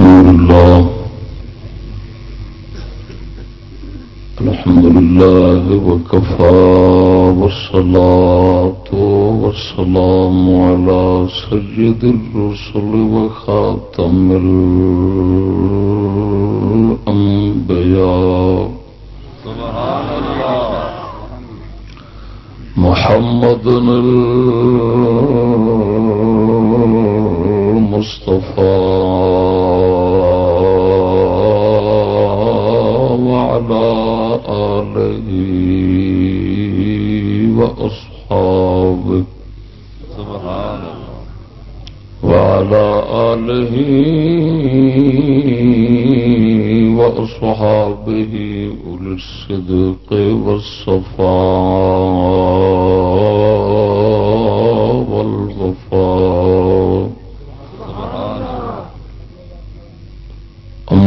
الحمد لله الحمد لله وكفى والصلاة والسلام على سيد الرسل وخاتم الأنبياء سبحان الله محمد المصطفى وأصحابه سبحان الله وعلى آله وأصحابه أولي الصدق والصفاء.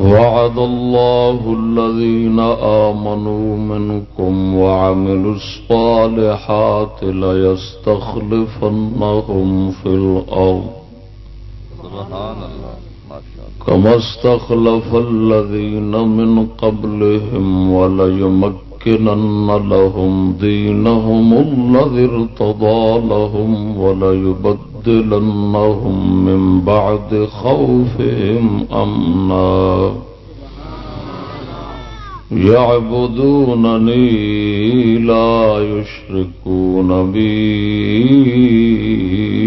وعد الله الذين آمنوا منكم وعملوا الصالحات ليستخلفنهم في الأرض. سبحان الله. كما استخلف الذين من قبلهم وليمكنن لهم دينهم الذي ارتضى لهم وليبدل لنبدلنهم من بعد خوفهم أمنا. يعبدونني لا يشركون بي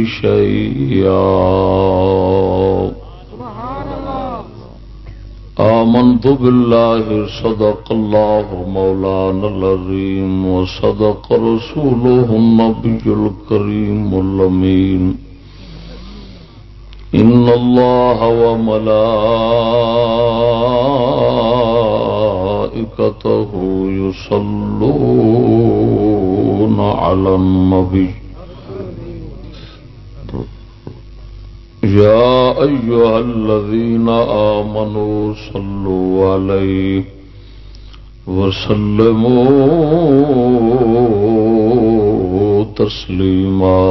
شيئا. آمنت بالله صدق الله مولانا العظيم وصدق رسوله النبي الكريم اللمين إن الله وملائكته يصلون على النبي يا أيها الذين آمنوا صلوا عليه وسلموا تسليما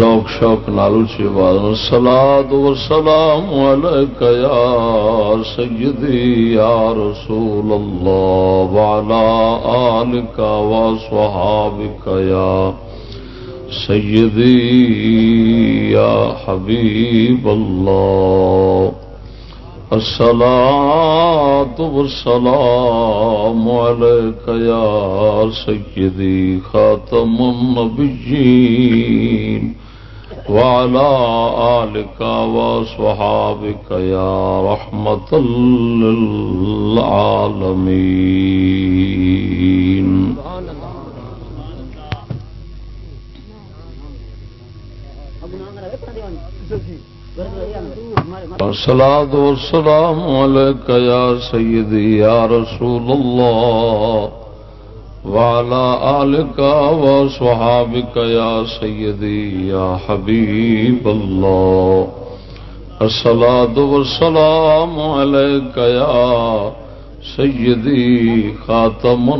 ذوق شوق نالو چی بات سلاد و سلام علیکہ یا سیدی، یا رسول اللہ، وعلا آلکا و صحابکا یا سیدی یا حبیب اللہ الصلاة والسلام عليك يا سيدي خاتم النبيين. وعلى آلك وصحابك يا رحمة للعالمين. الصلاة والسلام عليك يا سيدي يا رسول الله وعلى آلك وصحابك يا سيدي يا حبيب الله الصلاة والسلام عليك يا سيدي خاتم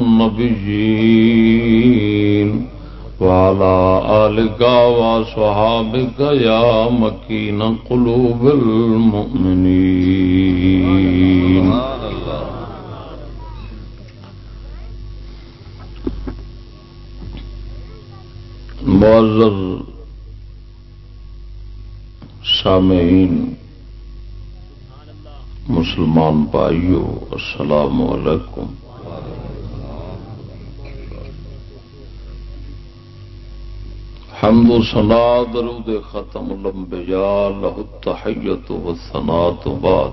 النبيين وعلى آلك وصحابك يا مكين قلوب المؤمنين معذر سامعین مسلمان بھائیو السلام علیکم۔ حمد و سنا درود ختم الانبیاء له التحیت و ثنا تو بعد۔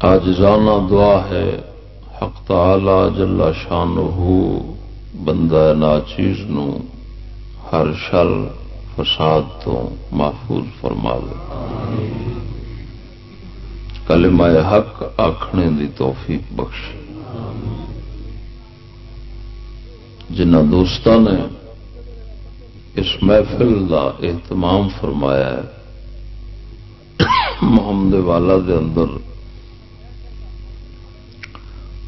آج جانا دعا ہے، حق تعالی جل شانہ بندہ ناچیز نو ہر شر فساد تو محفوظ فرما دے۔ کلمہ حق آخنے دی توفیق بخش جنہ دوستوں نے اس محفل کا اہتمام فرمایا ہے محمد والا دے اندر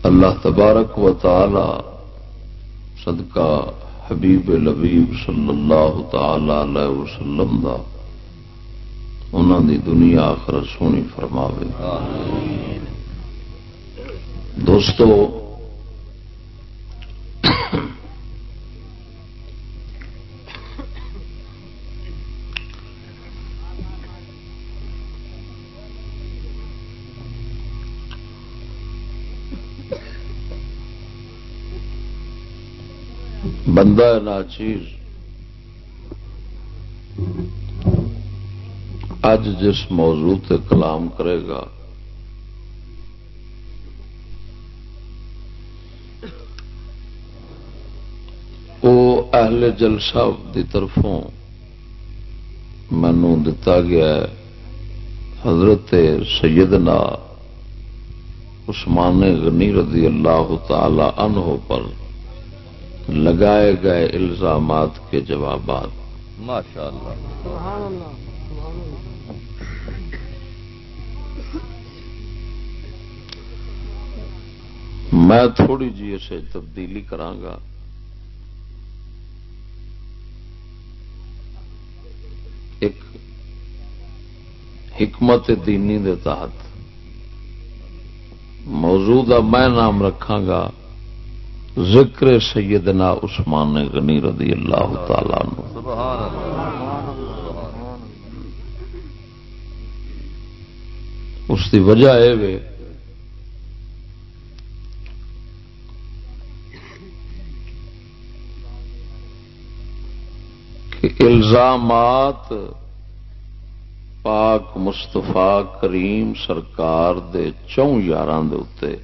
اللہ تبارک و تعالی صدقہ حبیب لبیب صلی اللہ تعالی علیہ وسلم دا انہوں دی دنیا آخر سونی فرماوے۔ دوستو بندہ ناچیز۔ اج جس موضوع تے کلام کرے گا وہ اہل جلسہ دی طرفوں مینو دتا گیا ہے، حضرت سیدنا عثمان غنی رضی اللہ تعالی عنہ پر۔ لگائے گئے الزامات کے جوابات۔ ماشاء اللہ میں تھوڑی جی اسے تبدیلی کرانگا ایک حکمت دینی دے تحت۔ موضوع میں نام رکھا گا۔ ذکر سیدنا عثمان غنی رضی اللہ تعالی اس کی وجہ ہے کہ الزامات پاک مستفا کریم سرکار دے چون یار دے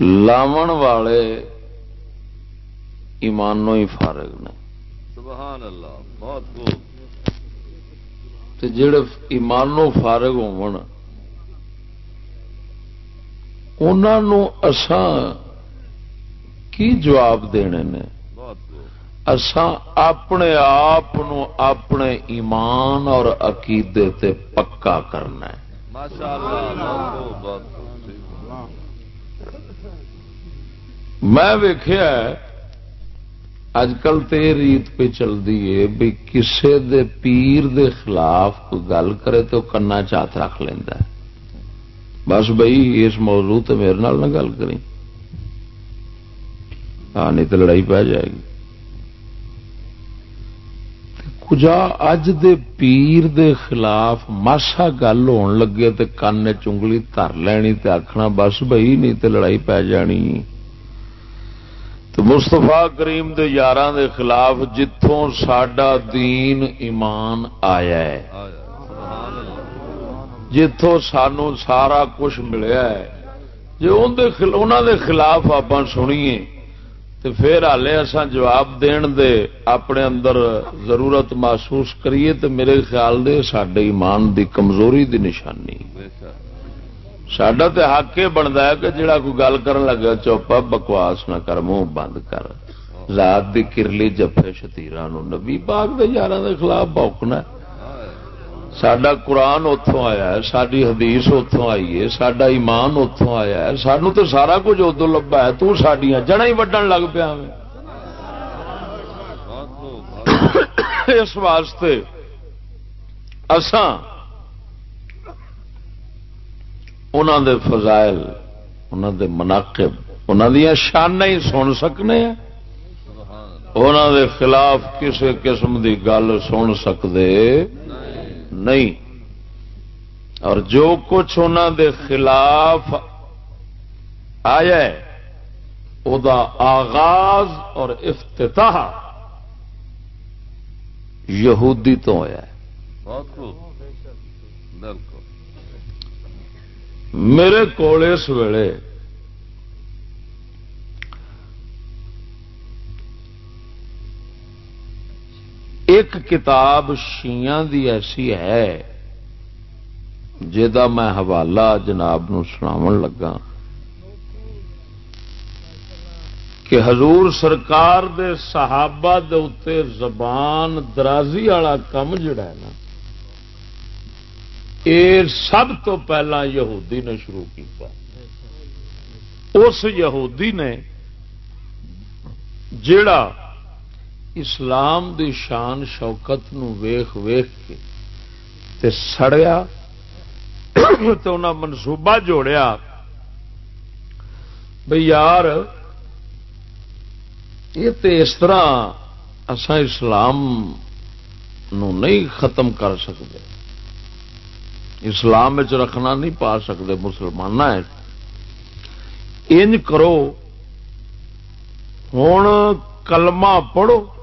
لاون والے ایمانوں ہی فارغ نے۔ سبحان اللہ بہت جڑے ایمانوں فارغ اسان کی جواب دینے نے؟ اسان اپنے آپ اپنے ایمان اور عقیدے تے پکا کرنا ہے۔ ماشاء اللہ میں ویخیا اج کل تو یہ ریت پہ چلتی ہے بھی کسے دے پیر دے خلاف کوئی گل کرے تو کنا چات رکھ لینا بس بھائی اس موضوع تے میرے نال نہ گل کریں۔ ہاں نہیں تو لڑائی پی جائے گی۔ کجا اج دے پیر دے خلاف ماسا گل ہون لگے تو کن چنگلی تر لینی تے آخنا بس بھائی نہیں تو لڑائی پی جانی۔ تو مستفا کریم دے یاران دے خلاف جتوں ساڈا دین ایمان آیا ہے۔ جتوں سانو سارا کچھ ملیا ہے۔ جی انہوں دے خلاف آپ سنیے۔ تو پھر ہالے اسان جواب دین دے اپنے اندر ضرورت محسوس کریے تو میرے خیال دے سڈے ایمان دی کمزوری دی نشانی۔ سڈا تو حق یہ بنتا ہے کہ جڑا کوئی گل کر لگا چوپا بکواس نہ کر، منہ بند کر۔ رات دی کرلی جفے شتیرا نبی باغ دے یار دے خلاف بوکنا سڈا قرآن اتوں آیا ہے ساری حدیث اتوں آئی ہے سڈا ایمان اتوں آیا ہے سانو تو سارا کچھ ادو لبا ہے تو سڈیا جڑا ہی وڈن لگ پیا اس واسطے اسان انہوں دے فضائل انہوں دے مناقب انہوں دیا شانہ ہی سن سکنے ہیں انہوں دے خلاف کسی قسم دی گل سن سکتے نہیں۔ اور جو کچھ انہوں دے خلاف آیا ہے او دا آغاز اور افتتاح یہودی تو ہوا ہے۔ بہت خوب۔ بالکل۔ میرے کو اس ویلے ایک کتاب شیاں دی ایسی ہے جہدا میں حوالہ جناب نو سناو لگا۔ کہ حضور سرکار دے صحابہ دے اتنے زبان درازی والا کم جڑا ہے نا یہ سب تو پہلا یہودی نے شروع کیا اس یہودی نے جڑا اسلام دی شان شوکت نو ویخ ویخ کے تے سڑیا تو انہیں منصوبہ جوڑیا بھئی یار، یہ تے اس طرح اسا اسلام نو نہیں ختم کر سکتے اسلام رکھنا نہیں پا سکتے مسلمان انج کرو ہوں کلمہ پڑھو۔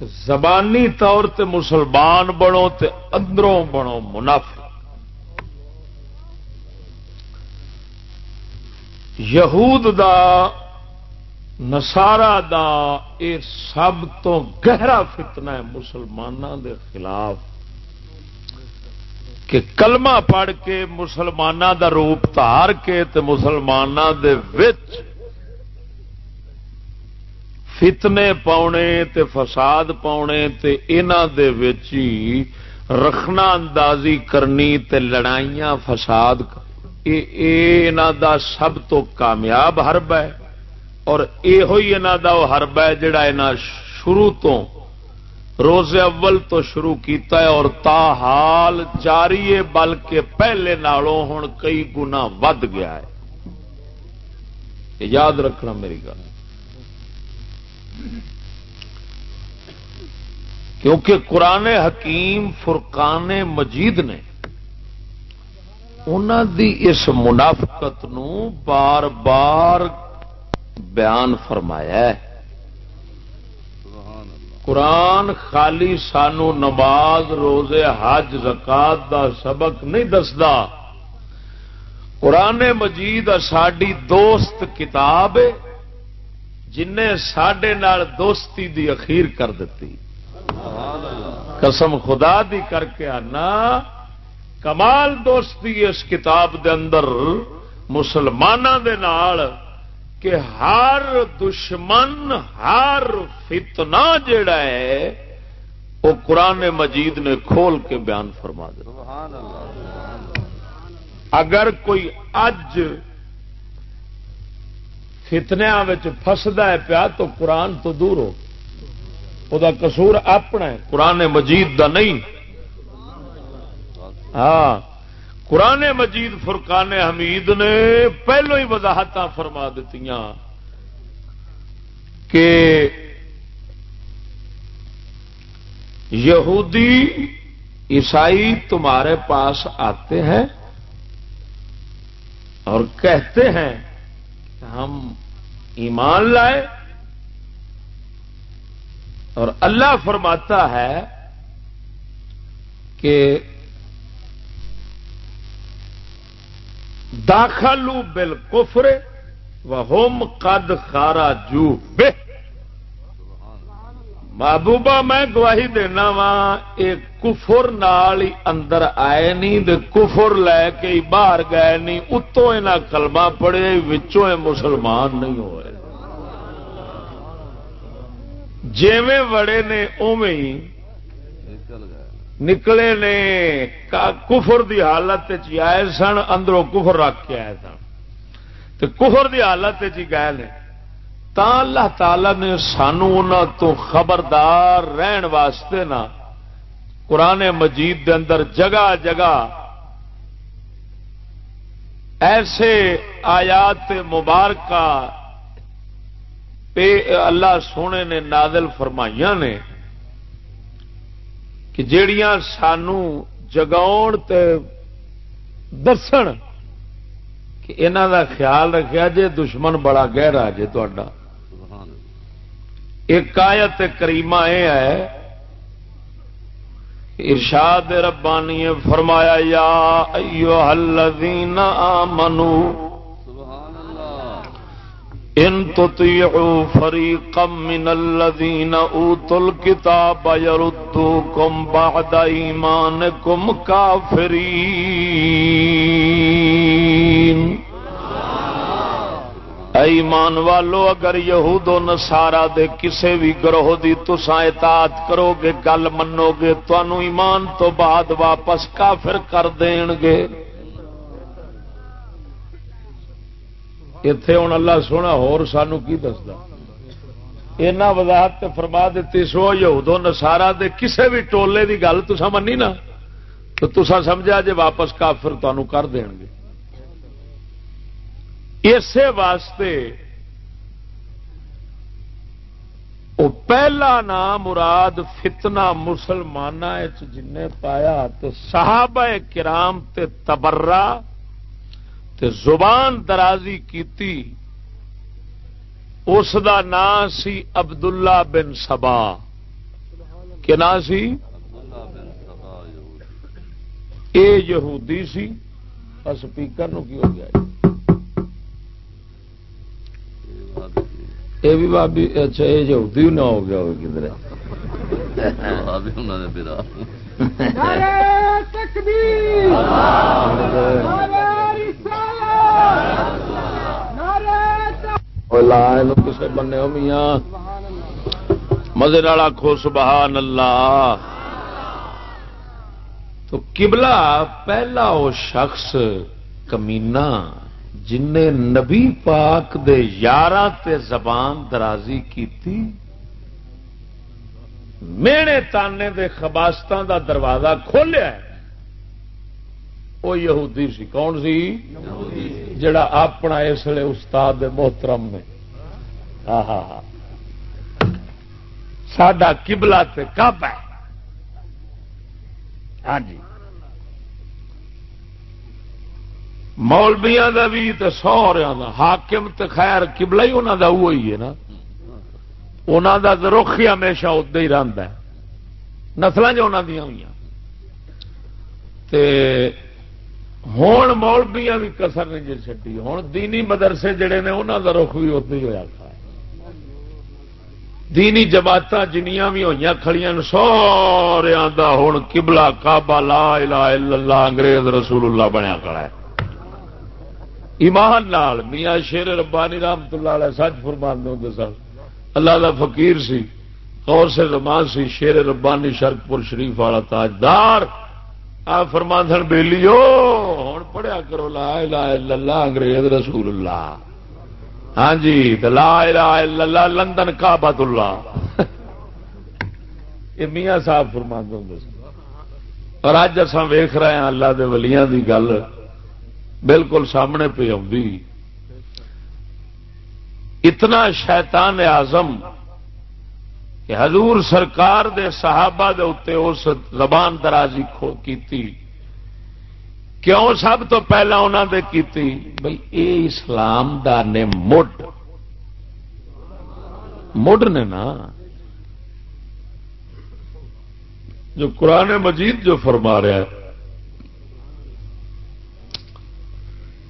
زبانی طور تے مسلمان بنو تے اندروں بنو منافع یہود دا نسارا دا یہ سب تو گہرا فتنہ ہے مسلمانوں دے خلاف۔ کہ کلمہ پڑھ کے مسلمانوں دا روپ تار کے تے مسلمانوں دے وچ فتنے پاؤنے تے فساد پاؤنے تے انہ دے وچی رکھنا اندازی کرنی تے لڑائیاں فساد دا سب تو کامیاب حرب ہے اور یہ حرب ہے جڑا یہاں شروع تو روز اول تو شروع کیتا ہے اور تا حال جاری ہے، بلکہ پہلے نالوں ہوں کئی گنا ود گیا ہے۔ یاد رکھنا میری گل۔ کیونکہ قرآن حکیم فرقان مجید نے دی اس منافقت نو بار بار بیان فرمایا ہے۔ قرآن خالی سانو نماز روزے حج زکات دا سبق نہیں دستا قرآن مجید ساڈی دوست کتاب جن سڈے دوستی دی اخیر کر دیتی قسم خدا دی کر کے آنا کمال دوستی اس کتاب دے اندر مسلمانوں دے نال کہ ہر دشمن ہر فتنہ جڑا ہے وہ قرآن مجید نے کھول کے بیان فرما دے۔ اگر کوئی اج فتنیا فسدا ہے پیا تو قرآن تو دور ہو۔ وہ قصور اپنا ہے۔ قرآن مجید دا نہیں۔ ہاں۔ قرآن مجید فرقان حمید نے پہلو ہی وضاحت فرما دیتی کہ یہودی عیسائی تمہارے پاس آتے ہیں اور کہتے ہیں ہم ایمان لائے اور اللہ فرماتا ہے کہ داخلو بل کفر و ہوم قد خارا جو بے محبوبہ میں گواہی دینا وا یہ کفر نال ہی اندر آئے نہیں دے کفر لے کے باہر گئے نہیں، اتوں یہاں کلمہ پڑے وچوں مسلمان نہیں ہوئے۔ جیویں وڑے نے اوے ہی نکلے نے کفر دی حالت آئے سن، اندروں کفر رکھ کے آئے سن۔ تو کفر دی حالت گئے نے۔ تا اللہ تعالی نے سانو تو خبردار رہن واسطے نا قرآن مجید دے اندر جگہ جگہ ایسے آیات مبارکہ پہ اللہ سونے نے نادل فرمائیاں نے کہ جیڑیاں سانو جگاؤ دسن کہ انہوں دا خیال رکھا جے دشمن بڑا گہرا جے تا ایک آیت کریمہ یہ ہے ارشاد ربانی فرمایا، یا ایو الذین آمنوا ان تطیعوا فریقا من الذین اوتوا الكتاب یردوکم بعد ایمانکم کافرین۔ ایمان والو، اگر یہود و نسارا دے کسے بھی گروہ دی تسا اطاعت کرو گے گل منو گے تنوع ایمان تو بعد واپس کافر کر دین گے اتے ہوں اللہ سونا، ہور سانو کی دستا اینا وضاحت فرما دیتی، سو یہود و نسارا دے کسے بھی ٹولے دی گل تسا منی نا، تو تسا سمجھا جے واپس کافر تنوع کر دین گے اسی واسطے وہ پہلا نام مراد فتنا مسلمان جن پایا تو صحابہ کرام تے تبرا تے زبان درازی کیتی، اس دا نام سی عبداللہ بن سبا کہ نام سی؟ اے یہودی سی۔ سپیکر نو کی ہو گیا؟ یہ بھی بابی اچھا یہ جو نہ ہو گیا کدھر کسے بننے ہو میاں مزے والا کھو سبحان اللہ تو قبلہ پہلا وہ شخص کمینہ جن نبی پاک دے یار تے زبان درازی کیتی مینے تانے دے خباستان دا دروازہ کھولیا ہے۔ وہ یہودی سی کون سی؟ جڑا اپنا اس لیے استاد محترم نے۔ ہاں ہاں ہاں کبلا کب ہے۔ ہاں جی۔ مولبیا کا بھی تو سہریا کا حاکم تو خیر کبلا ہی انہوں کا وہی ہے نا۔ انہوں کا رخ ہی ہمیشہ ادا ہی رہتا ہے۔ نسل جو دیا ہوئی ہوں مولبیا بھی کسر نہیں جی چی ہوں دینی مدرسے جڑے نے انہوں کا رخ بھی ادا ہی ہوا دینی جماعت جنیاں بھی ہوئی کھڑیاں سوریا ہوں کبلا کابا لا الہ الا اللہ، انگریز رسول اللہ بنیا کھڑا ہے۔ ایمان نال، میاں شیر ربانی رحمت اللہ علیہ سچ فرمان دے سن۔ اللہ دا فقیر سی اور سے زمان سی، شیر ربانی شرک پور شریف والا تاجدار۔ آ فرمان سن بیلی ہوں پڑھیا کرو، لا الہ الا اللہ، انگریز رسول اللہ۔ ہاں جی لا الہ الا اللہ، لندن کابت اللہ۔ یہ میاں صاحب فرمان دے سن۔ اور اج اصا ویخ رہے ہیں اللہ دے ولیاں دی گل۔ بالکل سامنے پہ اتنا شیطان اعظم کہ حضور سرکار دے صحابہ دے اتنے اس زبان درازی کھو کیتی۔ کیوں سب تو پہلا انہوں نے کیتی؟ بھائی اے اسلام دا نے مڈ۔ مڈ نے نا۔ جو قرآن مجید جو فرما رہا ہے۔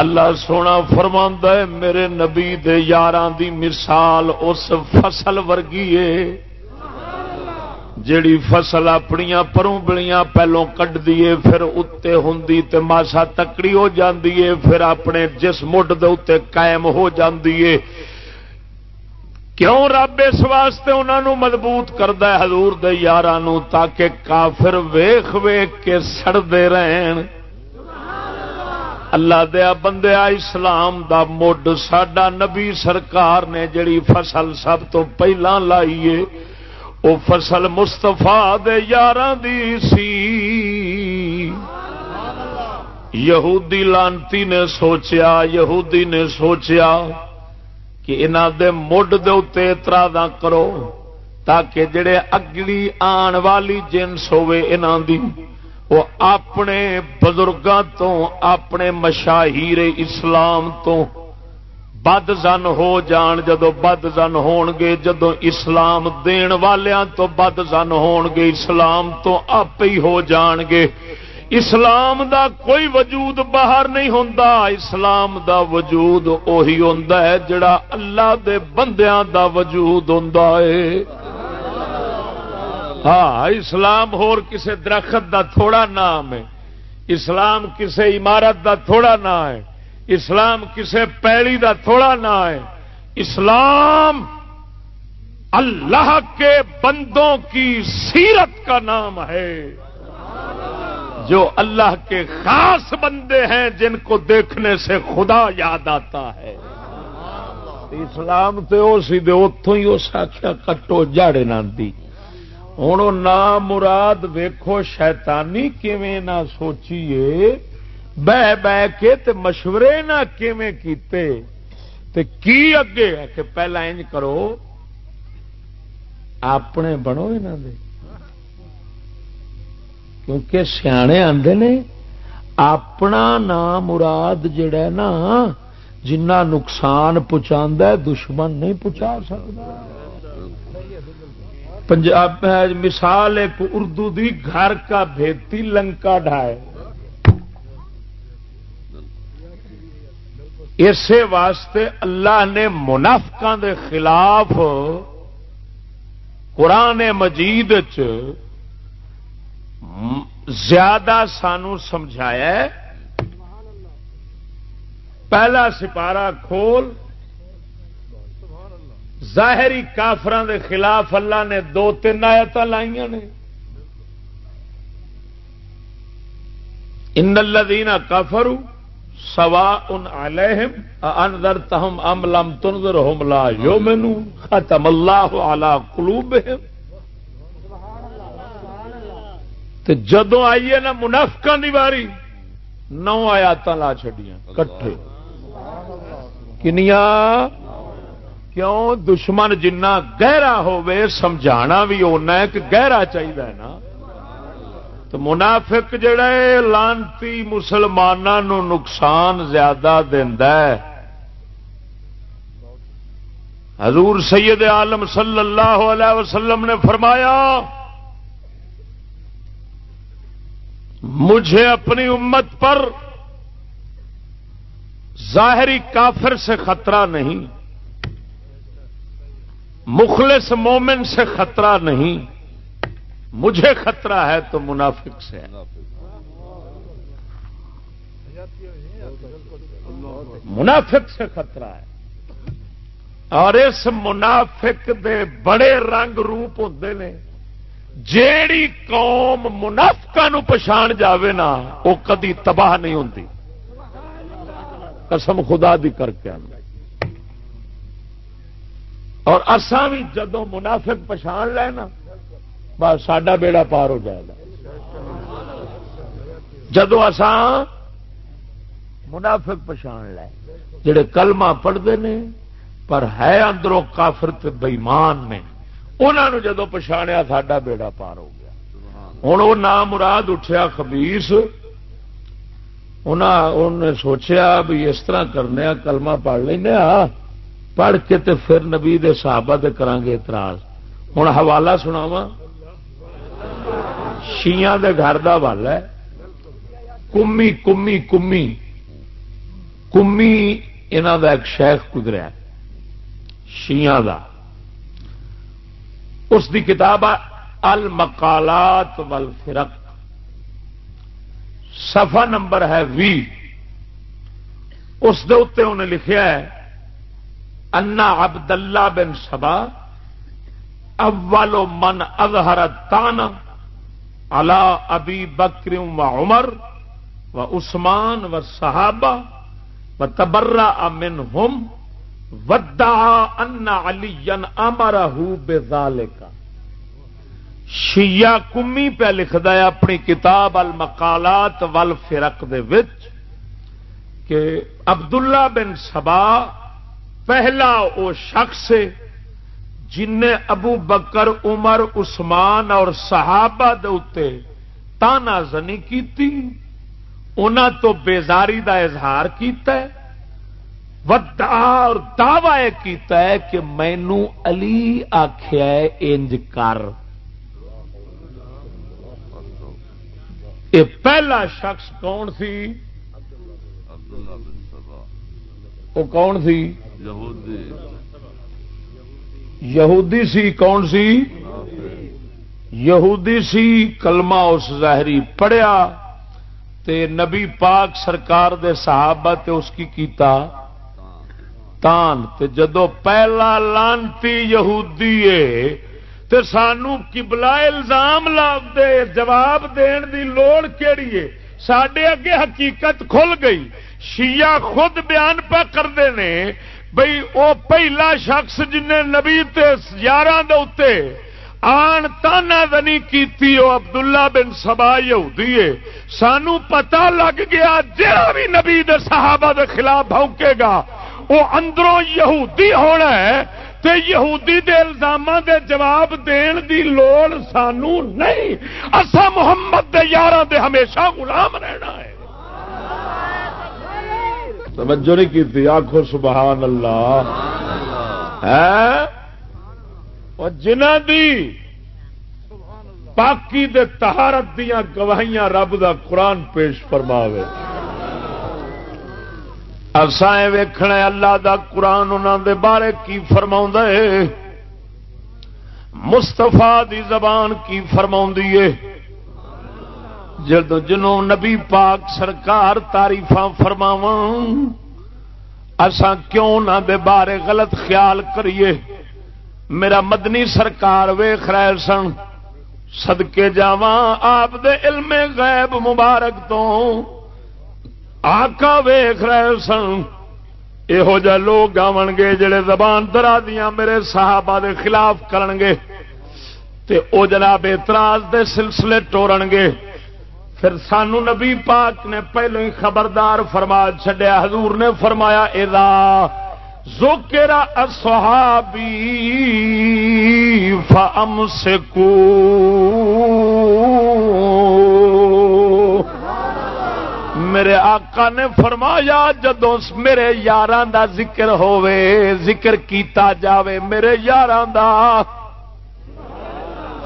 اللہ سونا فرما ہے، میرے نبی دے یاران دی مثال اس فصل ورگی ہے۔ جیڑی فصل اپنی پروں بلیاں پہلوں کٹ دیے پھر اتنے ہوں تے ماسا تکڑی ہو جاندی ہے، پھر اپنے جس مڈ دے اتنے قائم ہو جاندی ہے۔ کیوں رب اس واسطے انہوں مضبوط کرتا ہے حضور دے یاران تاکہ کافر ویخ ویخ کے سڑتے رہن؟ اللہ دیا بندیا اسلام دا مڈ، ساڈا نبی سرکار نے جڑی فصل سب تو پہلا لائیے وہ فصل مستفا یار یہودی لانتی نے سوچیا، یہودی نے سوچیا کہ انہوں دے مڈ دے اترا دا کرو تاکہ جڑے اگلی آن والی جنس ہوے انہوں دی۔ وہ اپنے بزرگوں تو، اپنے مشاہیر اسلام تو بد زن ہو جان جدو بد زن ہون گے جدو اسلام دین والیاں تو بد زن ہون گے، اسلام تو آپ ہی ہو جان گے۔ اسلام دا کوئی وجود باہر نہیں ہوندا، اسلام دا وجود اوہی ہوندا ہے، جڑا اللہ دے بندیاں دا وجود ہوندا ہے۔ ہاں اسلام ہور کسے درخت دا تھوڑا نام ہے، اسلام کسے عمارت دا تھوڑا نام ہے، اسلام کسے پیڑی دا تھوڑا نام ہے۔ اسلام اللہ کے بندوں کی سیرت کا نام ہے۔ جو اللہ کے خاص بندے ہیں، جن کو دیکھنے سے خدا یاد آتا ہے۔ اسلام تو سیدھے اتوں ہی اس آخیا کٹو جاڑے ناندی ہوں نہ مراد ویکھو شیطانی کیویں نہ سوچیے، بہ بہ کے تے مشورے نہ کیویں کیتے۔ تے کی اگے ہے کہ پہلا انج کرو، اپنے بنو یہاں دے۔ کیونکہ سیانے آتے نے، اپنا نام مراد جڑا نا جنا نقصان پہنچا دشمن نہیں پہنچا سکتا۔ پنجاب مثال ایک اردو دی گھر کا بھیتی لنکا ڈھائے۔ اسی واسطے اللہ نے منافقوں دے خلاف قرآن مجید چ زیادہ سانو سمجھایا ہے۔ پہلا سپارہ کھول۔ ظاہری کافران دے خلاف اللہ نے دو تین آیت لائیا نے۔ ان الذین کافروا سواء علیہم انذرتہم ام لم تنذرہم لا یؤمنون، ختم اللہ علی قلوبہم۔ تے جدو آئیے نا منافقہ دی واری، نو آیات لا چڈیاں کٹھے۔ کنیا کیوں دشمن جنہ گہرا ہوے سمجھانا بھی اونا ہے کہ گہرا چاہیے نا؟ تو منافق جڑا ہے، لانتی مسلمانوں نقصان زیادہ دیندا ہے۔ حضور سید عالم صلی اللہ علیہ وسلم نے فرمایا، مجھے اپنی امت پر ظاہری کافر سے خطرہ نہیں۔ مخلص مومن سے خطرہ نہیں۔ مجھے خطرہ ہے تو منافق سے۔ ہے منافق سے خطرہ ہے۔ اور اس منافق دے بڑے رنگ روپ ہوتے ہیں جیڑی قوم منافقا پچھان جاوے نا وہ کدی تباہ نہیں ہوتی قسم خدا دی کر کے اور اسان بھی جدو منافق پچھان لینا، بس سڈا بیڑا پار ہو جائے گا۔ جدو اسان منافق پچھان لے، جڑے کلمہ پڑھتے ہیں پر ہے اندروں کافر بےمان نے انہوں جدو پچھاڑیا ساڈا بیڑا پار ہو گیا۔ ہوں وہ نام مراد اٹھیا خبیس انہیں سوچیا بھی اس طرح کرنے کلمہ پڑھ لینا پڑھ کے تے پھر نبی دے صحابہ دے کران گے اعتراض۔ ہوں حوالہ سناوا شیاں دے گھر دا والا ہے۔ کمی کمی کمی۔ کمی انہوں دا ایک شیخ گزرا شیاں دا۔ اس دی کتاب المقالات والفرق۔ صفحہ نمبر ہے وی۔ اس دے اتنے انہیں لکھیا ہے انا عبد اللہ بن سبا اول من اظہر تان الا ابی بکر و عمر و عثمان و صحابہ و تبرا امن ہم ودا ان علی امر بے کا شیعہ کمی پہ لکھتا ہے اپنی کتاب المقالات ول فرق دے وچ کہ عبداللہ بن سبا پہلا وہ شخص جن نے ابو بکر عمر عثمان اور صحابہ دے تانا زنی کی تو بیزاری دا اظہار کیتا ہے۔ اور دعوی کیتا ہے کہ مینو علی آخیا انج کر۔ یہ پہلا شخص کون سی؟ وہ کون سی؟ یہودی۔ سی کون سی؟ یہودی سی کلمہ اس ظاہری پڑھیا تے نبی پاک سرکار دے صحابہ تے اس کی کیتا تان۔ تے جدو پہلا لانتی یہودی ہے تے سانو کبلا الزام لاؤ دے، جواب دین دی لوڑ کیڑی ہے سڈے اگے حقیقت کھل گئی۔ شیعہ خود بیان پہ کرتے ہیں بھئی او پہلا شخص جن نبی یار آن تانا دنی کیتی او عبداللہ بن سبا یہودی ہے۔ سانو پتہ لگ گیا جہاں بھی نبی دے صحابہ دے خلاف بھونکے گا وہ اندروں یہودی ہونا ہے تے یہودی دے الزاماں دے جواب دین دی لوڑ سانو نہیں۔ اسا محمد دے یاراں دے ہمیشہ غلام رہنا ہے۔ توجہ نہیں کی تھی آخو سبحان اللہ۔ ہے؟ اور جنہ دی پاکی دے تہارت دیا گواہیاں رب دا قرآن پیش فرماوے۔ اسائیں ویکھنا اللہ دا قرآن انہوں دے بارے کی فرما ہے؟ مستفا دی زبان کی فرما ہے؟ جد جنوں نبی پاک سرکار تاریف فرماو اساں کیوں نہ دے بارے غلط خیال کریے؟ میرا مدنی سرکار ویخ رہے سن سدکے جاواں، آپ دے علم غیب مبارک تو آقا ویخ رہے سن۔ یہو جہ لوگ آن گے، جڑے زبان درا دیا میرے صحابہ دے خلاف کرن گے، تے او جناب اعتراض دے سلسلے ٹورن گے۔ پھر سانو نبی پاک نے پہلو ہی خبردار فرما چڈیا حضور نے فرمایا ادا زوکرا اصحابی فم سکو میرے آقا نے فرمایا جدو میرے یار دا ذکر ہووے، ذکر کیتا جاوے، میرے یار دا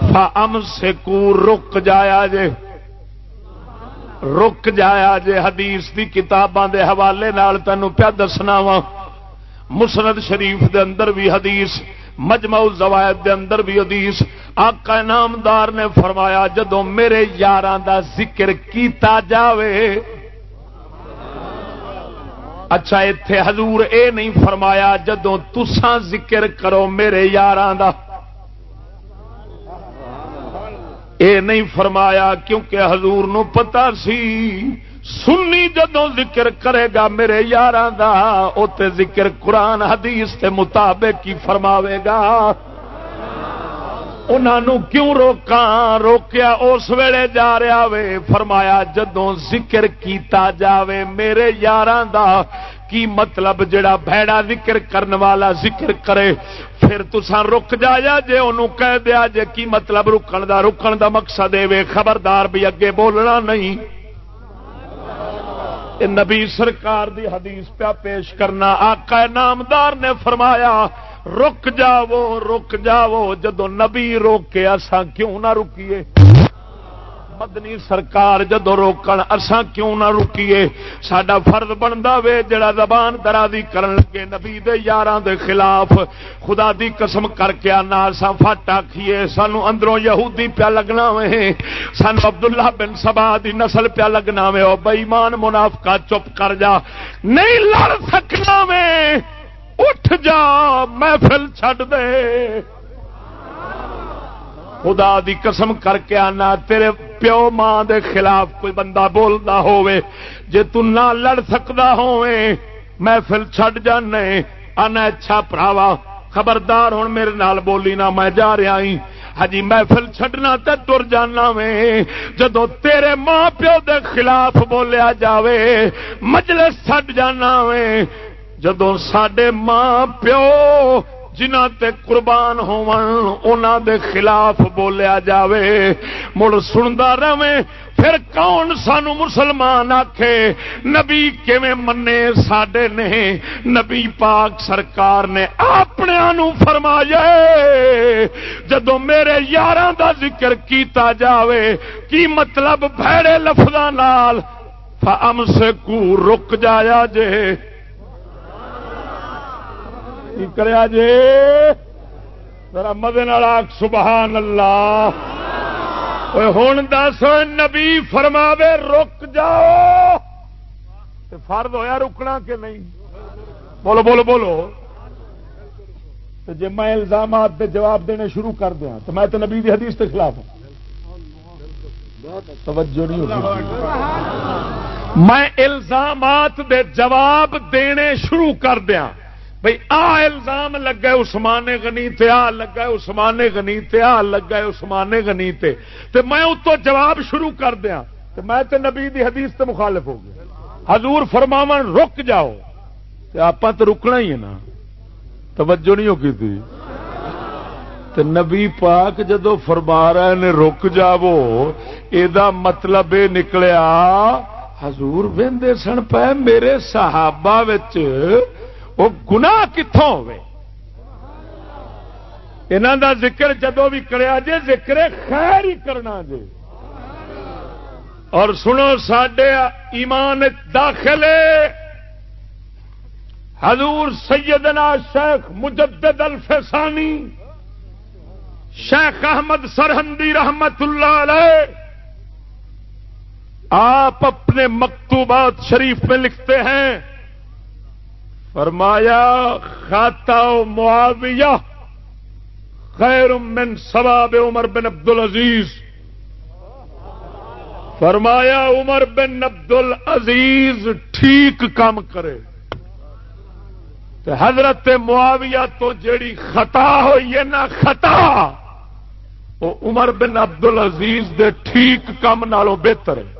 فم سکو رک جایا جے۔ رک جایا جے حدیث دی کتاباں دے حوالے نال تینوں پیا دسنا وا۔ مسند شریف دے اندر بھی حدیث، مجمع الزوائد دے اندر بھی حدیث۔ آقا نامدار نے فرمایا جدو میرے یاراں دا ذکر کیتا جاوے۔ اچھا اتے حضور اے نہیں فرمایا جدو تساں ذکر کرو میرے یاراں دا۔ اے نہیں فرمایا کیونکہ حضور نو پتا سی، سنی جدو ذکر کرے گا میرے یار ذکر قرآن، حدیث کے مطابق ہی فرماوے گا۔ انہوں کیوں روکا روکیا اس ویلے جا رہا وے۔ فرمایا جدو ذکر کیتا جاوے میرے یار کی مطلب جڑا بھڑا ذکر کرنے والا ذکر کرے، پھر تسا رک جایا جے انہوں کہہ دیا جے کی مطلب رکن دا رکن دا مقصد اے خبردار بھی اگے بولنا نہیں۔ نبی سرکار دی حدیث پیا پیش کرنا، آقا نامدار نے فرمایا، رک جاو رک جاو جدو نبی روکے، اساں کیوں نہ رکیے؟ مدنی سرکار جدو روکن، اساں کیوں نہ رکیے؟ سڈا فرد بنتا وے، جڑا زبان درازی کرن لگے نبی دے یاراں دے خلاف۔ خدا دی قسم کر کے آنا، اساں فٹ آکھیے، سانو اندروں یہودی پیا لگنا وے۔ سانو عبداللہ بن سبا دی نسل پیا لگنا وے۔ او بے ایمان منافقہ چپ کر جا۔ نہیں لڑ سکنا وے۔ اٹھ جا، محفل چھڈ دے۔ خدا دی قسم کر کے آنا، تیرے پیو ماں دے خلاف کوئی بندہ بولتا ہوئے جے تو نہ لڑ سکتا ہوئے محفل چھڈ جانے، آنا اچھا پراوا، خبردار ہوں میرے نال بولی نہ میں جا رہا ہی۔ ہجی محفل چھڈنا تے تر جانا وے جدو تیرے ماں پیو دے خلاف بولیا جاوے، مجلس چھڈ جانا وے جدو سڈے ماں پیو جنہ تے قربان ہون دے خلاف بولیا جاوے۔ مڑ سنتا رہے پھر کون سانو مسلمان آکھے؟ نبی کیویں منے ساڈے نے نبی پاک سرکار نے اپنے فرمایا جدو میرے یار دا ذکر کیتا جاوے، کی مطلب بھڑے لفظ فم سے کو رک جایا جے۔ کی کریا جے ذرا مدن سبحان اللہ ہوں دس نبی فرماوے، رک جاؤ۔ فرد ہویا رکنا کہ نہیں؟ بولو بولو بولو۔ جی میں الزامات دے جواب دینے شروع کر دیا تو میں تو نبی دی حدیث کے خلاف ہوں۔ توجہ نہیں ہوگی میں الزامات دے جواب دینے شروع کر دیا بھائی آ الزام لگا اسمان گنی تے، آ لگا اسمان گنی تے، آ لگا اسمان گنی تے۔ تے میں اتو جواب شروع کر دیا تے میں تے نبی دی حدیث تے مخالف ہو گیا۔ حضور فرماو رک جاؤ۔ تے آپ تو رکنا ہی ہے نا۔ توجہ نہیں ہوگی تھی۔ تے نبی پاک جدو فرما رہے نے رک جاو یہ مطلب یہ نکلیا، حضور وہدے سن پہ میرے صحابہ وچ وہ گنا کتوں ہوئے؟ انہوں دا ذکر جدو بھی کریا جے، ذکر خیر ہی کرنا جے۔ اور سنو سڈے ایمان داخلے حضور سیدنا شیخ مجدد الفسانی، شیخ احمد سرحندی رحمت اللہ علیہ، آپ اپنے مکتوبات شریف میں لکھتے ہیں۔ فرمایا خاتا معاویہ خیر من ثواب عمر بن عبد العزیز فرمایا، عمر بن عبد العزیز ٹھیک کام کرے۔ حضرت معاویہ تو جیڑی خطا ہوئی ہے نا خطا، وہ عمر بن عبد العزیز دے ٹھیک کام نالوں بہتر ہے۔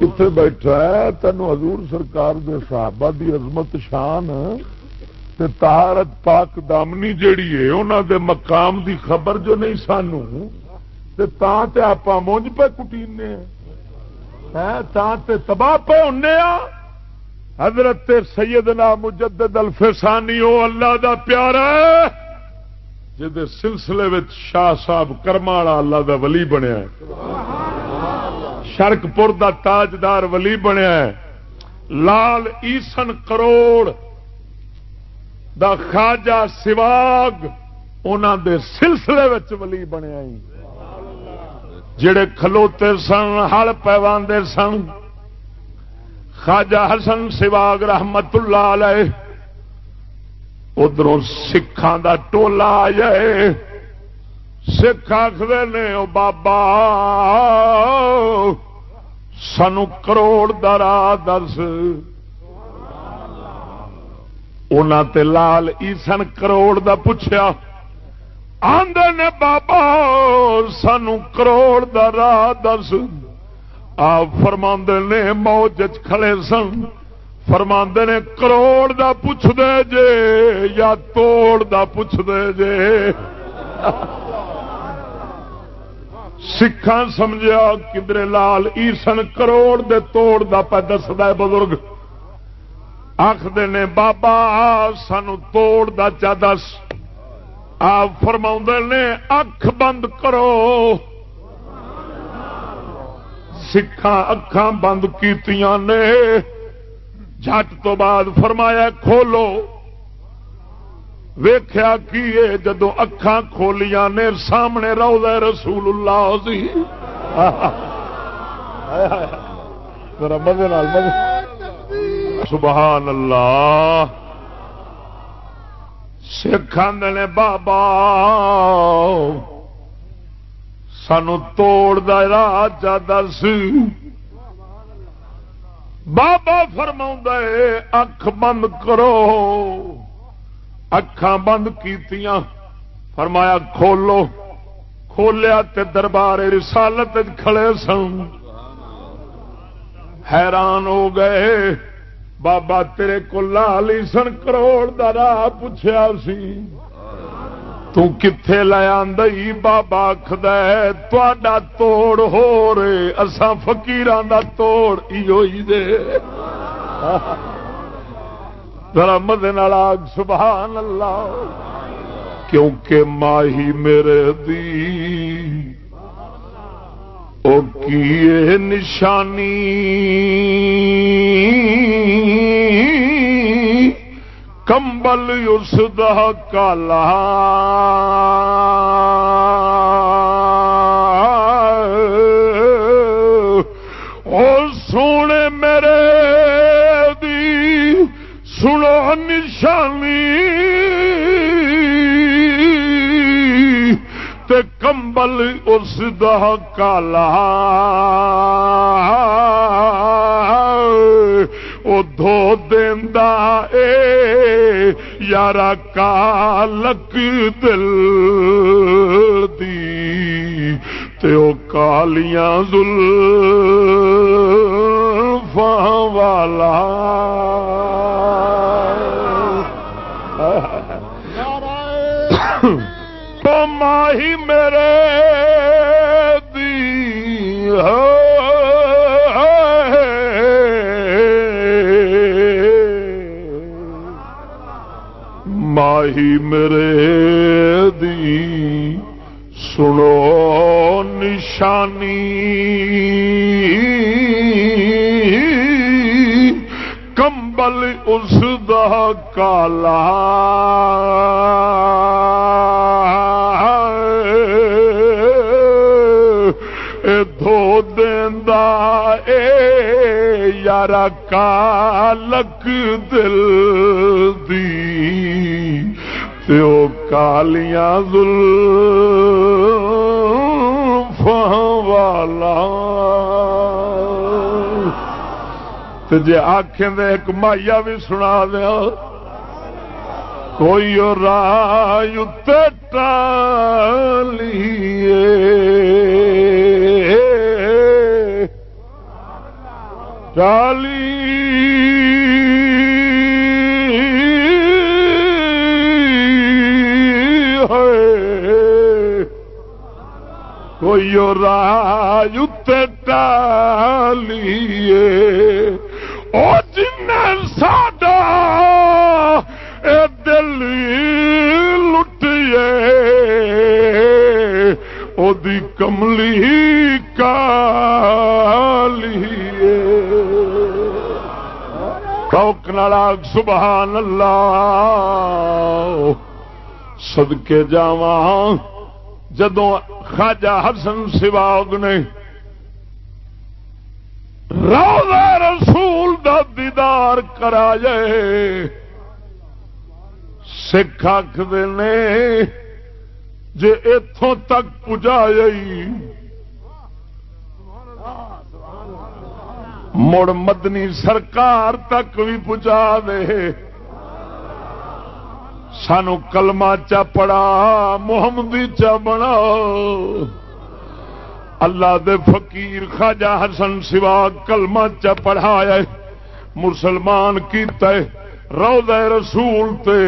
کتنے بیٹھا ہے تین حضور سرکار دے صحابہ دی عظمت شان تے تہارت پاک دامنی جیڑی ہے انہوں دے مقام دی خبر جو نہیں سانو تے تاں تے آپ مونج پہ کٹینے تاں تے تباہ پہ ہونے حضرت سیدنا مجدد الفسانی او اللہ دا پیارا ہے جہد سلسلے شاہ صاحب کرما اللہ دا ولی بنیا شرک پور دا تاجدار ولی بنیا لال ایسن کروڑ دا خاجا سواگ دے سلسلے ولی بنیا جڑے کھلوتے سن، ہل پیواندے سن۔ خاجا حسن سواگ رحمت اللہ علیہ ادھر سکھان دا ٹولا آ جائے سکھ آخر نے، او بابا، سانو کروڑ درا دس۔ تے لال ایسن کروڑ دا پوچھا آدھے نے، بابا، سانو کروڑ راہ دس۔ آپ فرما نے، موج کھڑے سن۔ فرما نے کروڑ دا پوچھ دے جے یا توڑ دا پوچھ دے جے سکھان سمجھا کدرے لال ایسن کروڑ دے توڑ دا پہ دستا بزرگ آخر نے بابا سانو توڑ دا چا دس آپ فرما نے اکھ بند کرو سکھان اکھان بند کیتیاں نے جٹ تو بعد فرمایا کھولو۔ ویخیا کی جدو اکھان کھولیاں نے سامنے رو رسول اللہ سی سبحان اللہ۔ سکھ نے، بابا، سانو توڑ دا دس۔ بابا فرما اکھ بند کرو۔ اکھان بند کیتیاں۔ فرمایا، کھولو۔ کھولیا تے دربار رسالت کھڑے سن۔ حیران ہو گئے۔ بابا تیرے کو لالی سن، کروڑ دا راہ پوچھا سی۔ کتھے لیا بابا آخد تا توڑ ہو رے اسان فکیران دا توڑ ہی دے ذرا مدے آگ سبحان اللہ کیونکہ ماہی میرے دی او کی نشانی کمبل اس دا کالا سونے میرے دی سنو نشانی۔ تے کمبل اس دا کالا دھو دینا اے یار کالک دل دی۔ تے او کالیاں دل والا۔ تو ماہی میرے دی۔ ہو ماہی میرے دی سنو نشانی۔ کمبل اس دا کالا۔ دھو دینا اے یار کالک دل دی تو کالیاں دل والا۔ جی آخیں ایک مائیا بھی سنا دیا۔ کوئی رائے ٹالی کوئی راج ٹالیے او جن ساڈا اے دل لٹیے او دی کملی کالی روک سبحان اللہ صدقے جاواں جدو خواجہ حسن سواگ نے روزہ رسول دا دیدار کرا جائے سکھ آخر نے جے اتوں تک پجا جائی مڑ مدنی سرکار تک بھی پہنچا دے سانو کلمہ چا پڑا محمدی چا بنا۔ اللہ دے فقیر خواجہ حسن سوا کلمہ چا پڑھایا۔ مسلمان کیتا ہے روضہ رسول تے۔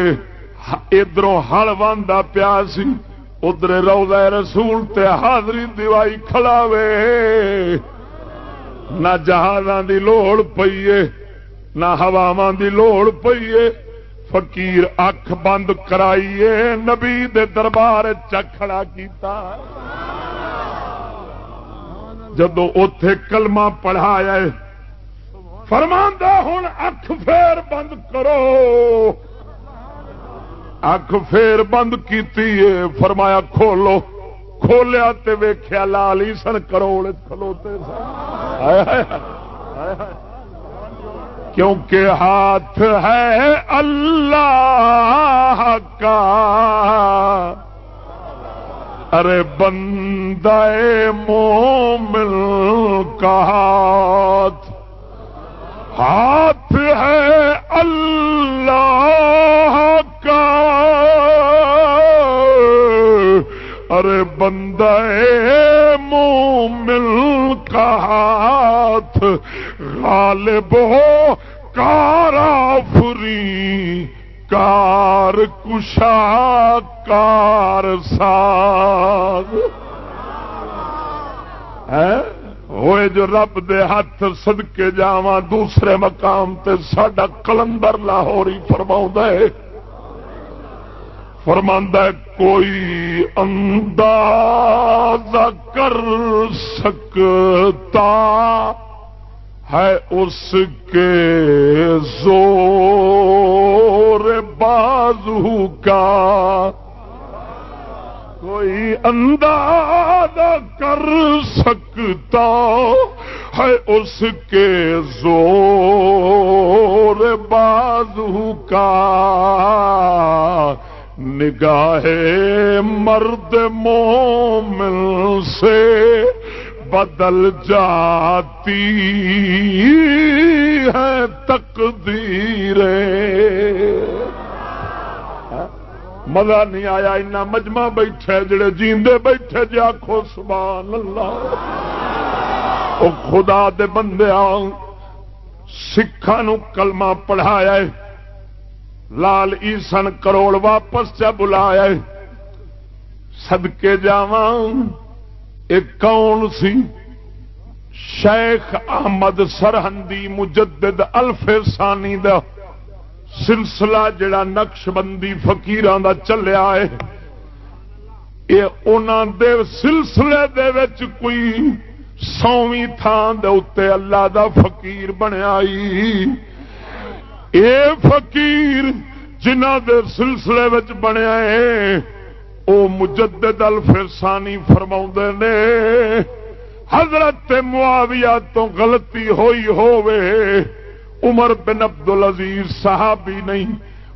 ادھروں ہل واندا پیا سی۔ ادھر روضہ رسول تے حاضری دیوائی کھلاوے نہ جہازاں دی لوڑ پئیے نہ ہواواں دی لوڑ پئیے فقیر اکھ بند کرائیے نبی دے دربار چکھڑا کیتا۔ جدو اتے کلمہ پڑھایا فرماندہ ہوں اکھ پھیر بند کرو۔ اکھ پھیر بند کیتی ہے۔ فرمایا، کھولو۔ کھولیا تے ویخیا لال ہی سن، کروڑ کھلوتے سن۔ کیونکہ ہاتھ ہے اللہ کا۔ ارے بندہ مومن کا ہاتھ۔ ہاتھ ہے اللہ ارے بندہ مومن کا ہاتھ غالب ہو کارا فری کار کشا کار ساز ہوئے جو رب دے ہاتھ سدکے جاواں دوسرے مقام تے ساڈا کلندر لاہور ہی فرما ہے فرماندہ کوئی انداز کر سکتا ہے اس کے زور بازو کا کوئی انداز کر سکتا ہے اس کے زور بازو کا نگاہ مرد مومن سے بدل جاتی ہے تقدیر مزہ نہیں آیا، اتنا مجمع بیٹھے، جڑے جیندے بیٹھے جی آخو سبحان اللہ۔ او خدا دے بندے سکھان کلمہ پڑھایا لال ایسن کروڑ واپس چا بلایا سدکے جا ایک کون سی؟ شیخ احمد سرحدی مجدد الف دا سلسلہ جڑا نقش بندی فکیران دا چلیا ہے۔ یہ انہوں دے سلسلے دے وچ کوئی سویں تھان دے اتے اللہ دا فقیر بنیا اے فقیر جنہ دے سلسلے وچ بنیا ہے، او مجدد الفرسانی فرما نے، حضرت معاویہ تو غلطی ہوئی ہووے، عمر بن عبد العزیز صحابی نہیں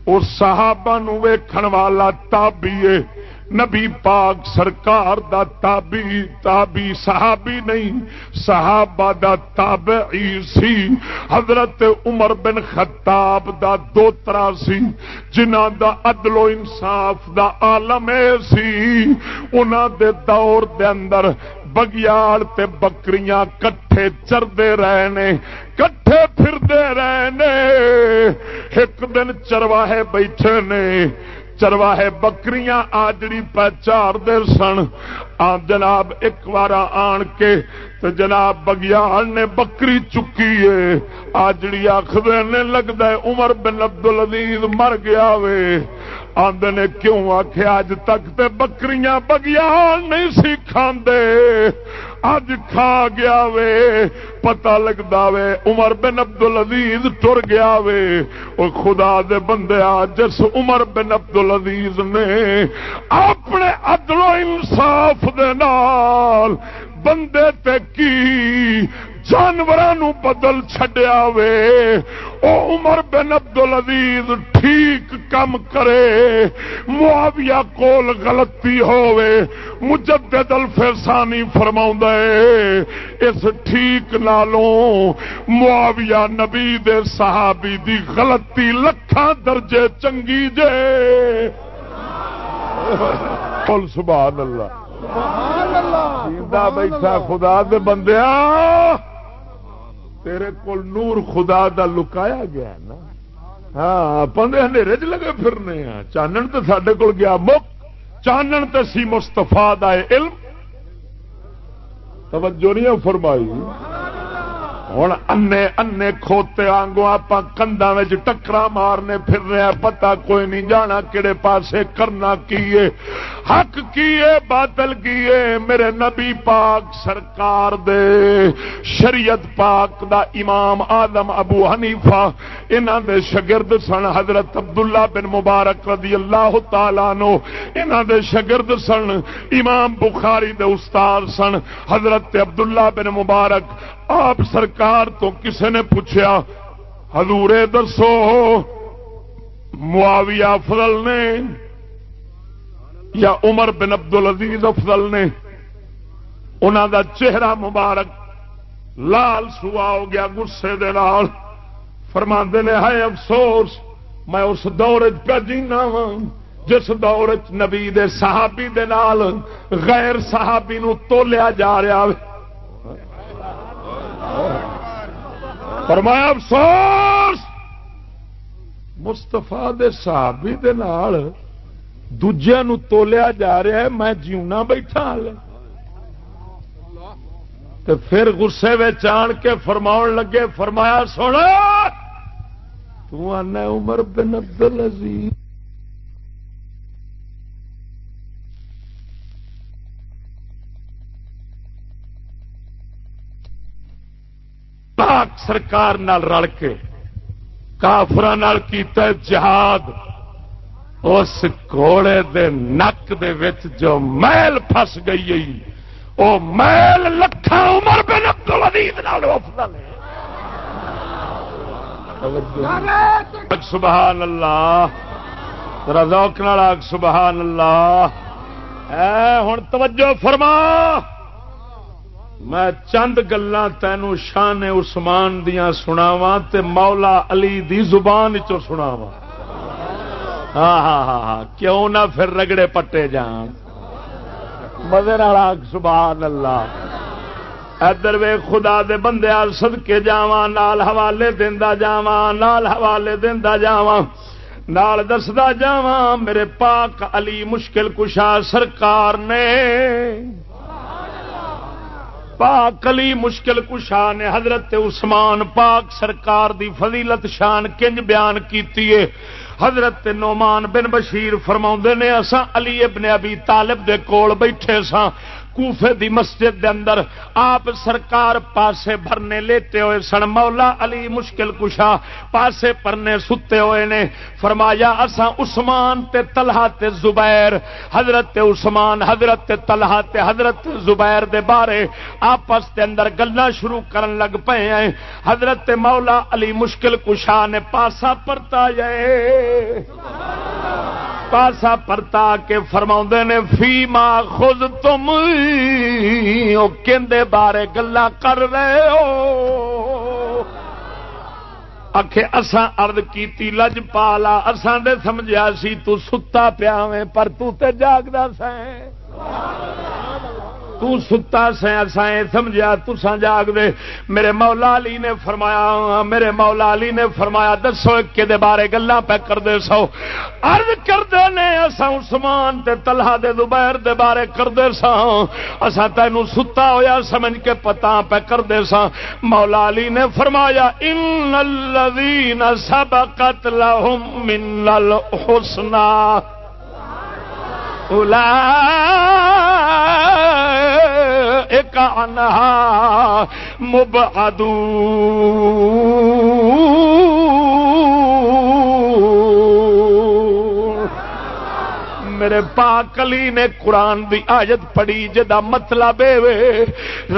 وہ صحابہ نو ویکھن والا تابی نبی پاک سرکار دا تابی تابی صحابی نہیں، صحابہ دا تابعی سی۔ حضرت عمر بن خطاب دا دوترا سی جنہ دا عدل و انصاف دا عالم سی۔ انہاں دے دور دے اندر بگیال تے بکریاں کٹھے چردے رہنے، کٹھے پھردے رہنے۔ ایک دن چرواہے بیٹھے نے چرواہے بکریاں، آجڑی پہچار دے سن۔ آ جناب، ایک بار آن کے تو جناب بگیار نے بکری چکی ہے۔ آجڑی آخر نے لگتا ہے عمر بن عبدالعزیز مر گیا وے۔ آدھے نے کیوں آخ اج تک تے بکریاں بگیال نہیں سی کھاندے؟ اج کھا گیا وے پتا لگتا وے، عمر بن عبد العزیز ٹر گیا وے۔ اور خدا دے بندے جس عمر بن عبد العزیز نے اپنے عدل و انصاف دے نال بندے تے کی جانوروں بدل چڈیا وے۔ او عمر بن عبد العزیز ٹھیک کم کرے۔ معاویہ کول غلطی ہووے۔ مجدد الفسانی فرما اس ٹھیک نالوں معاویہ نبی دے صحابی دی غلطی لکھاں درجے چنگی جے۔ سبحان اللہ۔ بیٹھا خدا دے بندیا تیرے کول نور خدا دا لکایا گیا نا۔ ہاں اندھیرے چ لگے پھرنے ہیں۔ چانن تو سڈے کول گیا مک چانن تو سی مستفا علم۔ توجہ نہیں فرمائی۔ ہوں انے انے کھوتے آنگو آپ کندا ٹکرا مارنے پھر رہے پتا کوئی نہیں جانا کہڑے پاسے کرنا کیے حق کیے باطل کیے میرے نبی پاک سرکار دے شریعت پاک دا امام آدم ابو حنیفہ انہاں دے شگرد سن حضرت عبداللہ بن مبارک رضی اللہ تعالیٰ نو انہاں دے شگرد سن امام بخاری دے استاد سن حضرت عبداللہ بن مبارک آپ سرکار تو کسے نے پوچھا حضور دسو، معاویہ افضل نے یا عمر بن عبد العزیز افضل نے؟ انہوں دا چہرہ مبارک لال سوا ہو گیا گسے دے نال۔ فرما نے ہے افسوس، میں اس دور پہ جینا وا جس دور نبی دے صحابی دے نال غیر صحابی نو تولیا جا رہا ہے۔ فرمایا، افسوس! مستفا دے صحابی دے نال دجیا تولیا جا رہا ہے، میں جیونا بیٹھا ہال تو پھر غصے آن کے فرماؤ لگے، فرمایا، سونا! تنا عمر بن عبد پاک سرکار نال رل کے کافر کیتا جہاد، اس گھوڑے دے نک دے وچ جو میل فس گئی او میل لکھا عمر بن عبد العزیز نال افضل ہے۔ سبحان اللہ رزوک نال سبحان اللہ۔ اے، ہن توجہ فرما۔ میں چند گلا تینوں شان عثمان دیا سناوا تے مولا علی دی زبان چو سناوا ہاں ہاں ہاں ہاں کیوں نہ پھر رگڑے پٹے جان۔ مزے سبحان اللہ ادھر وے خدا دے بندے سد کے جاوا نال حوالے دینا جاوا نال حوالے دینا جاوا نال دسدا جاوا میرے پاک علی مشکل کشا سرکار نے پاک علی مشکل کشا نے حضرت عثمان پاک سرکار دی فضیلت شان کنج بیان کیتی ہے۔ حضرت نومان بن بشیر فرما نے اسا علی ابن ابی طالب دے کول بیٹھے سا کوفے دی مسجد دے اندر آپ سرکار پاسے بھرنے لیتے ہوئے سن، مولا علی مشکل کشا پاسے پرنے ستے ہوئے نے۔ فرمایا اسا عثمان تے طلحہ تے زبیر، حضرت عثمان، حضرت طلحہ تے حضرت زبیر دے بارے آپس دے اندر گلاں شروع کرن لگ پئے ہیں۔ حضرت مولا علی مشکل کشا نے پاسا پرتا جائے۔ سبحان اللہ پاسا پرتا کے فرما نے فی ماں خود تم کہ بارے گلا کر رہے ہو۔ آخے اسان ارد کیتی، لج پالا اسان دے سمجھا سی، تو ستا پیا پر تو تے جاگدا سیں تو ستا سائیں سمجھا تسا جاگ دے میرے مولا علی نے فرمایا، میرے مولا علی نے فرمایا، دسو کہ دے بارے گلا پہ کر دے سو۔ عرض کر دے نے اسا عثمان تے طلحہ دے زبیر دے بارے کر دے سا اسا تینو ستا ہویا، سمجھ کے پتا پہ کر دے سا مولا علی نے فرمایا، ان الذين سبقت لهم من الحسنى۔ ایک انہا مبعدو میرے پاک علی نے قرآن دی آیت پڑھی جدا مطلب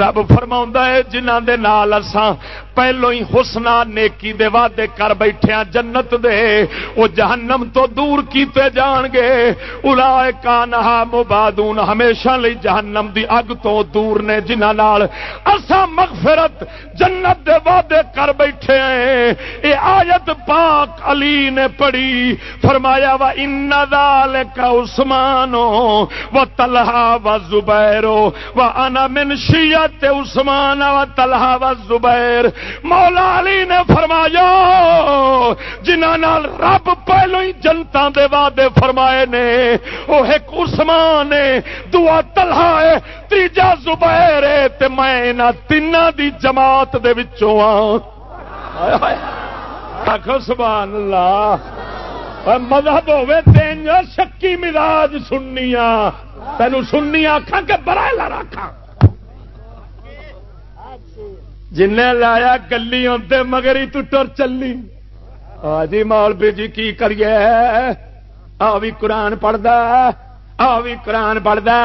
رب فرما ہے جنہ دے نال اساں پہلو ہی حسنا نیکی دے وعدے کر بیٹھے ہاں جنت دے وہ جہنم تو دور کیتے جان گے۔ الا کانہا مبادون، ہمیشہ لی جہنم دی اگ تو دور نے جنہ نال اسا مغفرت، جنت دے وعدے کر بیٹھے ہیں۔ اے آیت پاک علی نے پڑھی، فرمایا وا ان ذالک اس عثمانو، و طلحہ و زبیرو، و انا من شیعت عثمان و طلحہ و زبیر۔ مولا علی نے فرمایا جنہ رب پہلو ہی جنتا دے وعدے فرمائے نے وہ ایک عثمان ہے دعا تلہا ہے، تیجا زبیر ہے، تے میں نہ تین دی جماعت دے وچوں ہاں۔ آخو سبحان اللہ۔ مذہب ہوے تین شکی مزاج سننیا تینوں سننی آخا کہ برائے رکھا جن لایا گلی ہوتے مگر ہی ٹر چلی جی مولوی جی کی کریے آ بھی قرآن پڑھتا آ بھی قرآن پڑھتا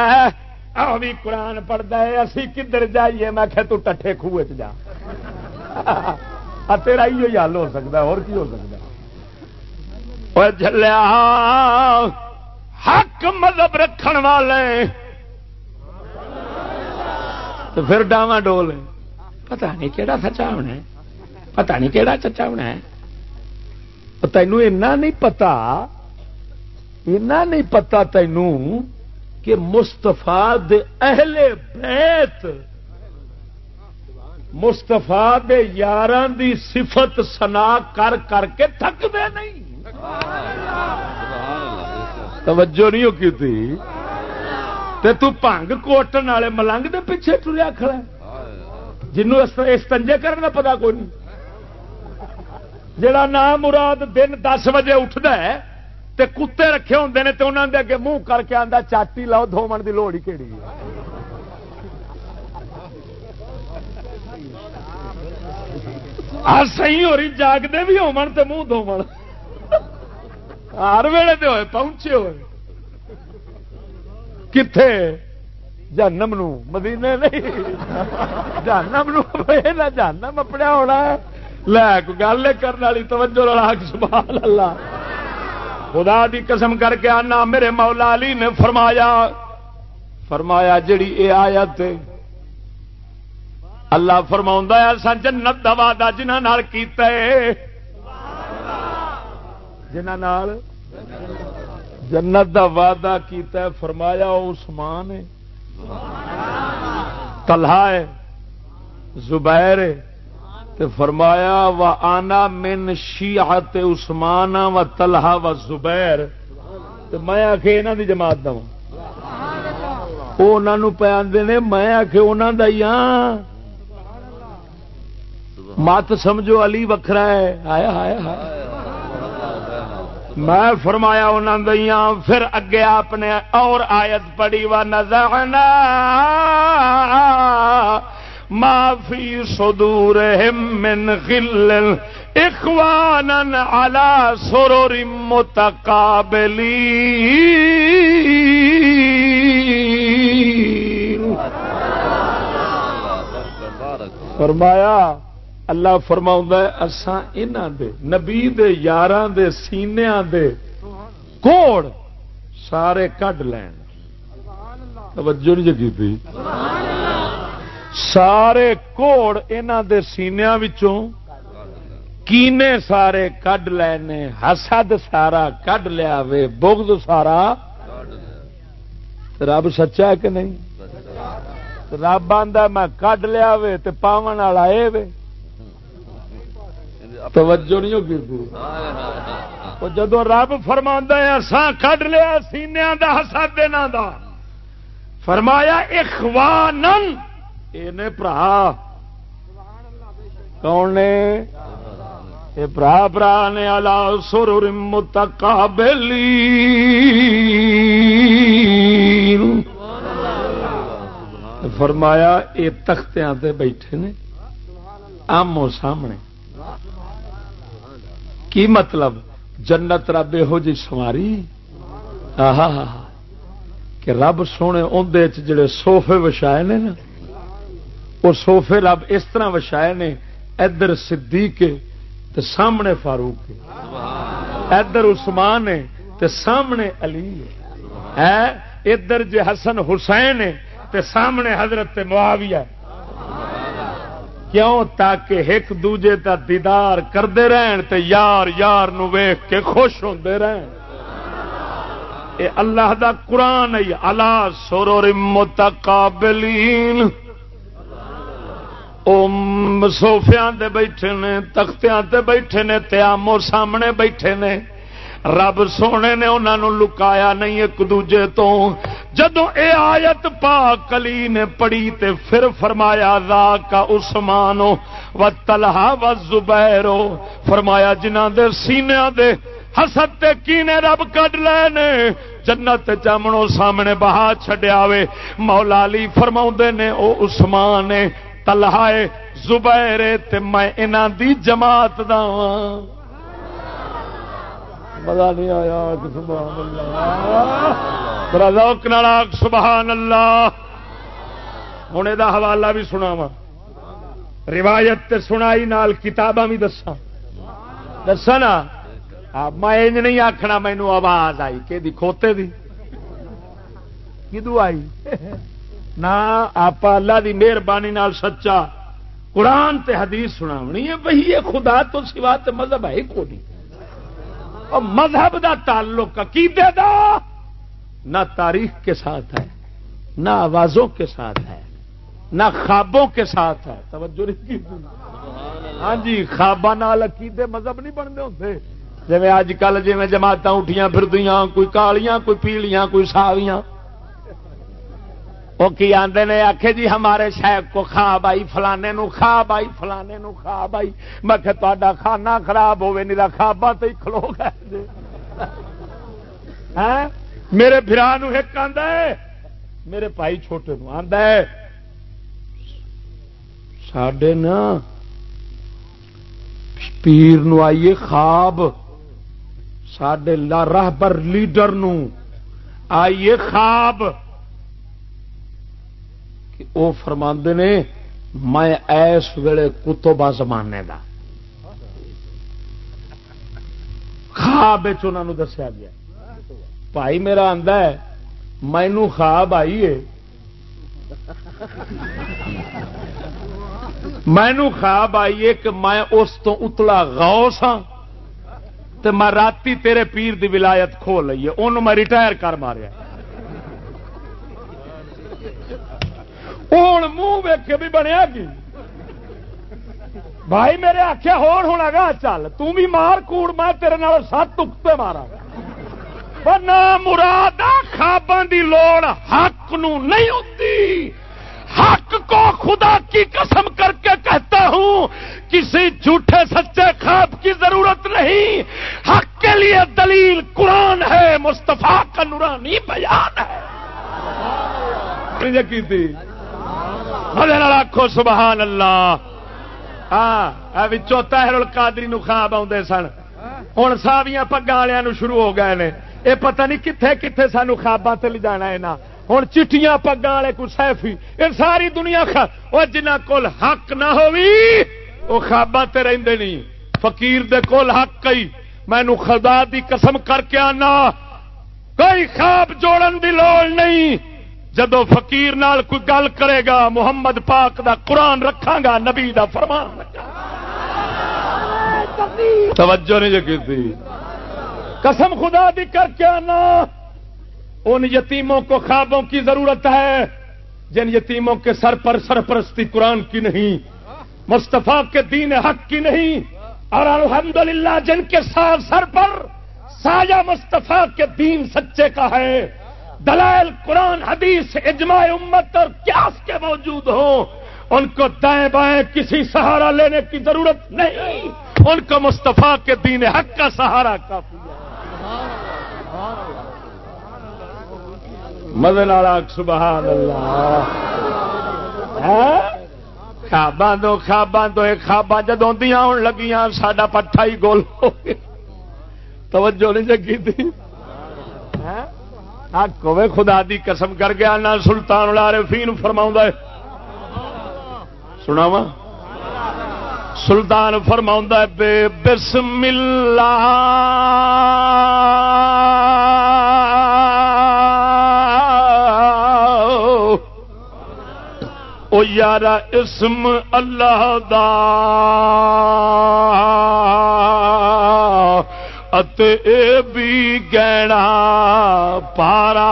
آ بھی قرآن پڑھتا ہے اسی کدھر جائیے میں کہ ٹھے خوہ چ جا تیرا ہی حل ہو سکتا اور کی ہو سکتا جلیا حق مذہب رکھن والے تو پھر ڈاواں ڈول پتا نہیں کہڑا سچا ہونا ہے پتا نہیں کہڑا چچا ہونا ہے تینوں اینا نہیں پتا اینا نہیں پتا تینوں کہ مستفا اہل بیت مستفا یار دی صفت سنا کر کر کے تھکتے نہیں توجہ نہیں کی تھی؟ تے تو پنگ کوٹن والے ملنگ دے پیچھے ٹریا کھڑا ہے۔ جنوں استنجے کرنے کا پتا کوئی نہیں۔ جڑا نام مراد دن دس بجے اٹھتا ہے، تے کتے رکھے ہوں نے تو انہوں دے اگے منہ کر کے آتا چاٹی لاؤ، دھومن کی لوڑ ہی کہڑی سی ہو رہی جاگتے بھی ہومن تے منہ دھومن۔ ہر ویلے دے ہوئے، پہنچے ہوئے۔ کتنے جانم مدینے نہیں۔ جانم جانم اپنے ہونا ہے۔ لے گل کرنے والی، توجہ لاک سبحان اللہ۔ خدا دی قسم کر کے آنا، میرے مولا علی نے فرمایا فرمایا جڑی اے آیت اللہ فرما ہے جنت دا وعدہ جنہ کیتا ہے جنہ جنت دا وعدہ کیتا ہے فرمایا عثمان ہے۔ طلحہ ہے زبیر ہے۔ تے فرمایا و آنا من شیعت عثمان و طلحہ و زبیر. تے میں آ کے یہاں دی جماعت دا وہ انہوں پہ آدھے نے میں آ کے انہوں دا ہی ہاں۔ مت سمجھو علی وکھرا ہے۔ آیا آیا آیا میں فرمایا انہوں دیا پھر اگے آپ نے اور آیت پڑی و نزعنا معافی سدور من غل اخوانا على سرور فرمایا اللہ فرما اسان انہوں دے، نبی دے یار دے سینیا دے کوڑ سارے کڈ لین۔ توجہ نہیں جگی تھی سارے کوڑ انہوں دے سینیا وچوں کینے سارے کڈ لینے؟ حسد سارا کڈ لیا وے، بغض سارا رب سچا ہے کہ نہیں؟ رب آدھا میں کڈ لیا وے تے پاون والا اے وے۔ توجہ نہیں ہوگی جدو رب فرما ہے کھ لیا سینیا دا ہسا دینا دا۔ فرمایا اخوان برا۔ کون نے؟ برا برا نے الا سر متقابلی فرمایا یہ تختیاں تے بیٹھے نے۔ آمو سامنے۔ کی مطلب؟ جنت رب یہو جی سواری؟ کہ رب سونے اندر جڑے سوفے وچھائے نے نا وہ سوفے رب اس طرح وچھائے نے ادھر صدیق تے سامنے فاروق ادھر عثمان ہے تے سامنے علی ہے۔ ادھر جی حسن حسین ہے تے سامنے حضرت معاویہ ہے۔ کیوں تاکہ ایک دوجے کا دیدار کرتے رہن تے یار یار نو ویخ کے خوش ہوتے رہن۔ اے اللہ دا قرآن ہے اللہ سرور متقابلین۔ او سوفیاں دے بیٹھے نے، تختیاں تے بیٹھے نے تیامو سامنے بیٹھے نے۔ رب سونے نے انہوں لکایا نہیں ایک دوجے تو جدو اے آیت پا کلی نے پڑی تے پھر فرمایا را کا اسمانو و تلہا و زبیرو فرمایا جنہ دے سینیا دے حسد تے کینے رب کڈ لے جنت چمنو سامنے بہا چھڈیا وے۔ مولا علی فرماؤں نے، او عثمان تلہا زبیر تے میں انہاں دی جماعت دا ہاں۔ مزہ نہیں آیا سبحان اللہ۔ سبحان اللہ۔ ہوں یہ حوالہ بھی سنا وا روایت سنائی نال کتاباں بھی دسا دسا نا؟ میں نہیں آخنا مینو آواز آئی کہ کھوتے دی۔ کدو آئی؟ نہ آپ اللہ دی مہربانی نال سچا قرآن تے حدیث سنا ہے۔ وہی خدا تو سوا تے مذہب ہے کو نہیں مذہب دا تعلق عقیدے دا نہ تاریخ کے ساتھ ہے، نہ آوازوں کے ساتھ ہے، نہ خوابوں کے ساتھ ہے۔ توجہ ہاں جی خوابہ نال عقیدے مذہب نہیں بنتے ہوتے جی اج کل جی جماعت اٹھیاں پھر کوئی کالیاں، کوئی پیلیاں، کوئی ساویاں۔ وہ کی آدھے نے آخے جی ہمارے شیخ کو خواب آئی، فلانے نو خواب آئی، فلانے نو خواب آئی۔ میں کہ تا کھانا خراب ہوے نہیں خوابا تو کھلو گئے۔ ہاں؟ میرے برا ایک آدھا ہے، میرے بھائی چھوٹے نو آدھا ہے۔ سڈے نا پیر نو آئیے خواب۔ سڈے راہبر لیڈر نو آئیے خواب۔ وہ فرما نے، میں ایس ویلے کتوبا زمانے کا خواب دسیا گیا۔ بھائی میرا آدھا ہے مینو خواب آئیے مینو خواب آئیے کہ میں اس تو اتلا غوث ہاں تے میں راتی تیرے پیر دی ولایت کھو لئیے ان میں ریٹائر کر ماریا۔ ہوں منہ ویک بھی بنیا گی بھائی میرے آخیا ہونا گا چل تھی مار کوڑ میں تیرے نال سات ٹکتے مارا نہ مراد خوابوں دی لوڑ حق نو نہیں ہوتی حق کو خدا کی قسم کر کے کہتا ہوں کسی جھوٹے سچے خواب کی ضرورت نہیں حق کے لیے دلیل قرآن ہے مستفا کا نورانی بیان ہے کی تھی آخو سبحان اللہ۔ ہاں تہر قادری نو خواب آدھے سن۔ ہوں ساویاں پگا والوں شروع ہو گئے نے۔ یہ پتہ نہیں کتنے کتنے سانو خوابہ سے لے جانا ہے نا۔ ہوں چٹیاں پگا والے کو سیفی۔ یہ ساری دنیا وہ جنہ کول حق نہ ہوئی وہ خوابہ تے رہندے نہیں فقیر دے کول حق کئی۔ مینو خدا دی قسم کر کے آنا۔ کوئی خواب جوڑن دی لوڑ نہیں۔ جدو فقیر نال کوئی گل کرے گا، محمد پاک دا قرآن رکھا گا، نبی دا فرمان توجہ نہیں جو کی قسم خدا دی کر کے آنا، ان یتیموں کو خوابوں کی ضرورت ہے، جن یتیموں کے سر پر سرپرستی قرآن کی نہیں، مصطفیٰ کے دین حق کی نہیں، اور الحمدللہ جن کے ساتھ سر پر سایہ مصطفیٰ کے دین سچے کا ہے۔ دلائل قرآن، حدیث، اجماع امت اور کیاس کے موجود ہوں۔ ان کو دائیں بائیں کسی سہارا لینے کی ضرورت نہیں۔ ان کو مصطفیٰ کے دین حق کا سہارا کافی مدن سبحان اللہ۔ ہاں؟ خواباں تو خواباں تو خواباں جدوں دیا آن لگیاں، ساڈا پٹھا ہی گول ہو توجہ نہیں جگی تھی۔ ہاں؟ کوے خدا دی قسم کر گیا نہ سلطان العارفین فرماؤں ہے۔ سنا وا سلطان فرماؤں بے بسم اللہ۔ او یارا، اسم اللہ دا۔ اتے اے بھی گہنا پارا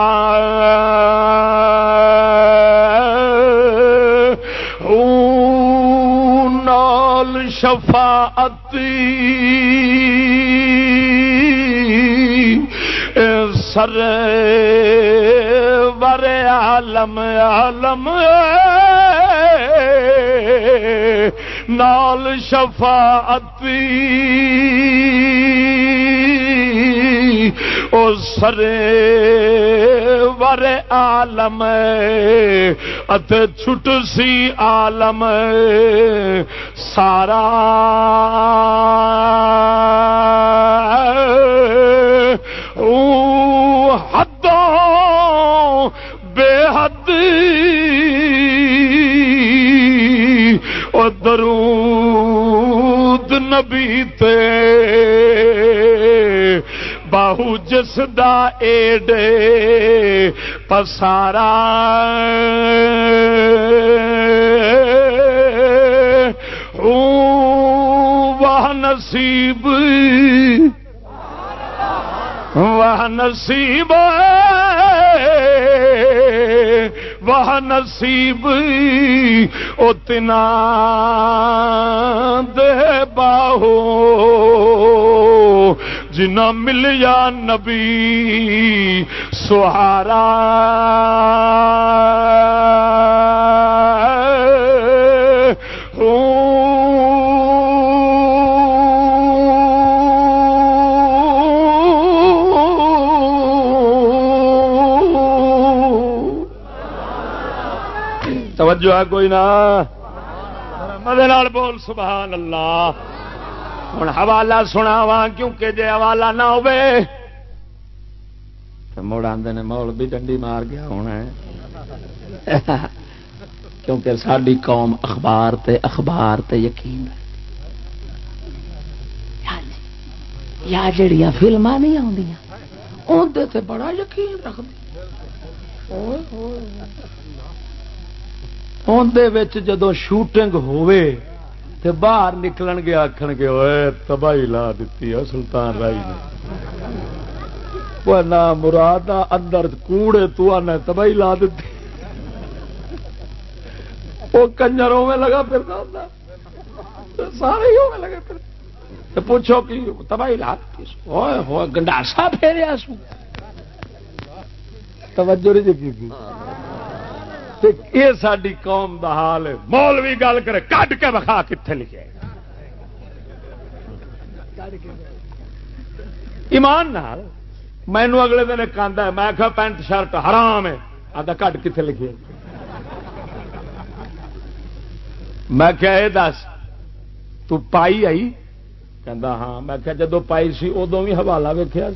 نال شفاعتی سر ور عالم عالم نال شفاعتی او سر ور عالم ات چھٹ سی عالم سارا۔ حدوں بے حد درود نبی تے۔ باہو جس دا ایڈے پسارا۔ وہ نصیب۔ وہ نصیب۔ وہ نصیب اتنا دے باہو جنا ملیا نبی سہارا توجہ ہے کوئی نہ؟ مدد بول، سبحان اللہ۔ ہوں حوالہ سنا وا کیونکہ جی حوالہ نہ ہو مڑ آدھے نے مول بھی ڈنڈی مار گیا ہونا ہے۔ کیونکہ ساری قوم اخبار تے اخبار تے یقین یا جڑیاں فلما نہیں آدی بڑا یقین رکھتی اندر جدو شوٹنگ ہوئے تے باہر نکل گے آخر گے تباہی لا دیتی ہے سلطان رائی نے. نہ، مراد اندر کوڑے تو آنا تباہی لا دیتی وہ کنجر میں لگا پھر سارے ہی ہونے لگے پھر پوچھو کہ تباہی لا دیتی گنڈاسا پھیریا سو توجہ نہیں جی جی یہ ساری قوم دا حال ہے۔ مولوی گل کرے کٹ کے بخا کتنے لکھے؟ ایمان نال مینو اگلے دن ایک آدھا میں آخا پینٹ شرٹ حرام ہے۔ آدھا کٹ کتنے لکھے؟ میں کیا یہ دس، تو پائی آئی؟ کہ ہاں۔ میں کیا جدو پائی سی ادو بھی حوالہ ویخیا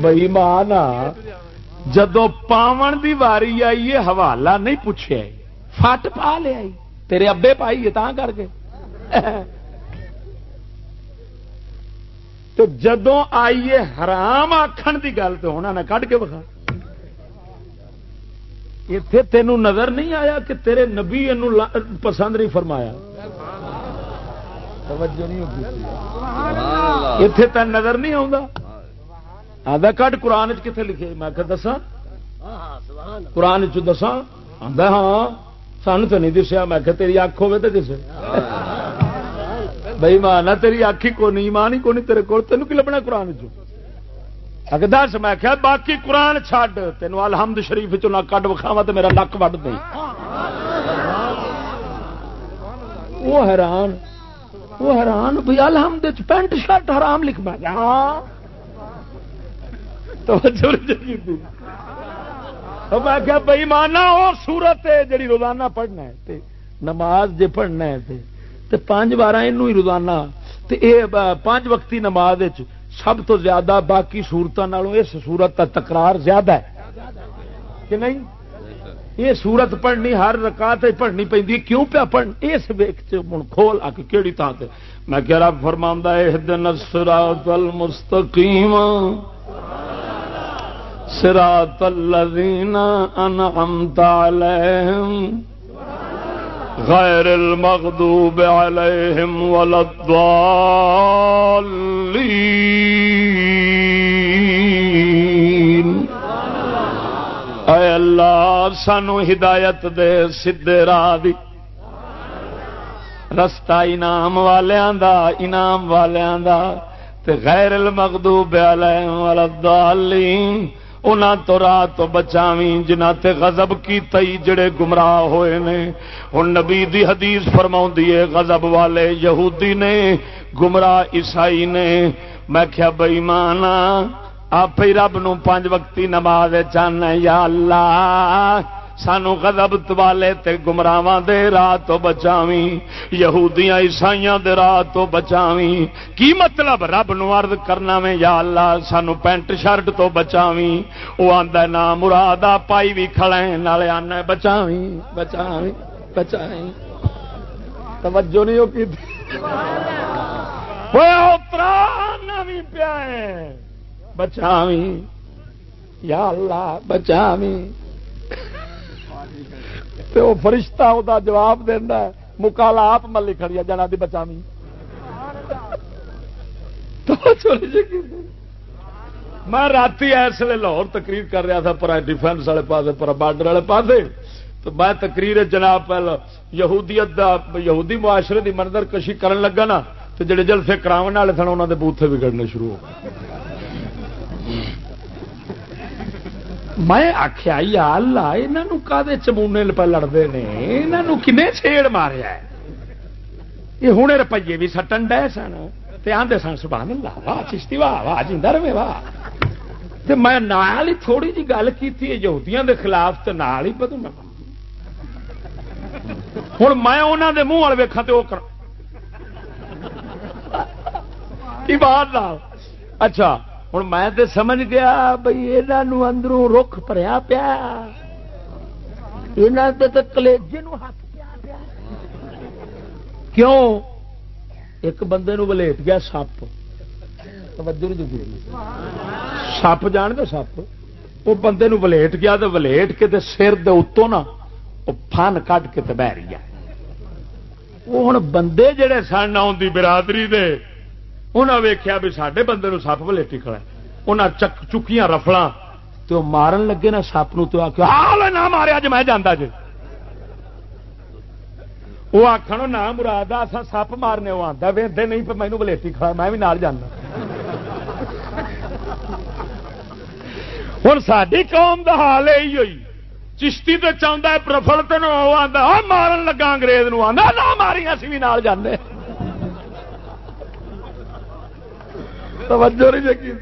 بئی مان جدو پاون دی واری آئی ہے حوالہ نہیں پوچھے فٹ پا لیا تیرے ابے پائی ہے کر کے۔ تو جدو آئیے حرام آخر کی گل تو ہونا نہ کھ کے بخا اتے تینوں نظر نہیں آیا کہ تیرے نبی یہ پسند نہیں فرمایا۔ اتے تین نظر نہیں آتا آدھا کٹ قرآن کتنے لکھے؟ میں دسا قرآن چ دسا آدھا ہاں۔ سان تو نہیں دسیا، میں تیری اک ہوے تو دسے۔ بھائی ماں نہ تیری اک ہی کو نہیں ماں نہیں کو نہیں تیرے کو تین کی لبنا قرآن چ دس، میں کیا باقی قرآن چھڈ۔ تین الحمد شریف چ نہ کڈ وکھاوا تو میرا لک وڈ دیں وہ حیران وہ حیران بھائی الحمد پینٹ شرٹ حرام لکھ میں ہاں میں کیا بئی مانا وہ سورت ہے جی روزانہ پڑھنا ہے نماز جی پڑھنا ہے پانچ بار یہ روزانہ۔ پانچ وقتی نماز سب تو زیادہ باقی سورتوں اس سورت کا تکرار زیادہ ہے۔ کہ نہیں؟ یہ سورت پڑھنی ہر رکاط پڑھنی پی کیوں پیا پڑھ اس کھول آ کے کہڑی تھان سے میں کہہ رہا فرما ہے دن سرات المستقیم صراط الذين أنعمت عليهم غير المغضوب عليهم ولا الضالين اے اللہ، سانو ہدایت دے سدھے راہ دی۔ رستہ انعام والیاں دا، انعام والیاں دا۔ تے غیر المغضوب علیہم ولا الضالین۔ انہاں تو راہ تو بچاوی جنہ تے غضب کی تئی جڑے گمراہ ہوئے نے۔ ہن نبی دی حدیث فرماؤں دیئے غضب والے یہودی نے، گمراہ عیسائی نے۔ میں کیا بے ایمان آپ ہی رب نو پانچ وقتی نماز چاہنا یا اللہ سانو غضب والے تے گمراواں دے راہ تو بچاویں، یہودیاں عیسائیاں دے راہ تو بچاویں۔ کی مطلب رب نو عرض کرنا میں یا اللہ سانو پینٹ شرٹ تو بچاویں۔ او آندا نا مرادا پائی وی کھڑے نالے آنا بچاویں بچاویں بچاویں۔ توجہ نہیں ہو کی ہوئے اترا نوی پیا بچاویں۔ یا اللہ بچاویں۔ تے وہ فرشتہ وہ جواب دینا مکالا آپ ملی کھڑی ہے جنا دی بچامی جی میں رات اس لیے لاہور تقریر کر رہا تھا، پر ڈیفینس والے پاس پر بارڈر والے پاس تو میں تقریر جناب پہلے یہودیت دا، یہودی معاشرے دی منظر کشی کرن لگا نا، تو جڑے جلسے کرا والے سن انہوں کے بوتھے بگڑنے شروع ہو گئے۔ میں آخیا یا اللہ یہاں کدے چمونے پہ لڑتے ہیں یہاں کنے چھیڑ ماریا یہ ہوں روپیے بھی سٹن ڈے سن آدھے سن سبحان اللہ واہ، چشتی، واہ واہ جیندر میں واہ۔ میں نال ہی تھوڑی جی گل کی یہودیاں دے خلاف تو نال ہی بدو میں ہوں میں انہوں دے منہ والے ویکا تو وہ کر اچھا ہوں میں تے سمجھ گیا بھائی یہ اندروں رخ پریا پیا یہاں تو کلیجے ہاتھ پیا پیا کیوں ایک بندے نو ولیٹ گیا سپ سپ جان گے سپ وہ بندے نو ولیٹ گیا تو ولیٹ کے تے سر دے اتوں نا وہ فن کٹ کے بہ رہی ہے وہ ہوں بندے جڑے سن آن کی برادری دے انہیں ویخیا بھی سڈے بندے سپ ولیٹی کھڑا انہیں چک چکیاں رفلا تو مارن لگے نا سپ نو تو آ نہ ماریا جی میں جانا جی وہ آخر نہ مراد اصا سپ مارنے وہ آتا وے نہیں پہ مینو بلیٹی کھڑا میں بھی نال جانا ہوں ساری قوم کا حال یہی ہوئی چشتی تو چاہتا ہے پرفل تو آتا مارن لگا انگریز نو آتا نہ ماری اسی بھی نال جانے توجہ نہیں دیکھی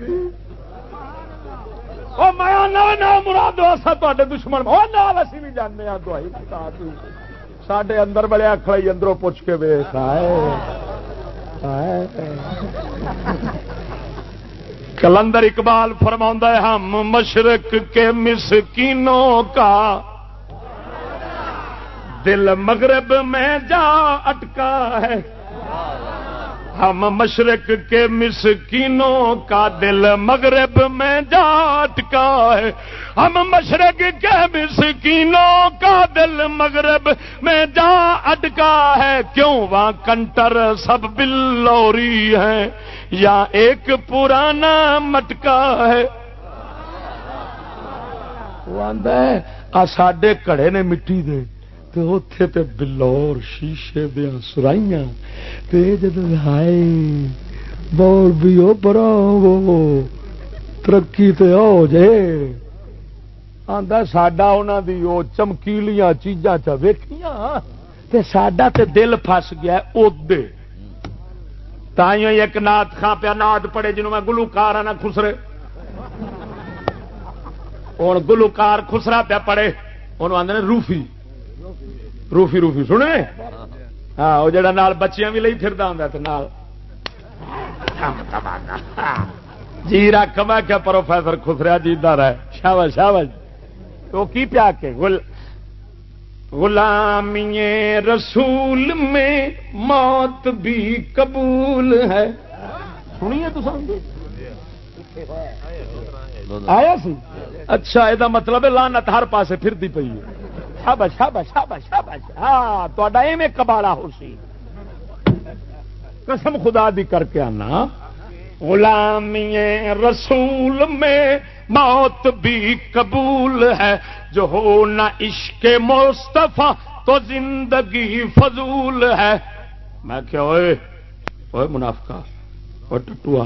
میں مراد تے دشمن۔ اسی بھی جانے ہاں دوائی سڈے اندر بڑے کھڑائی اندروں پوچھ کے ویس کلندر اقبال فرما ہے، ہم مشرق کے مسکینوں کا دل مغرب میں جا اٹکا ہے۔ ہم مشرق کے مسکینوں کا دل مغرب میں جاٹ کا ہے۔ ہم مشرق کے مسکینوں کا دل مغرب میں جا اٹکا ہے۔ کیوں وہاں کنٹر سب بلوری ہے؟ یا ایک پرانا مٹکا ہے۔ وہ آدھا ساڈے کڑے نے مٹی دے۔ اتے تے بلور شیشے دیا سرائیاں، تے جد ہائے بول بھی وہ برا وہ ترقی تے ہو جے۔ آدھا ساڈا انہوں دی وہ چمکیلیاں چیزاں چ ویکیاں تے ساڈا تے دل فس گیا ادے تائیوں ایک نات خاں پیا، نات پڑے جنہوں میں گلوکار ہاں آنا خسرے ہوں گلوکار خسرا پیا پڑے، انہوں آدھے روفی۔ روفی روفی سنے؟ ہاں وہ جڑا نال بچیاں بھی لئی پھردا ہوں تو نال. جی رکھ، میں کیا پروفیسر خسریا جیتا رہے. شابش شابش تو کی پیا کے؟ گل غلامی رسول میں موت بھی قبول ہے. سنیے تو سمجھ آیا سی؟ اچھا یہ مطلب ہے لانت ہر پاسے پھرتی پی ہے. شابش شابش شابش شابش. ہاں تا ایویں کباڑا ہو سی۔ قسم خدا دی کر کے آنا۔ غلامی رسول میں موت بھی قبول ہے۔ جو ہو نہ عشق مصطفیٰ، تو زندگی فضول ہے۔ میں کیا ہوئے؟ ہوئے منافقہ۔ اور ٹٹوا۔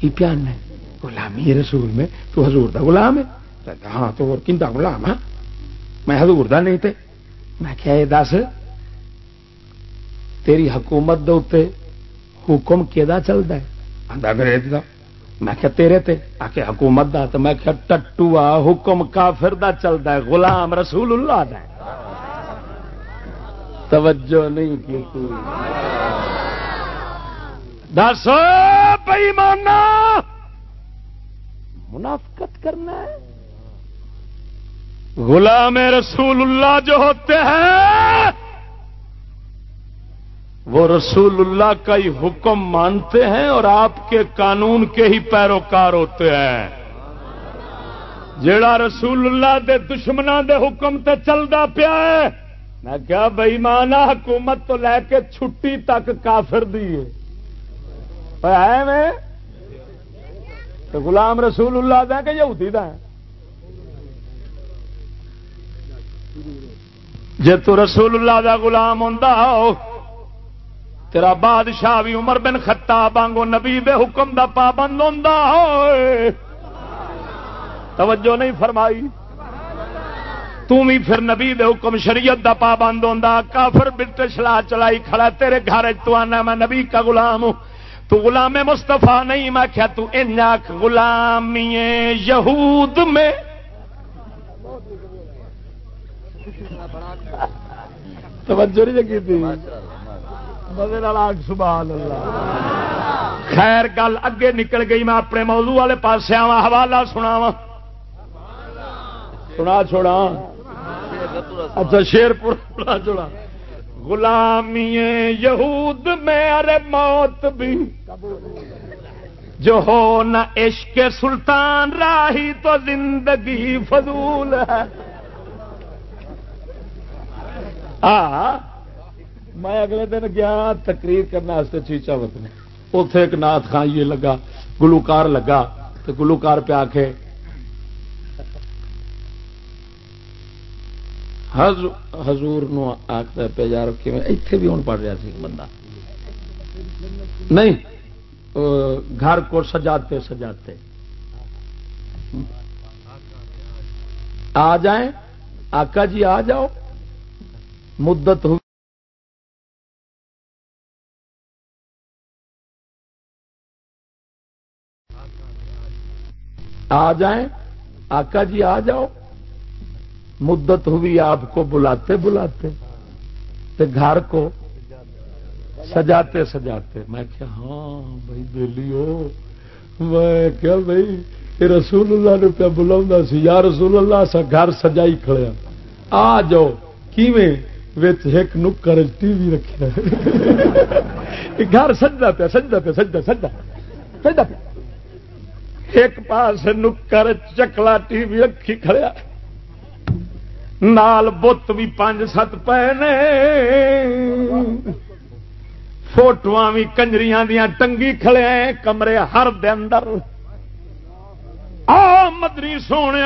کی پیان ہے غلامی رسول میں۔ تو حضور دا غلام ہے۔ ہاں تو اور کنتا غلام ہے میں حضور دا نہیں تے میں کیا یہ دس تیری حکومت دے حکم کہ چلتا ہے؟ انگریز کا میں کیا تیرے تے۔ آ کے حکومت دا۔ تو میں کیا ٹٹو آ حکم کافر دا چلتا ہے، غلام رسول اللہ دا ہے۔ توجہ نہیں کی دس بئی مانا منافقت کرنا ہے۔ غلام رسول اللہ جو ہوتے ہیں، وہ رسول اللہ کا ہی حکم مانتے ہیں اور آپ کے قانون کے ہی پیروکار ہوتے ہیں۔ جیڑا رسول اللہ دے دشمنوں دے حکم تے چلتا پیا ہے، میں کیا بئی مانا حکومت تو لے کے چھٹی تک کافر دی ہے۔ میں تو غلام رسول اللہ دیں کہ یہودی دا ہے جے تو رسول اللہ دا غلام ہوں تیرا بادشاہ بھی عمر بن خطاب وانگو نبی دے حکم دا پابند ہوندا ہوئے توجہ نہیں فرمائی۔ تم بھی پھر نبی دے حکم شریعت دا پابند ہوندا، کافر برٹش لا چلائی کھڑا، تیرے گھر تو آنا، میں نبی کا غلام ہوں۔ تو غلام مصطفیٰ نہیں، میں کیا تو ان غلامی یہود میں توجہ نہیں لگی تھی۔ سبحان اللہ خیر گل اگے نکل گئی، میں اپنے موضوع والے پاس آوا حوالہ سناوا سنا چھوڑا۔ اچھا شیر پورا چھوڑا۔ غلامی یہود میں ارے موت بھی۔ جو ہو نہ عشق سلطان، راہی تو زندگی فضول ہے۔ ہاں. میں اگلے دن گیا تقریر کرنے چیچا وطن اتے ایک نات خان یہ لگا، گلوکار لگا تو گلوکار پہ آ ہزور آخر پہ یار اتے بھی ہوں پڑھ رہا سی بندہ۔ نہیں گھر کو سجاتے سجاتے۔ آ جائیں، آقا جی آ جاؤ۔ مدت ہوئی آ جائیں۔ آقا جی آ جاؤ۔ مدت ہوئی آپ کو بلاتے بلاتے گھر کو سجاتے سجاتے۔ میں کیا ہاں بھائی دلی ہو۔ میں کیا بھائی رسول اللہ نے پہ بلا سی۔ یا رسول اللہ سا گھر سجائی کھڑیا ہاں۔ آ جاؤ۔ کیویں؟ ایک نکر ٹی وی رکھا گھر سجدا پیا سجدا پیا سجدا سجدا سجدا پیا۔ ایک پاس نکر چکلا ٹی وی رکھی کھڑیا۔ نال بت بھی پانچ سات پے نے فوٹو بھی کنجری دیا ٹنگی کھڑے کمرے ہر اندر۔ آ مدری سونے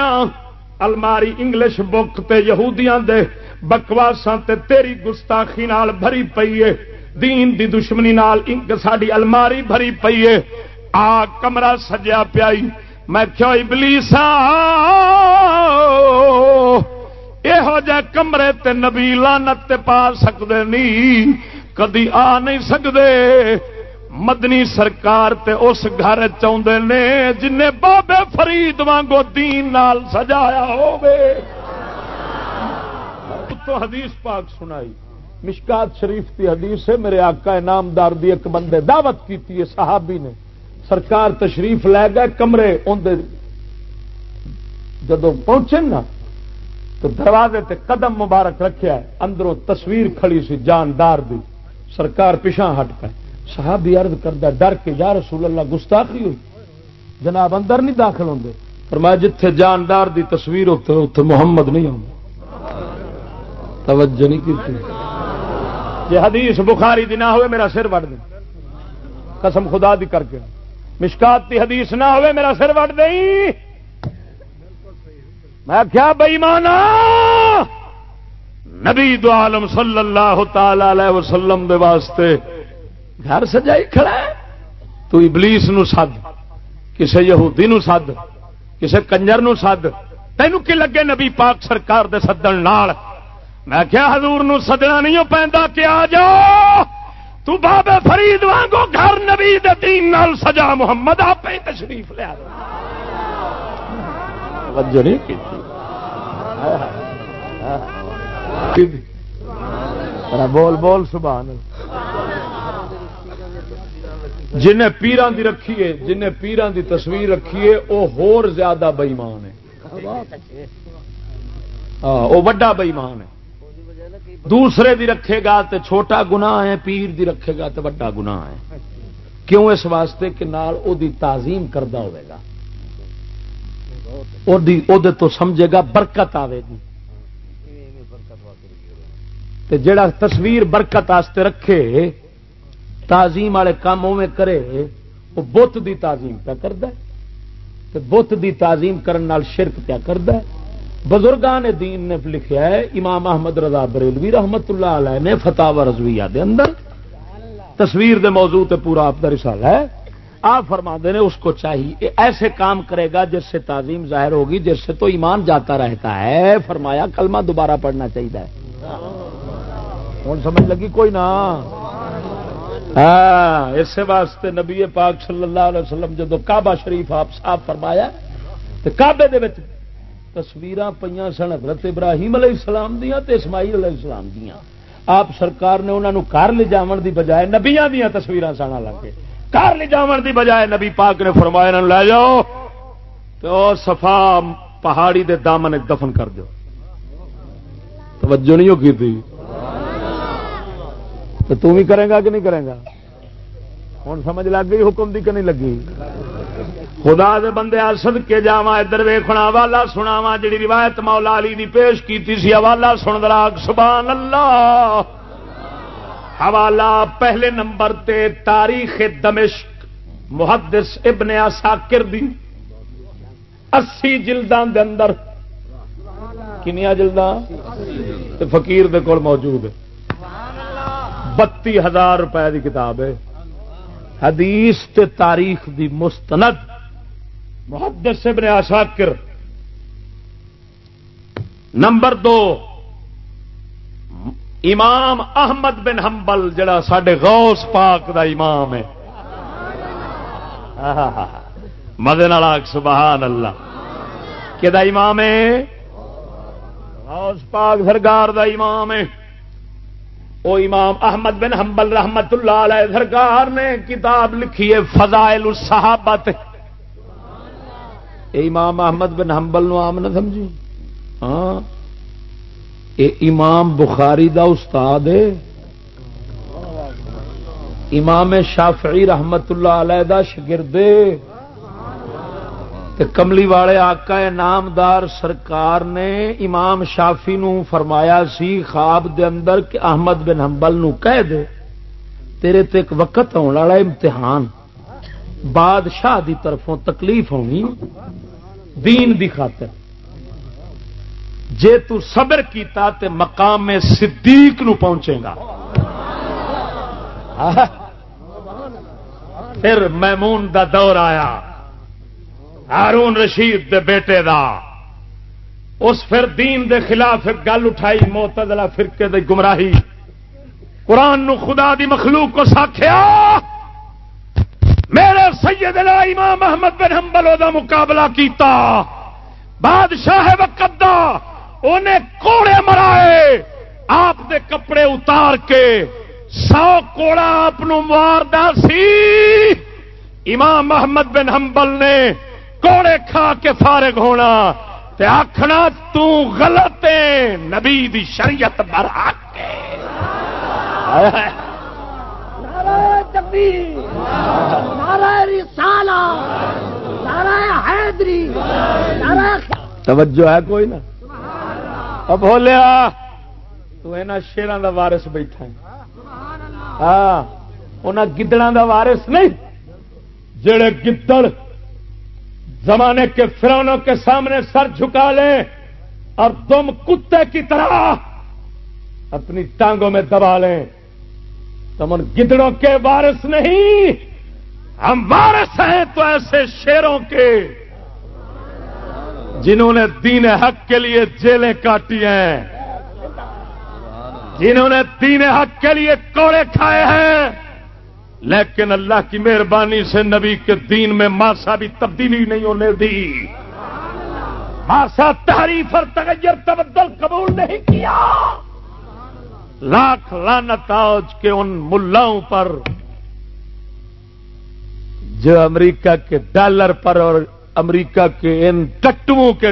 الماری انگلش بک تے یہودیاں دے۔ بکواساں تے تیری گستاخی نال بھری پئی ہے دین دی دشمنی نال انک ساڈی الماری بھری پئی ہے آ کمرہ سجیا پیائی میں کیوں ابلیسا یہو جہ کمرے تے نبی لانت تے پا سکتے نہیں کدی آ نہیں سکتے مدنی سرکار تے اس گھر چاہتے نے جن بابے فرید وانگو دین نال سجایا ہوگے تو حدیث پاک سنائی۔ مشکات شریف کی حدیث ہے، میرے آقا انعامدار دی ایک بندے دعوت کی صحابی نے۔ سرکار تشریف لے گئے کمرے اندر جدو پہنچے نا، تو دروازے تے قدم مبارک رکھیا ہے، اندروں تصویر کھڑی سی جاندار دی۔ سرکار پیچھا ہٹ پہ صحابی عرض کردہ ڈر کے یا رسول اللہ گستاخی ہوئی۔ جناب اندر نہیں داخل ہوں پر میں جتھے جاندار دی تصویر ہوتے اتنے محمد نہیں ہوں توجہ نہیں کی یہ حدیث بخاری دی نہ ہوئے میرا سر وٹ دیں قسم خدا دی کر کے۔ مشکات دی حدیث نہ ہوئے میرا سر وٹ دیں میں کیا بئی ہاں؟ نبی دو عالم صلی اللہ تعالی علیہ وسلم دے واسطے گھر سجائی کھڑا ہے۔ تو ابلیس نو سد، کسے یہودی نو سد، کسے کنجر نو سد۔ تینوں کی لگے نبی پاک سرکار دے سدن نال۔ میں کیا حضور نو سدنا نہیں پہنتا کہ آ جاؤ۔ تو بابے فرید وانگو گھر نبی دین نال سجا محمد آپ تشریف لیا بول بول، سبحان جن پیران دی رکھیے جن پیران دی تصویر رکھیے وہ ہور زیادہ بئیمان ہے وہ وڈا بئیمان ہے دوسرے دی رکھے گا تے چھوٹا گناہ ہے، پیر دی رکھے گا تے وڈا گناہ ہے۔ کیوں اس واسطے کہ نال او دی تعظیم کردہ ہوئے گا؟ او دی او دے تو سمجھے گا برکت آوے گی۔ تے جڑا تصویر برکت آستے رکھے، تعظیم والے کام اوے کرے وہ بت دی تعظیم پہ کرد بت دی تعظیم کرن نال شرک پیا کرد بزرگان دین نے لکھا ہے، امام احمد رضا بریلوی رحمت اللہ علیہ نے فتح رضویہ دے اندر تصویر دے موضوع تے پورا آپ کا رسالہ ہے۔ آپ فرما نے اس کو چاہیے ایسے کام کرے گا جس سے تعظیم ظاہر ہوگی، جس سے تو ایمان جاتا رہتا ہے۔ فرمایا، کلمہ دوبارہ پڑھنا چاہیے۔ ہوں سمجھ لگی کوئی نہ ہاں اس واسطے نبی پاک صلی اللہ علیہ وسلم جدو کعبہ شریف آپ صاف فرمایا تو کعبے دے تصویر پہ سن حضرت ابراہیم علیہ السلام دیا تے اسماعیل علیہ السلام دیا آپ سرکار نے انہوں گھر لے جا دی بجائے نبیا دیا تصویر سنا لگ کے گھر لے جا دی بجائے نبی پاک نے فرمایا لے جاؤ تو سفا پہاڑی دے دامن دفن کر دو۔ توجہ نہیں کی تھی؟ تو تم بھی کرے گا کہ نہیں کرے گا؟ ہوں سمجھ لگ گئی حکم دی کہ نہیں لگی؟ خدا دے بندے سد کے جا ادھر ویخنا والا سناوا جی روایت مولا علی دی پیش کی سی، حوالہ سن دراگ سبحان اللہ حوالہ پہلے نمبر تے تاریخ دمشق، محدث ابن ساکر دی۔ اسی جلدان دے اندر۔ کنیا جلدان فقیر دے کول موجود ہے۔ بتی ہزار روپے کی کتاب ہے۔ حدیث تے تاریخ دی مستند. محدث ابن عساکر. نمبر دو. امام احمد بن حنبل، جڑا سڈے غوث پاک دا امام ہے. مدن سبحان اللہ. کہ دا امام ہے؟ غوث پاک سرکار دا امام ہے. وہ امام احمد بن حنبل رحمت اللہ علیہ سرکار نے کتاب لکھی ہے فضائل الصحابت اے امام احمد بن حنبل نو آم نہ سمجھی۔ ہاں۔ اے امام بخاری دا استاد ہے۔ امام شافعی رحمت اللہ علیہ دا کملی والے آقا نامدار سرکار نے امام شافی نو فرمایا سی، خواب دے اندر کہ احمد بن حنبل نو کہہ دے، تیرے تے ایک وقت ہونے والا امتحان۔ بادشاہ دی طرفوں تکلیف ہونی، دین دی خاطر۔ جے تو صبر کیتا تے مقام میں صدیق نو پہنچے گا۔ پھر میمون دا دور آیا۔ ہارون رشید دے بیٹے دا۔ اس پھر دین دے خلاف گل اٹھائی موتدلا فرقے دے گمراہی۔ قرآن نو خدا دی مخلوق کو ساکھیا۔ میرے سید امام محمد بن حنبل دا مقابلہ کیتا۔ بادشاہ وقت دا انہیں کوڑے مرائے۔ آپ دے کپڑے اتار کے سو کوڑا آپ ماردا سی۔ امام محمد بن حنبل نے کوڑے کھا کے فارغ ہونا تے آخنا تو غلط ہے نبی دی شریعت برا کے توجہ ہے کوئی نا؟ اب بولیا تو شیران کا وارس بیٹھا ہاں گدڑا کا وارس نہیں جڑے گدڑ زمانے کے فرونوں کے سامنے سر جھکا لیں اور تم کتے کی طرح اپنی ٹانگوں میں دبا لیں۔ تم ان گدڑوں کے وارث نہیں، ہم وارث ہیں تو ایسے شیروں کے جنہوں نے دین حق کے لیے جیلیں کاٹی ہیں، جنہوں نے دین حق کے لیے کوڑے کھائے ہیں۔ لیکن اللہ کی مہربانی سے نبی کے دین میں ماسا بھی تبدیلی نہیں ہونے دی۔ ماسا تعریف اور تغیر تبدل قبول نہیں کیا۔ لاکھ لانت آج کے ان ملاؤں پر۔ جو امریکہ کے ڈالر پر اور امریکہ کے ان ٹٹووں کے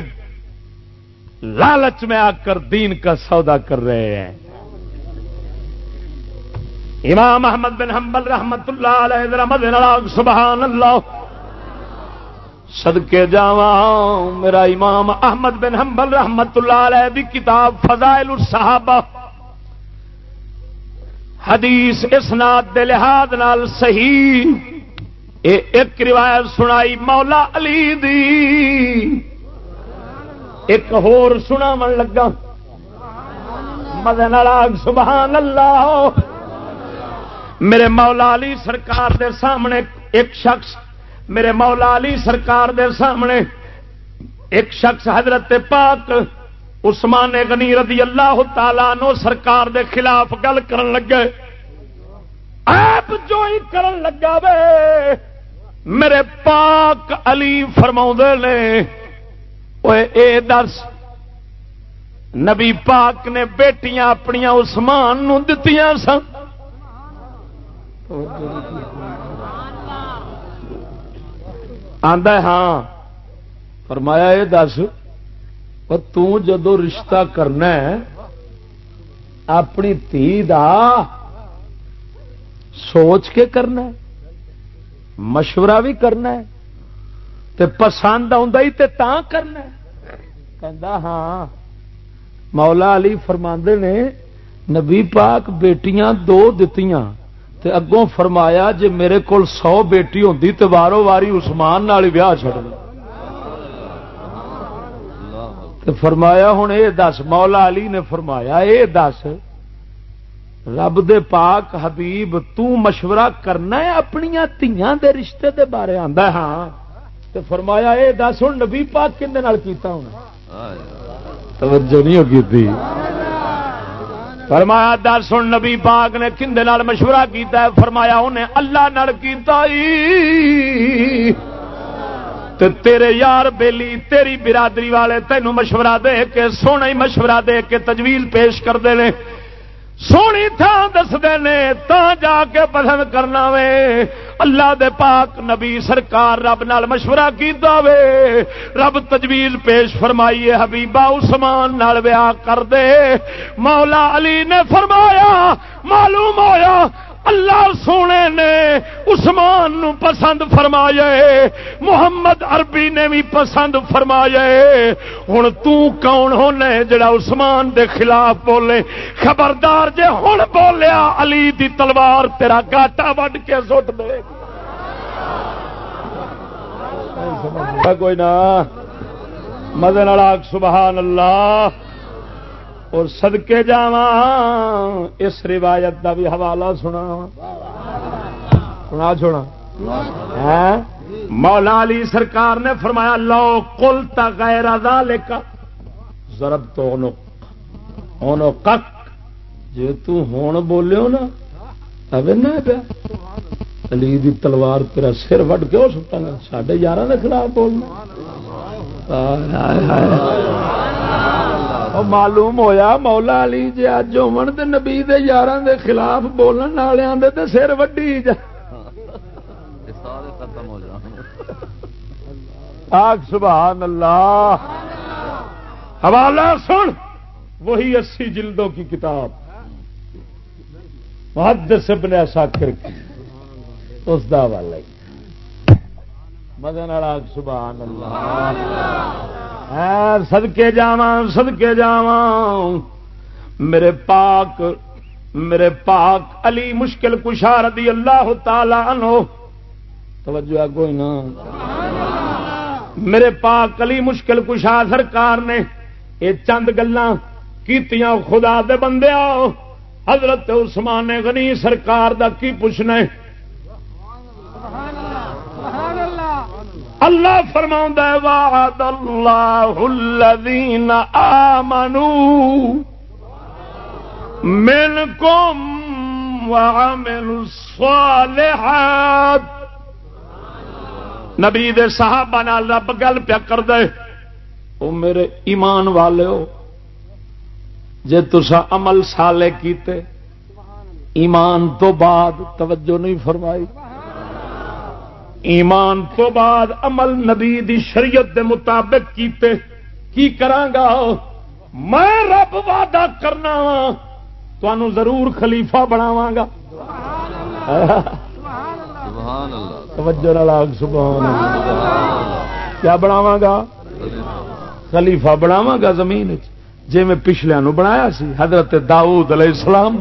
لالچ میں آ کر دین کا سودا کر رہے ہیں۔ امام احمد بن حنبل رحمت اللہ علیہ رحمت سبحان اللہ صدقے جاوا میرا امام احمد بن حنبل رحمت اللہ علیہ دی کتاب فضائل الصحابہ۔ حدیث اسناد دے لحاظ نال صحیح۔ اے ایک روایت سنائی مولا علی دی۔ ایک ہور سنا من لگا۔ مدن سبحان اللہ میرے مولا علی سرکار دے سامنے ایک شخص، میرے مولا علی سرکار دے سامنے ایک شخص حضرت پاک عثمان غنی رضی اللہ تعالی نو سرکار دے خلاف گل کرن لگے۔ آپ جو ہی کرن لگا وے، میرے پاک علی فرما نے اے دس، نبی پاک نے بیٹیاں اپنی عثمان نو دتیاں سن۔ آدھا ہاں۔ فرمایا، یہ دس جدو رشتہ کرنا ہے، اپنی تھی دا سوچ کے کرنا ہے، مشورہ بھی کرنا ہے، تے پسند تے تا کرنا ہے۔ کہندا ہاں۔ مولا علی فرماندے نے، نبی پاک بیٹیاں دو دتیاں۔ تے اگوں فرمایا جے میرے کول سو بیٹی ہوندی تے وارو واری عثمان نال ویاہ چھڑ تے فرمایا ہوں اے دس، مولا علی نے فرمایا اے دس، رب دے پاک حبیب تو مشورہ کرنا ہے اپنی تیاں دے رشتے دے بارے آندا ہاں۔ تے فرمایا اے دس ہوں نبی پاک کھے کیتا ہونا؟ توجہ نہیں ہوگی فرمایا، در سن نبی پاک نے کندے نال مشورہ کیتا ہے؟ فرمایا، انہیں اللہ نال کیتا ہی۔ تے تیرے یار بیلی، تیری برادری والے تینوں مشورہ دے کے سونا ہی مشورہ دے کے تجویز پیش کرتے ہیں سونی تھان دستے نے تا جا کے پسند کرنا وے۔ اللہ دے پاک نبی سرکار رب نال مشورہ کیتا وے۔ رب تجویز پیش فرمائیے، حبیبہ عثمان نال ویاہ کر دے۔ مولا علی نے فرمایا، معلوم ہویا اللہ سونے نے عثمان نو پسند فرمایا محمد عربی نے بھی پسند فرمایا ہوں تون ہونے جڑا عثمان دے خلاف بولے؟ خبردار جے ہوں بولیا، علی دی تلوار تیرا گاٹا وڈ کے سٹ دے۔ کوئی نہ مدن سبحان اللہ۔ اور سدکے جا اس روایت کا بھی حوالہ سنا۔ سنا چھوڑا ہاں؟ مولا علی سرکار نے فرمایا، لو کل تک لے کا ضرب تو کک جی تون بولو نا اب پیا علی دی تلوار تیرا سر وڈ کے وہ سٹا گا سڈے یار کے خلاف بولنا۔ معلوم ہویا مولا علی جی اج ہومن تے نبی دے یاراں دے خلاف بولن والےاں دے تے سر وڈی جا سارے ختم ہو جان آگ سبحان اللہ حوالہ سن وہی اسی جلدوں کی کتاب محدث ابن اساکر کی اس دا والا مدن آگ سبحان اللہ. سدکے جا سدکے جا میرے پاک میرے پاک علی مشکل کشا رضی اللہ تعالی عنہ. توجہ کوئی نا؟ میرے پاک علی مشکل کشا سرکار نے یہ چند گلا کیتیاں خدا دے بندے حضرت عثمان غنی سرکار دا کی پوچھنا ہے؟ اللہ فرما وعد اللہ الذین آمنوا منکم وعملوا الصالحات نبی دے صحابہ نال رب گل پیا کر دے او میرے ایمان والے ہو، جے تسا عمل سالے کیتے، ایمان تو بعد توجہ نہیں فرمائی۔ ایمان تو بعد عمل نبی دی شریعت دے مطابق کیتے کی کرانگا؟ میں رب وعدہ کرنا تو ضرور خلیفہ بناواں گا کیا بناواں گا خلیفہ بناواں گا زمین جی میں پچھلے نو بنایا سی حضرت داؤد علیہ السلام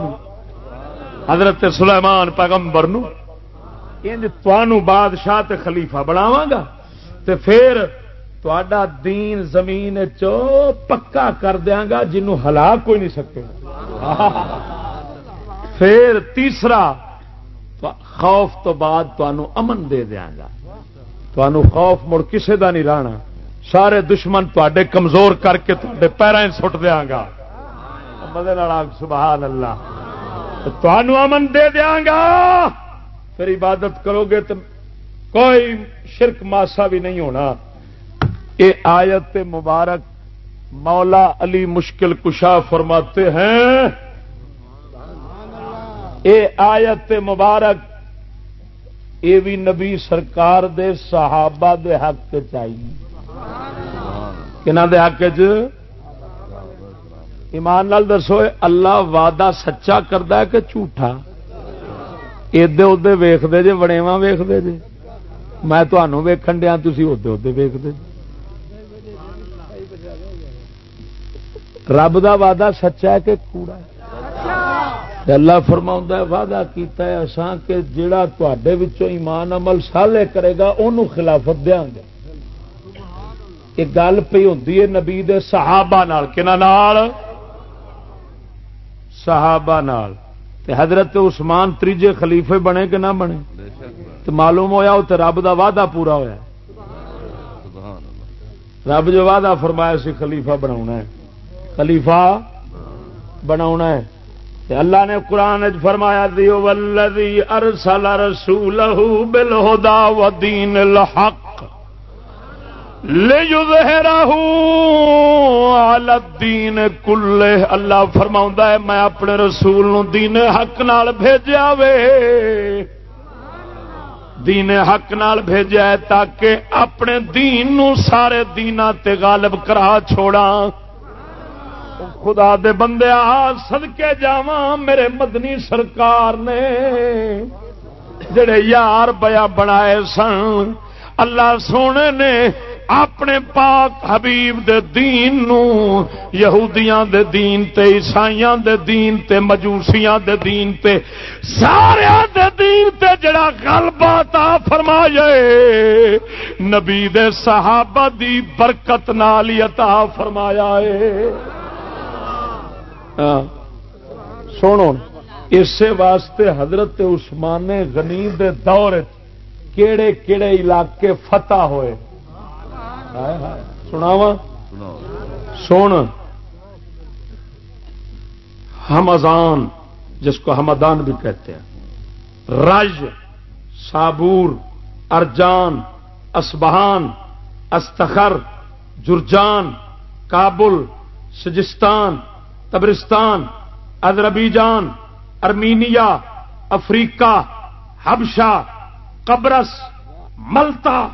حضرت سلیمان پیغمبر نو بادشاہ تے خلیفہ بناواں گا تے پھر تا دین زمین چو پکا کر دیا گا جنوں ہلا کوئی نہیں سکے پھر تیسرا خوف تو بعد تمہوں امن دے دیا گا۔ تمہوں خوف مڑ کسے دا نہیں رہنا۔ سارے دشمن تے کمزور کر کے تے پیروں سٹ دیا گا۔ سبحان اللہ۔ تمہوں امن دے دیا گا۔ پھر عبادت کرو گے تو کوئی شرک ماسا بھی نہیں ہونا۔ یہ آیت مبارک مولا علی مشکل کشا فرماتے ہیں۔ اے آیت مبارک یہ بھی نبی سرکار دے صحابہ دے حق چاہیے۔ کہنا دے حق چ ایمان نال دسو، اللہ وعدہ سچا کرتا ہے کہ جھوٹا؟ ادے ادے ویختے جی وڑےوا ویختے جی میں تمہوں ویکن دیا تھی ادے ادے ویختے رب دا وعدہ سچا ہے کہ کوڑا ہے اللہ فرما وعدہ کیتا ہے اسان کہ جڑا تے ایمان عمل سالے کرے گا انہوں خلافت دیا گے یہ گل پی ہوتی ہے نبی دے صحابہ نال صحابہ نال تے حضرت عثمان تیجے خلیفے بنے کہ نہ بنے؟ تو معلوم ہویا وہ رب دا وعدہ پورا ہویا رب جو وعدہ فرمایا سی خلیفہ بنا ہے۔ خلیفہ بنا ہے۔ اللہ نے قرآن فرمایا دیو والذی ارسل رسولہ بالہدا و دین الحق لیظہرہ علی الدین کلے اللہ فرماؤں ہے، میں اپنے رسول نو دین حق نال بھیجیا وے۔ دین حق نال بھیجیا ہے تاکہ اپنے دین نو سارے دینہ تے غالب کرا چھوڑا خدا دے بندے، آ سدکے جا میرے مدنی سرکار نے جڑے یار بیا بنائے سن، اللہ سونے نے اپنے پاک حبیب دے دین نو، یہودیاں دے دین تے، عیسائیاں دے دین تے، مجوسیاں دے دین تے، سارے دے دین تے جڑا غلبہ تا فرمائے، نبی دے صحابہ دی برکت نال عطا فرمایا ہے۔ ہاں، سنو، اسی واسطے حضرت عثمان غنی دے دور، کیڑے کیڑے علاقے فتح ہوئے۔ سناوا سن ہمزان جس کو ہمدان بھی کہتے ہیں۔ رج سابور ارجان Isfahan Istakhr, Jurjan, Kabul, Sijistan, Tabaristan Azerbaijan Armenia, Africa, حبشہ قبرس ملتا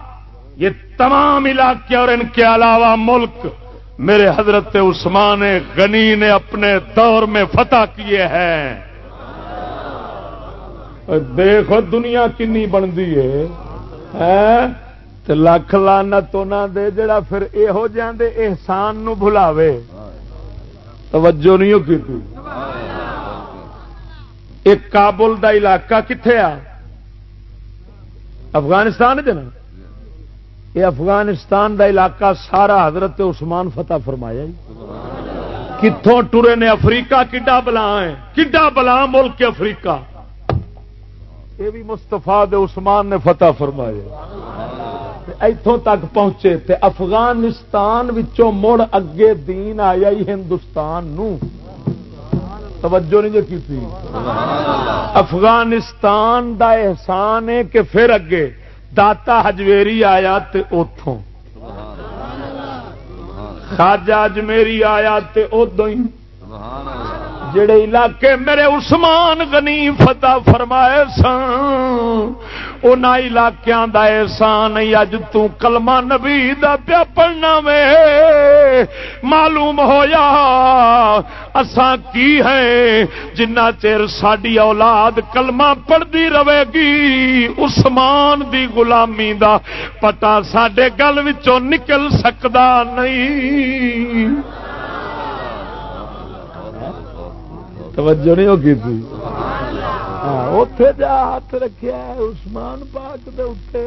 یہ تمام علاقے اور ان کے علاوہ ملک میرے حضرت عثمان غنی نے اپنے دور میں فتح کیے ہیں۔ دیکھو دنیا کنی بنتی ہے۔ لکھ لانا تو دے جڑا پھر یہو جانے احسان نو بھلاوے۔ توجہ نہیں کی تھی ایک کابل دا علاقہ کتنے آ؟ افغانستان نا یہ افغانستان دا علاقہ سارا حضرت عثمان فتح فرمایا کتوں ٹورے نے افریقہ کڈا بلا ہے؟ کڈا بلا ملک افریقہ؟ یہ بھی مستفا عثمان نے فتح فرمایا۔ اتوں تک پہنچے تے افغانستان وچوں مڑ اگے دین آیا ہی ہندوستان نو۔ توجہ نہیں جو کی افغانستان دا احسان ہے کہ پھر اگے۔ داتا ہجویری آیا تے اتوں خاجا اجمیری آیا تے ادو ہی۔ جڑے علاقے میرے عثمان غنی فتح فرمائے سن ان علاقوں کا احسان اج تلما نبی دا پیا پڑھنا وے۔ معلوم ہویا اساں کی ہے جنہ چر ساری اولاد کلمہ پڑھتی رہے گی۔ عثمان دی غلامی دا پتا سڈے گل نکل سکتا نہیں۔ توجہ نہیں ہوگی تھی۔ ہاں، اتے جا ہاتھ رکھا عثمان پاک دے اتنے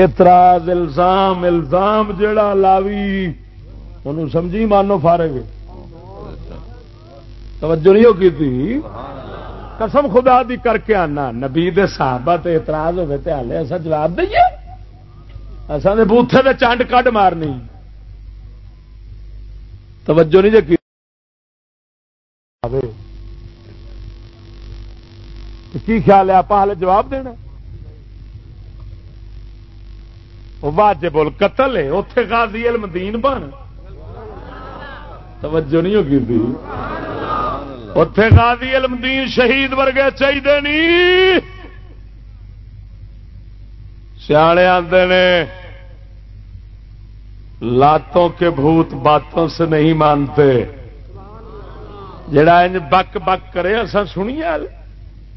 اعتراض، الزام الزام جڑا لاوی، انہوں سمجھی مانو فارے گے توجہ نہیں ہوگی تھی۔ قسم خدا دی کر کے آنا، نبی دے صحابہ تے اعتراض ہوئے تے ہالے ایسا جواب دئیے۔ ایسا دے بوتھے دے چانڈ کڈ مارنی۔ توجہ نہیں جی کی خیال ہے آپ ہالے جواب دینا واجب القتل ہے اتے غازی علم دین بن۔ توجہ نہیں ہوگی تھی اتے غازی علم دین شہید ورگے چاہیے نہیں سیانے آتے نے، لاتوں کے بھوت باتوں سے نہیں مانتے۔ جڑا انج بک بک کرے اصا سنیے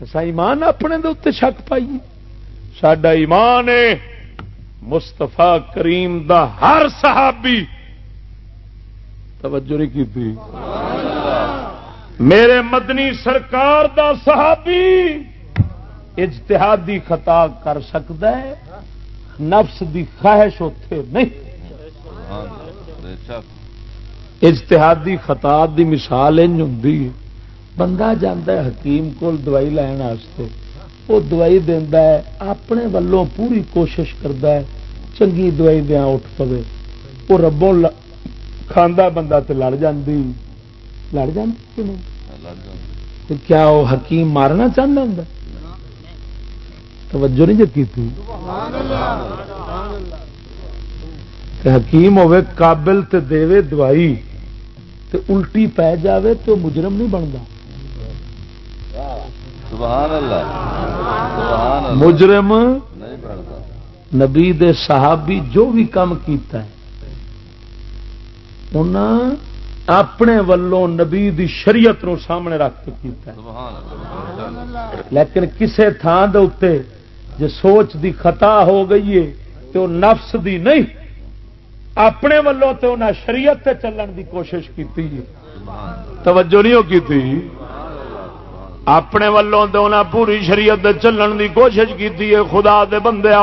اصا ایمان اپنے دے شک پائیے سڈا ایمان ہے مستفا کریم دا ہر صحابی۔ توجہ نہیں کی تھی؟ میرے مدنی سرکار دا صحابی اجتہادی خطا کر سکتا ہے نفس دی خواہش اتے نہیں۔ اجتہادی خطا دی مثال انج ہوں بندہ جانا حکیم کو دوائی لین واسطے وہ دوائی دینا ہے، اپنے والوں پوری کوشش کرتا ہے، چنگی دوائی دیا اٹھ پے وہ ربوں کھانا بندہ تو لڑ جی لڑ جی کیا وہ حکیم مارنا چاہتا ہوں توجہ نہیں جی تھی۔ حکیم ہوے قابل تے دے دوائی، تے الٹی پی جاوے تو مجرم نہیں بنتا مجرم نبی دے صحابی جو بھی کام کیتا ہے انہاں اپنے ولوں نبی دی شریعت نو سامنے رکھ کے کیتا ہے۔ لیکن کسے تھان دے اتے جو سوچ دی خطا ہو گئی ہے تو نفس دی نہیں اپنے ولوں تو انہیں شریعت تے چلن دی کوشش کی توجہ نہیں ہو کی تھی اپنے ولوں تو انہیں پوری شریعت تے چلن دی کوشش کی خدا دے بندے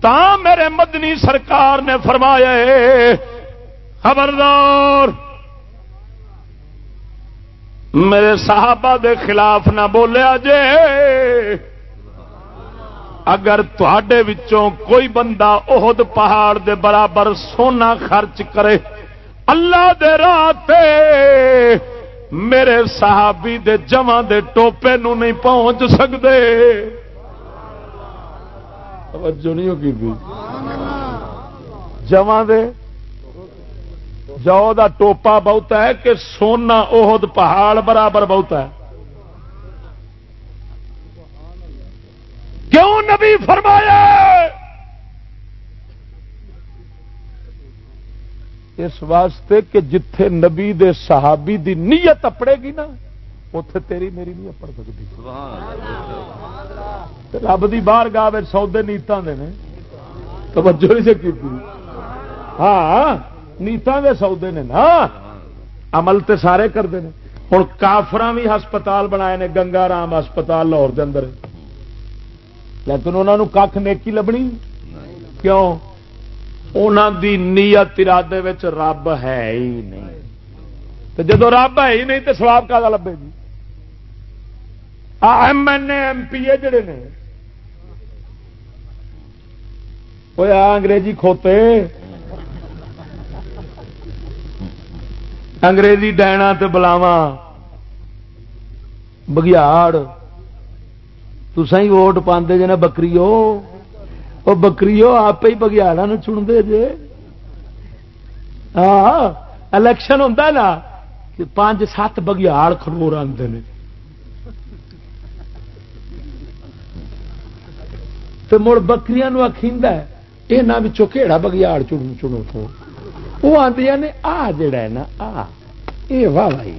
تا میرے مدنی سرکار نے فرمایا خبردار۔ میرے صحابہ دے خلاف نہ بولیا جے۔ اگر تے کوئی بندہ عہد پہاڑ دے برابر سونا خرچ کرے، اللہ دے راہ میرے صحابی دے جمع دے ٹوپے نو نہیں پہنچ سکتے نہیں ہوگی جمع دے۔ جو دا ٹوپا بہت ہے کہ سونا عہد پہاڑ برابر بہت ہے۔ کیوں نبی فرمایا؟ اس واسطے کہ جتھے نبی دے صحابی دی نیت اپڑے گی نا اتے تیری میری نہیں اپڑ سکتی۔ رب کی باہر گاہ سودے نیتان دے نے۔ توجہ نہیں سے ہاں نیتان دے سودے نے نا۔ عمل تے سارے کرتے ہیں ہوں کافر بھی ہسپتال بنائے نے، گنگا رام ہسپتال لاہور دے اندر۔ لیکن انہوں نے کھ نیکی لبنی کیوں؟ انہوں دی نیت ارادے رب ہے ہی نہیں تو جب رب ہے ہی نہیں تو سواب کا لبے گی M N A M P A جڑے نے وہ انگریزی کھوتے انگریزی ڈائنا بلاوا بگیاڑ تسا ہی ووٹ پاندے جے نا بکری وہ بکری آپ ہی بگیاڑا چنتے جے ہاں الیکشن ہوتا نا پانچ سات بگیاڑ کھڑور آتے ہیں تو مڑ بکری آخیندا یہاں کہڑا بگیاڑ چنو چنو تو وہ آدی نے آ جڑا ہے نا آ یہ واہ بھائی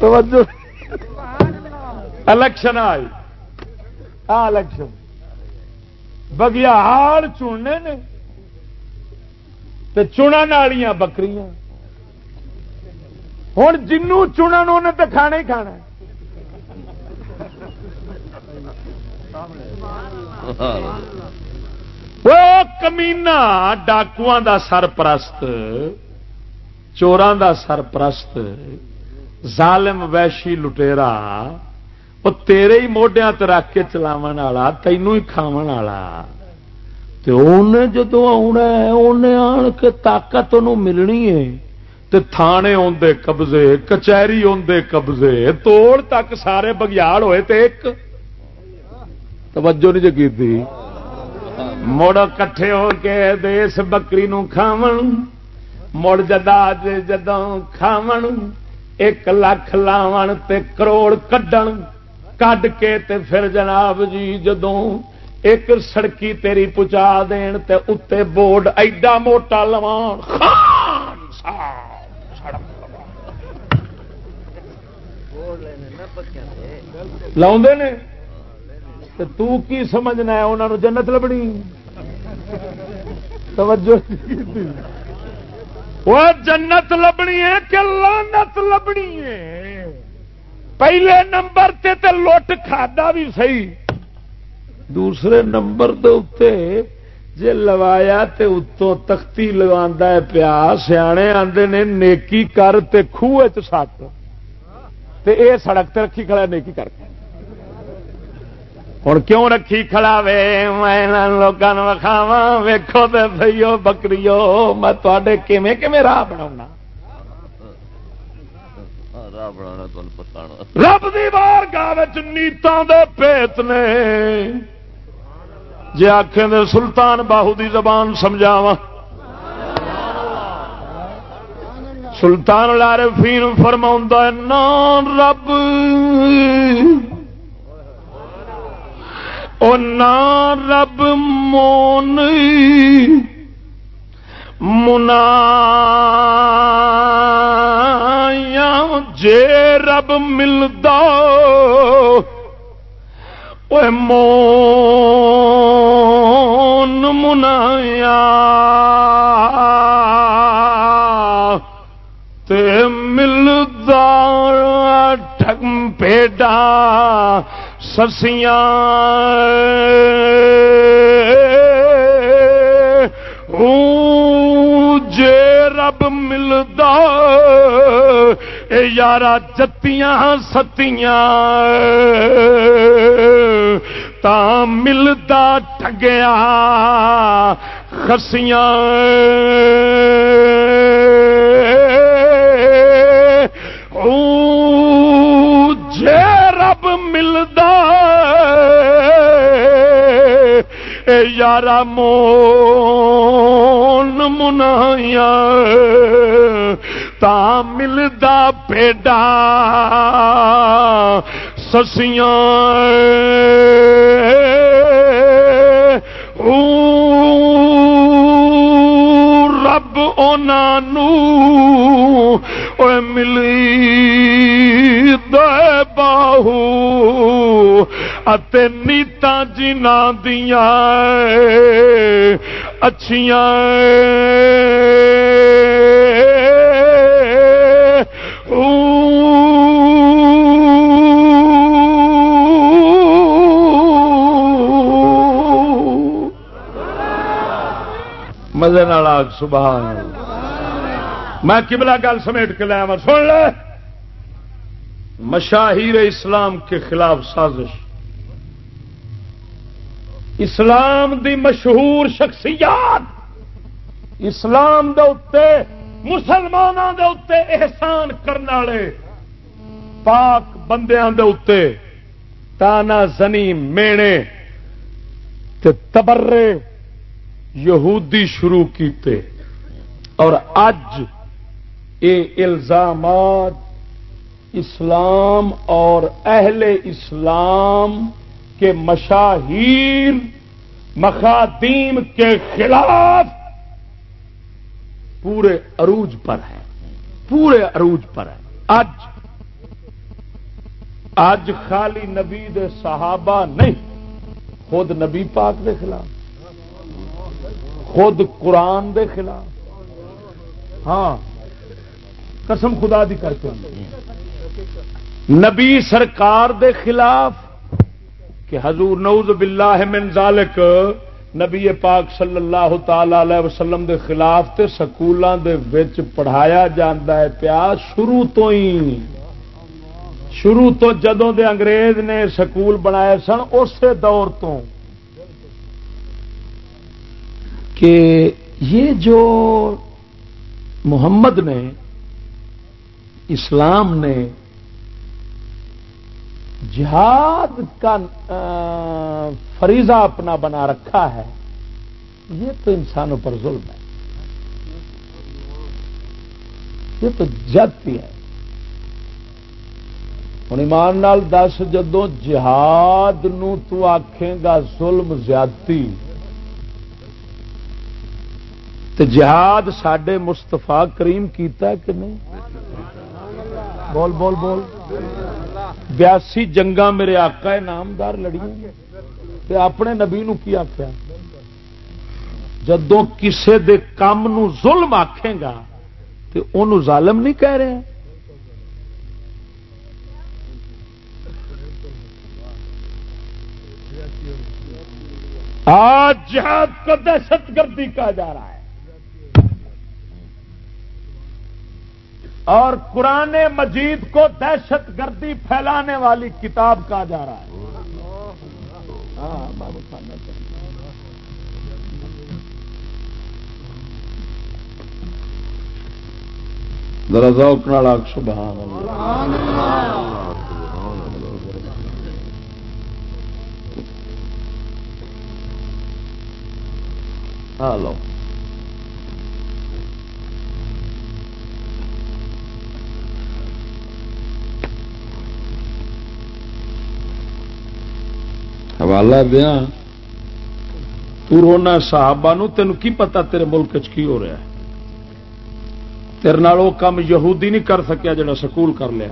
توجہ الیکشن آئی الیکشن بگیا ہار چننے نے چنن والی بکری ہوں جنوں چنن انہیں تو کھانا ہی کھانا وہ کمینا ڈاکو دا سرپرست چوران دا سرپرست، ظالم ویشی لٹےرا وہ تیرے ہی موڈیا رکھ کے چلاو والا تینوں ہی کھاو والا جدو آنا انہیں آن کے طاقت ملنی ہے تے تھانے آدھے قبضے کچہری آدھے قبضے توڑ تک سارے بگیاڑ ہوئے تے ایک توجہ نہیں جگی تھی مڑ کٹھے ہو کے دیس بکری نو کھاو مڑ جدا جدوں کھاو ایک لاکھ لاو تے کروڑ کڈن کڈ کے تے پھر جناب جی جدوں ایک سڑکی تیری پچا دین تے اتے بورڈ ایڈا موٹا لوان خان لاؤ نے تو کی سمجھنا ہے انہوں جنت لبنی توجہ وہ جنت لبنی ہے کہ لانت لبنی ہے پہلے نمبر تے تے لوٹ کھادا بھی صحیح۔ دوسرے نمبر دے جے لوایا تے اتوں تختی لگا ہے پیا، سیانے آدھے نے نیکی کر تے خوہ سٹ۔ تے اے سڑک تے رکھی کھڑا نیکی کر۔ کے ہوں کیوں رکھی کھڑا وے؟ میں لوگوں وکھاوا ویکو تو سیو بکریو، میں تے کیویں کیویں راہ بنا رب دی بار گاہ نیتوں دے پیت نے جی آخیں دے سلطان باہو دی زبان سمجھاوا سلطان لارفین فرما نان رب او نا رب مون منا جے رب ملتا مون منایا تے ملتا ٹھگ پیڈا سسیاں ملتا یارا جتیاں ستیاں۔ تا ملتا ٹگیا خسیاں۔ جے رب ملتا یارا مون منایا تا ملتا پیڈا سسیاں۔ رب ملی دے باہو نیتا جنا دیا اچھیاں مزے آگ سبحان میں کبلا گل سمیٹ کے لیا سن لے مشاہیر اسلام کے خلاف سازش اسلام دی مشہور شخصیات، اسلام دے اتے مسلمانوں دے اتے احسان کرنے والے، پاک بندیاں دے اتے تانا زنی مینے تے تبرے یہودی شروع کیتے۔ اور اج یہ الزامات اسلام اور اہل اسلام کے مشاہیر مخادیم کے خلاف پورے عروج پر ہے پورے عروج پر ہے اج اج خالی نبی دے صحابہ نہیں، خود نبی پاک دے خلاف، خود قرآن دے خلاف۔ ہاں قسم خدا دی کر کے۔ نبی سرکار دے خلاف کہ حضور نعوذ باللہ من ذالک، نبی پاک صلی اللہ تعالی علیہ وسلم دے خلاف تے سکولوں دے وچ پڑھایا جاندا ہے پیا شروع تو ہی۔ شروع تو جدوں دے انگریز نے سکول بنائے سن، اسی دور تو۔ کہ یہ جو محمد نے، اسلام نے جہاد کا فریضہ اپنا بنا رکھا ہے، یہ تو انسانوں پر ظلم ہے۔ یہ تو جاتی ہے۔ ہوں ایمان نال دس جدو جہاد نو تو آکھیں گا ظلم زیادتی تو جہاد سڈے مستفا کریم کیتا ہے کہ نہیں؟ بول بول بول۔ بیاسی جنگا میرے آقا نامدار لڑی تے اپنے نبی نو کی آخیا جدو کسے دے کام نو ظلم آکھے گا تو انہوں ظالم نہیں کہہ رہے ہیں۔ آج جہاد کو دہشت گردی کہا جا رہا ہے۔ اور قرآن مجید کو دہشت گردی پھیلانے والی کتاب کہا جا رہا ہے۔ ہاں بابو سبحان اللہ۔ ہاں، لو۔ حوالہ دیا۔ تو رونا صحابہ نو تین کی پتا تیرے ملک چ کی ہو رہا ہے؟ تیرے وہ کام یہودی نہیں کر سکیا جڑا سکول کر لیا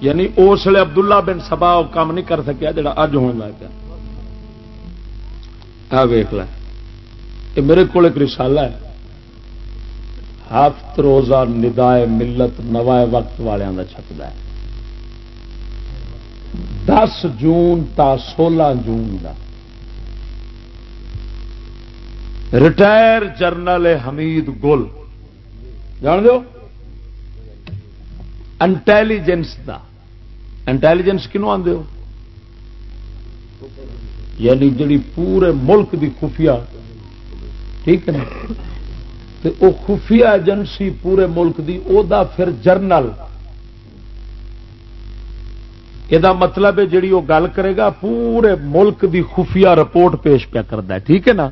یعنی اس لیے عبداللہ بن سبا وہ کام نہیں کر سکیا جڑا اج ہونے لگ گیا آ ویخ ل میرے کو ایک رسالہ ہے۔ ہفت روزہ ندائے ملت نوائے وقت والوں کا چھپتا ہے۔ دس جون تا سولہ جون کا ریٹائر جرنل حمید گل جان دو انٹیلیجنس دا۔ انٹیلیجنس کنو آدھے ہو؟ یعنی جڑی پورے ملک دی خفیہ۔ ٹھیک ہے نا؟ وہ خفیہ ایجنسی پورے ملک دی، او دا پھر جرنل۔ یہ مطلب ہے جی وہ گل کرے گا پورے ملک دی خفیہ رپورٹ پیش پیا کرتا ہے ٹھیک ہے نا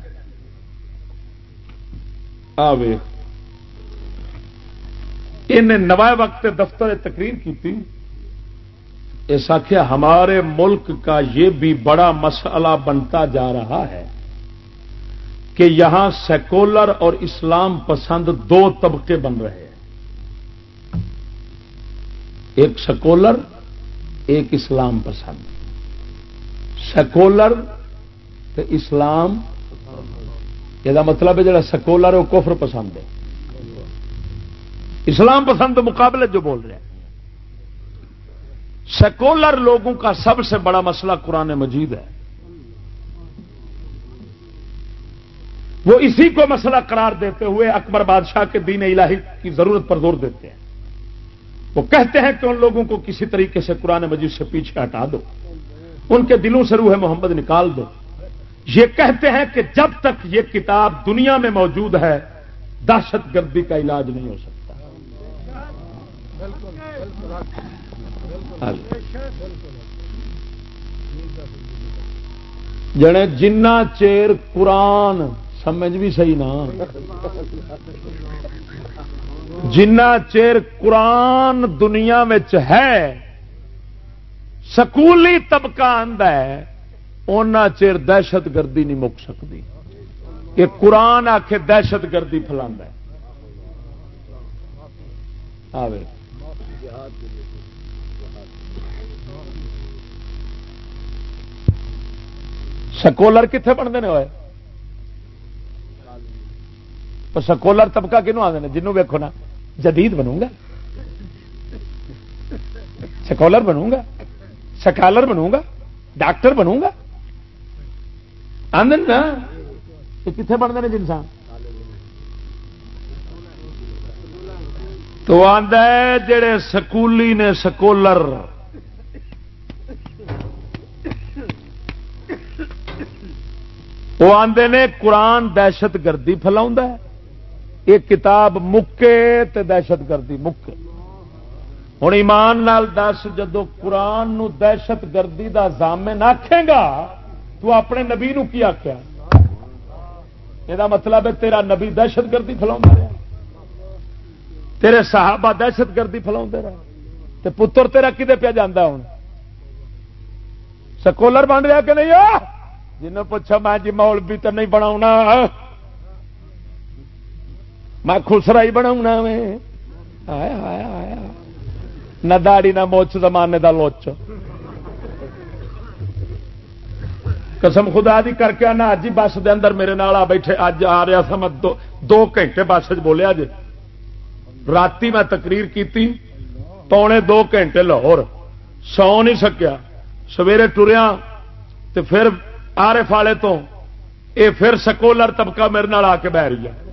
آوے نوائے وقت دفتر تقریر کی اس آخیا ہمارے ملک کا یہ بھی بڑا مسئلہ بنتا جا رہا ہے کہ یہاں سیکولر اور اسلام پسند دو طبقے بن رہے ہیں ایک سیکولر ایک اسلام پسند۔ سیکولر تو اسلام۔ یہ مطلب ہے جڑا سیکولر ہے، وہ کفر پسند ہے۔ اسلام پسند مقابلے جو بول رہے ہیں۔ سیکولر لوگوں کا سب سے بڑا مسئلہ قرآن مجید ہے۔ وہ اسی کو مسئلہ قرار دیتے ہوئے اکبر بادشاہ کے دین الہی کی ضرورت پر زور دیتے ہیں۔ وہ کہتے ہیں کہ ان لوگوں کو کسی طریقے سے قرآن مجید سے پیچھے ہٹا دو۔ ان کے دلوں سے روح محمد نکال دو۔ یہ کہتے ہیں کہ جب تک یہ کتاب دنیا میں موجود ہے، دہشت گردی کا علاج نہیں ہو سکتا۔ جنے جنہ چیر قرآن، سمجھ بھی صحیح نا جنہ چیر قرآن دنیا ہے، سکولی طبقہ ہے اُنہ چیر دہشت گردی نہیں مک سکتی یہ قرآن آ کے دہشت گردی فلا سکولر کتنے بنتے ہیں ہوئے؟ اور سکولر طبقہ کنو آ ہیں جنوں ویکو نا، جدید بنوں گا؟ سکولر بنوں گا؟ سکالر بنوں گا؟ ڈاکٹر بنوں گا؟ آدھے نا کتنے بنتے ہیں انسان تو آدھا جڑے سکولی نے سکولر، وہ آدھے نے قرآن دہشت گردی فلاؤں ہے۔ یہ کتاب مکے تے دہشت گردی، مکے۔ ہوں ایمان نال دس، جدو قرآن نو دہشت گردی کا زامن آخے گا، تو اپنے نبی نو کی آخیا یہ مطلب ہے تیرا نبی دہشت گردی فلا رہا تیرے صحابہ دہشت گردی فلا رہے۔ پتر تیرا کدے پہ جانا ہوں سکولر بن رہا کہ نہیں جنوں پوچھا میں جی مول بھی تو نہیں بنا میں خسرا ہی بنا نہ داڑی نہ موچ زمانے کا لوچ۔ قسم خدا دی کر کے آنا اج ہی بس دے اندر میرے نال آ بیٹھے اج آ رہا تھا میں دو, دو گھنٹے بس بولیا جی رات میں تقریر کی پونے دو گھنٹے لاہور۔ سو نہیں سکیا۔ سویرے ٹریا تو پھر آرے فالے تو اے پھر سکولر طبقہ میرے نال آ کے بہ رہی ہے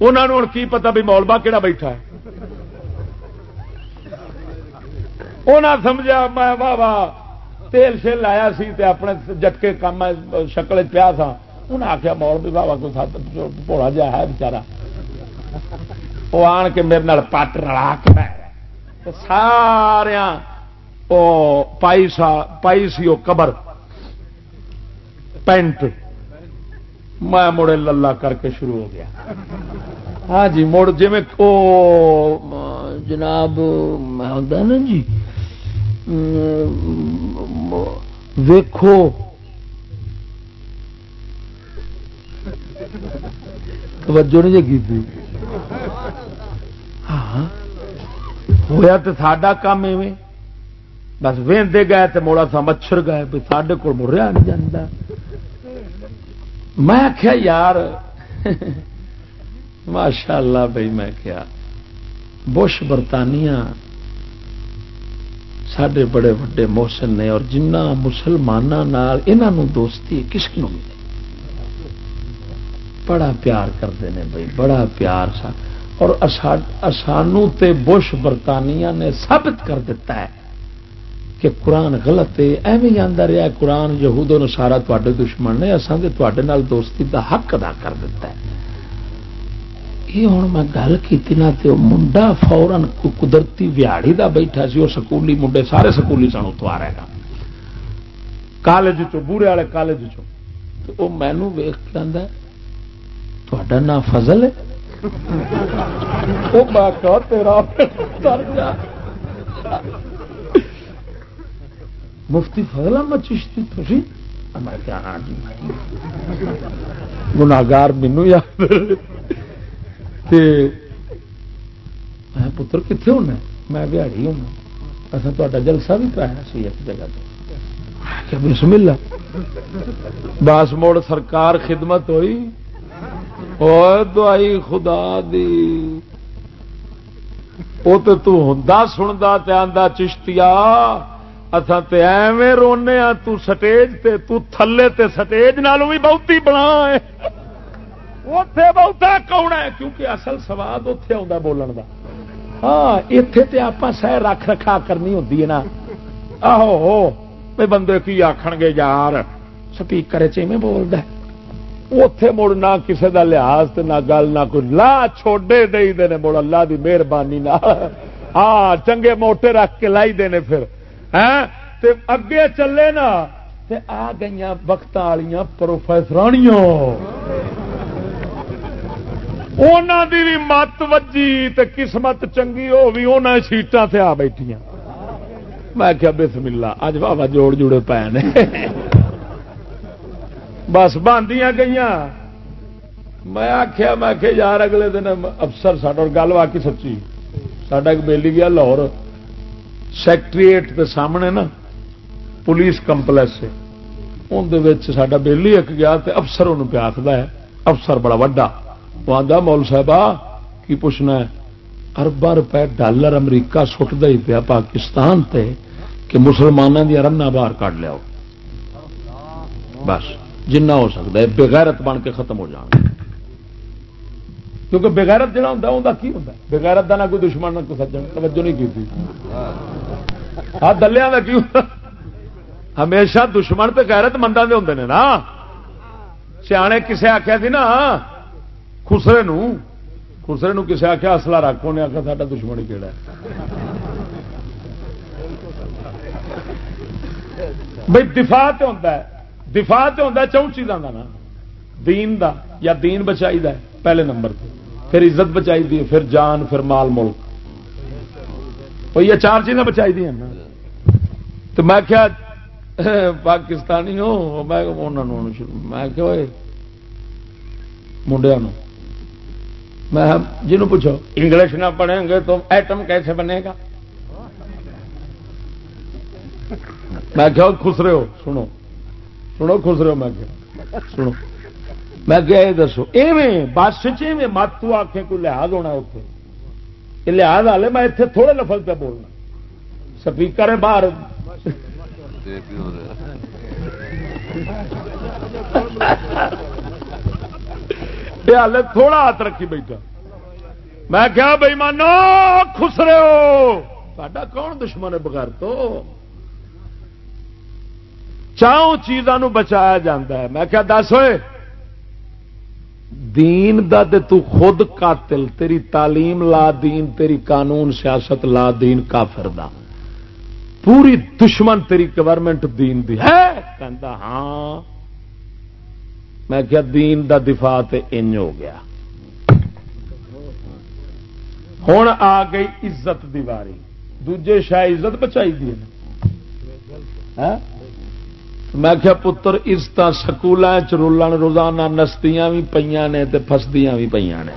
انہوں نے کی پتا بھی مولبا کہڑا بیٹھا ہے؟ انہیں سمجھا میں واہ واہ تیل شیل لایا سی تے اپنے جٹکے کام شکل پیا تھا انہیں آخیا مول بھی بابا کوئی بوڑا جا ہے بچارا۔ وہ آن کے میرے پٹ رلا کے سارا پائی سا، پائی سی وہ قبر، پینٹ۔ میں مڑے للا کر کے شروع ہو گیا۔ ہاں جی مڑ جی جناب نا جی ویکھو۔ توجہ نہیں جی کی ہاں ہوا تو ساڈا کام ایویں۔ بس وے گئے تو موڑا تھا مچھر گئے بھی سڈے کو مریا نہیں جانا میں آخیا یار ماشاء اللہ بھائی میں کیا بش برطانیہ سڈے بڑے وڈے محسن نے اور جنہ مسلمانوں دوستی کس کو ملے بڑا پیار کرتے ہیں بھائی، بڑا پیار سا۔ اور سانو تے بش برطانیہ نے ثابت کر دیتا ہے کہ قرآن غلط ہے۔ ایویں آتا رہا قرآن یہود و سارا تے دشمن نے اصل تے دوستی دا حق ادا کر دیتا ہے۔ یہ ہوں میں گل کی نا تو منڈا فورن قدرتی ویاڑی دا بیٹھا سی وہ سکولی منڈے سارے سکولی سن اتو آ رہے ہیں کالج چو بوڑھے والے کالج چو وہ مینو ویخ کے آدھا نام فضل ہے۔ وہ تیرا مفتی فضل احمد چشتی تھی میں کیا ہاں جی گناگار مینو یاد میں پتر کتنے ہونا میں بہاڑی ہونا اصل تا جلسہ بھی کرایا سی ایک جگہ تو بسم اللہ۔ باس موڑ سرکار خدمت ہوئی۔ اور دعائی خدا دی۔ وہ تو ہوں سنتا آدھا چشتیا اتنا تے ایویں رونے آ تو سٹیج تے، تو تھلے تے سٹیج نالوں بھی بہتی بنا ہے۔ اتے بہتا کون ہے؟ کیونکہ اصل سواد اتے آ بولن کا ہاں اتے تے آپ سہ رکھ رکھا کرنی ہوتی ہے نا۔ آہو ہو بندے کی آخ گے یار، سپیکر چیویں بولتا اتے مڑ نہ کسی کا لحاظ نہ گل، نہ کوئی۔ لا چھوڑے دے دے مڑ اللہ کی مہربانی ہاں چنگے موٹے رکھ کے لائی دے پھر۔ تے اگے چلے نا، تے آ گئی وقت والی پروفیسرانیاں دی بھی مت وجی تے قسمت چنگی ہو بھی انہیں سیٹان سے آ بیٹھی میں کیا بسم اللہ اج بابا جوڑ جڑے پے نے۔ بس باندیاں گئی میں آخیا میں کہ یار اگلے دن افسر ساڈا گل وا کی سچی۔ ساڈا ایک بیلی گیا لاہور۔ سیکٹریٹ کے سامنے نا، پولیس کمپلیکس اندر ساڈا بیلی ایک گیا تو افسر انہوں پہ آخر ہے، افسر بڑا وڈا۔ وہ آدھا مول صاحب کی پوچھنا ہے اربا روپے ڈالر امریکہ سٹ دے پیا پاکستان تے کہ مسلمانوں دیا رنا باہر کٹ لیا بس، جنہ ہو سکتا ہے، بغیرت بن کے ختم ہو جان کیونکہ بغیرت جہاں ہوں کی ہوتا ہے؟ بغیرت کا نہ کوئی دشمن، نہ کوئی سجن۔ توجہ نہیں کی ہاں دلیا کا کی ہمیشہ دشمن تو غیرت مندوں کے ہوں نا۔ سیانے کسے آخیا سی نا، خسرے نو۔ خسرے نو کسے آخیا اصلا رکھ انہیں آخیا سا دشمن کہڑا بھائی دفاع تو ہوتا ہے۔ دفاع تو ہوتا ہے چون چیزوں کا نا۔ دین دا یا دین بچائی دا ہے۔ پہلے نمبر پہ پھر عزت بچائی دی، پھر جان، پھر مال، ملک۔ یہ چار چیزیں بچائی دی نا۔ تو میں کیا، پاکستانی ہو میں میں کیا منڈیا میں ہاں، جنوں پوچھو، انگلش نہ پڑھیں گے تو ایٹم کیسے بنے گا؟ میں کیا خسرے ہو، سنو۔ سنو خسرے ہو، میں کیا سنو۔ میں کیا یہ دسو، ایویں بس چیویں مت تو آخے کوئی لحاظ ہونا اتنے یہ لحاظ والے میں اتنے تھوڑے لفظ پہ بولنا۔ سپیکر ہے باہر۔ یہ ہال تھوڑا ہاتھ رکھی بیٹھا۔ میں کیا بھائی مانو خسرے ہو۔ ساڈا کون دشمن ہے بغیر تو؟ چاہوں چیزوں بچایا جاتا ہے۔ میں کیا دس ہوئے۔ دین دا تے تو خود قاتل، تیری تعلیم لا دین، تیری قانون، سیاست لا دین، کافر دا۔ پوری دشمن تیری گورنمنٹ دین دی ہے۔ کہندا ہاں۔ میں کیا دین دا دفاع تے انج ہو گیا۔ ہوں آ گئی عزت دیواری۔ دوجے شاہ عزت بچائی دی ہاں؟ میں کیا پتر عزت سکول رولن روزانہ نستیاں بھی پہ نے فسدیاں بھی پہ نے۔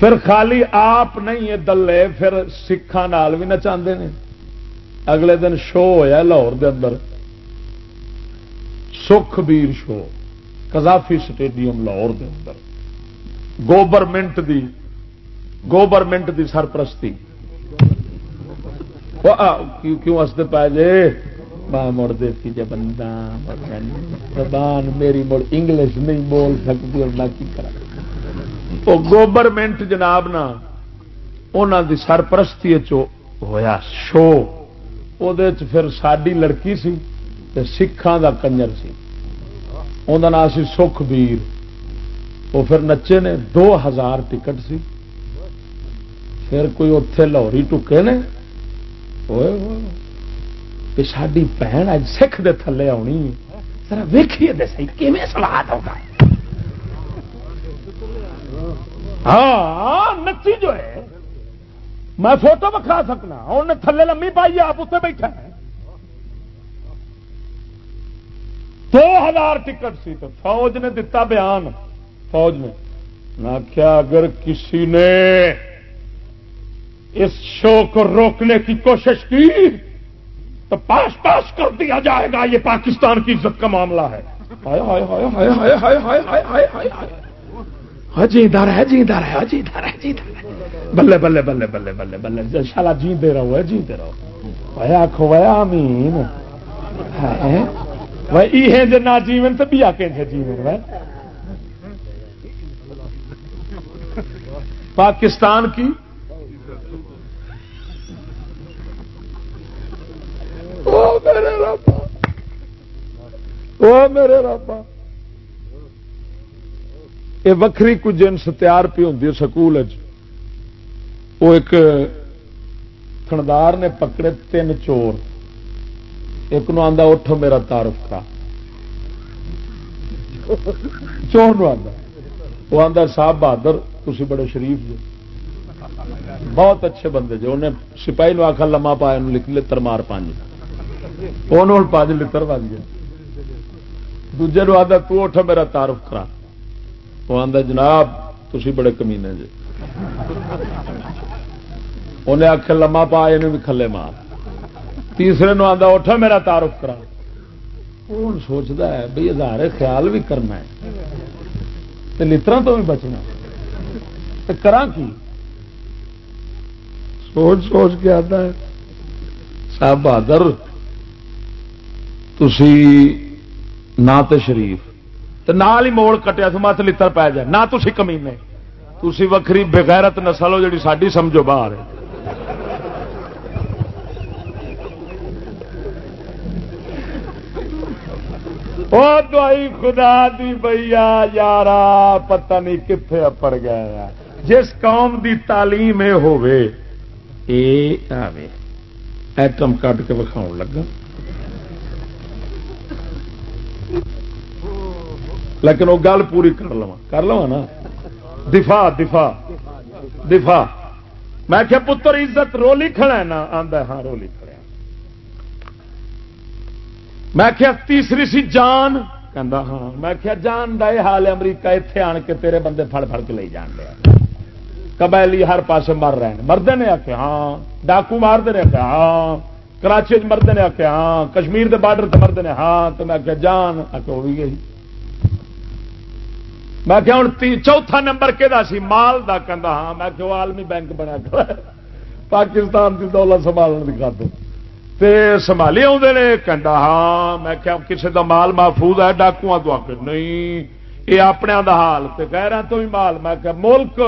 پھر خالی آپ نہیں ہے دلے، پھر سکھان بھی نچا اگلے دن شو ہوا لاہور دے اندر۔ سکھ بیر شو کزافی سٹیڈیم لاہور دے اندر۔ گوبرمنٹ دی گوبرمنٹ دی سرپرستی۔ کیوں ہستے پائے جے ماں مڑ دیتی جی بندہ زبان میری مڑ انگلش نہیں بول سکتی، اور نہ کی کرا وہ گورنمنٹ جناب نا انہوں دی سرپرستی ہویا شو۔ وہ پھر ساری لڑکی سی سکھان دا کنجر سی۔ انہوں نام سی سکھ بیر وہ پھر نچے نے دو ہزار ٹکٹ سی۔ پھر کوئی اتے لاہوری ٹکے نے۔ ساری بھن اج سکھ دے تھلے آنی ذرا ویکھیے دے سی کیویں سواد ہوگا ہاں نچی جو ہے میں فوٹو بکھا سکنا انہیں تھلے لمبی پائی آپ اتنے بیٹھا ہے دو ہزار ٹکٹ سی تو فوج نے دتا بیان فوج نے نہ کیا اگر کسی نے اس شو کو روکنے کی کوشش کی تو پاس پاس کر دیا جائے گا یہ پاکستان کی عزت کا معاملہ ہے جیدار ہے جی جیدار ہے جیدار ہے جیدار ہے بلے بلے بلے بلے بلے بلے شالا جی دے رہو ہے جی دے رہو ہے آخو ہے آمین یہ جو نہ جیون تو بھی آ کے جیون پاکستان کی میرے رابا میرے رابا یہ وکری کچھ جنس تیار پی ہوں سکول وہ ایک تھندار نے پکڑے تین چور۔ ایک نو آدھا اٹھو میرا تعارف کرا۔ چور نو آدھا وہ آدھا صاحب بہادر تھی بڑے شریف جو بہت اچھے بندے جو انہیں سپاہی نو آخر لما پایا لکھ لے ترمار پانچ پانچ لتر بن گیا۔ دوجے نو آدھا تو اٹھ میرا تعارف کرا۔ وہ آدھا جناب تھی بڑے کمینے جی انہیں آخ لما پا یہ بھی کھلے مار۔ تیسرے نو آدھا اٹھا میرا تعارف کرا۔ وہ سوچتا ہے بھائی ادارے خیال بھی کرنا ہے۔ لطرا تو بھی بچنا۔ کرا کی؟ سوچ سوچ کے آتا ہے، صاحب بہادر تھی نہ تو شریف۔ نال ہی موڑ کٹیا تو مت لڑ پی جائے۔ نہ تھی کمینے۔ تھی وکری بغیرت نسل ہو جی ساری سمجھو باہر وہ دوائی خدا دی بھیا، یارا، پتہ نہیں کتنے اپڑ گیا جس قوم دی تعلیم ہوے اے آوے۔ ایٹم کٹ کے وکھاؤ لگا۔ لیکن وہ گل پوری کر لوا کر لوا نا؟ دفاع دفاع دفاع۔ میں کیا پتر، عزت رولی کھڑا ہے نا؟ آندا ہاں رولی کھڑا میں کیا تیسری سی جان۔ کہندا ہاں۔ میں کیا جان دا یہ حال ہے، امریکہ اتنے آن کے تیرے بندے پھڑ پھڑ کے لے جان دیا قبائلی ہر پاسے مر رہے ہیں۔ مردے نے آخیا ہاں۔ ڈاکو مارتے نے آخیا ہاں۔ کراچی مردے نے آخیا ہاں۔ کشمیر دے بارڈر تے مردے نے ہاں۔ تو میں آخیا جان۔ آ کے وہ بھی گئی میں کہ ہوں چوتھا نمبر کہ سی؟ مال دا. کہندا ہاں میں کہ عالمی بینک بنا کر پاکستان کی دولت سنبھالنے کی خاطر۔ تے سنبھالی آدھے نے؟ کہندا ہاں۔ میں کیا کسی دا مال محفوظ ہے؟ ڈاکو تو آ کے نہیں یہ اپنے دا حال تے غیروں تو بھی مال۔ میں کہ ملک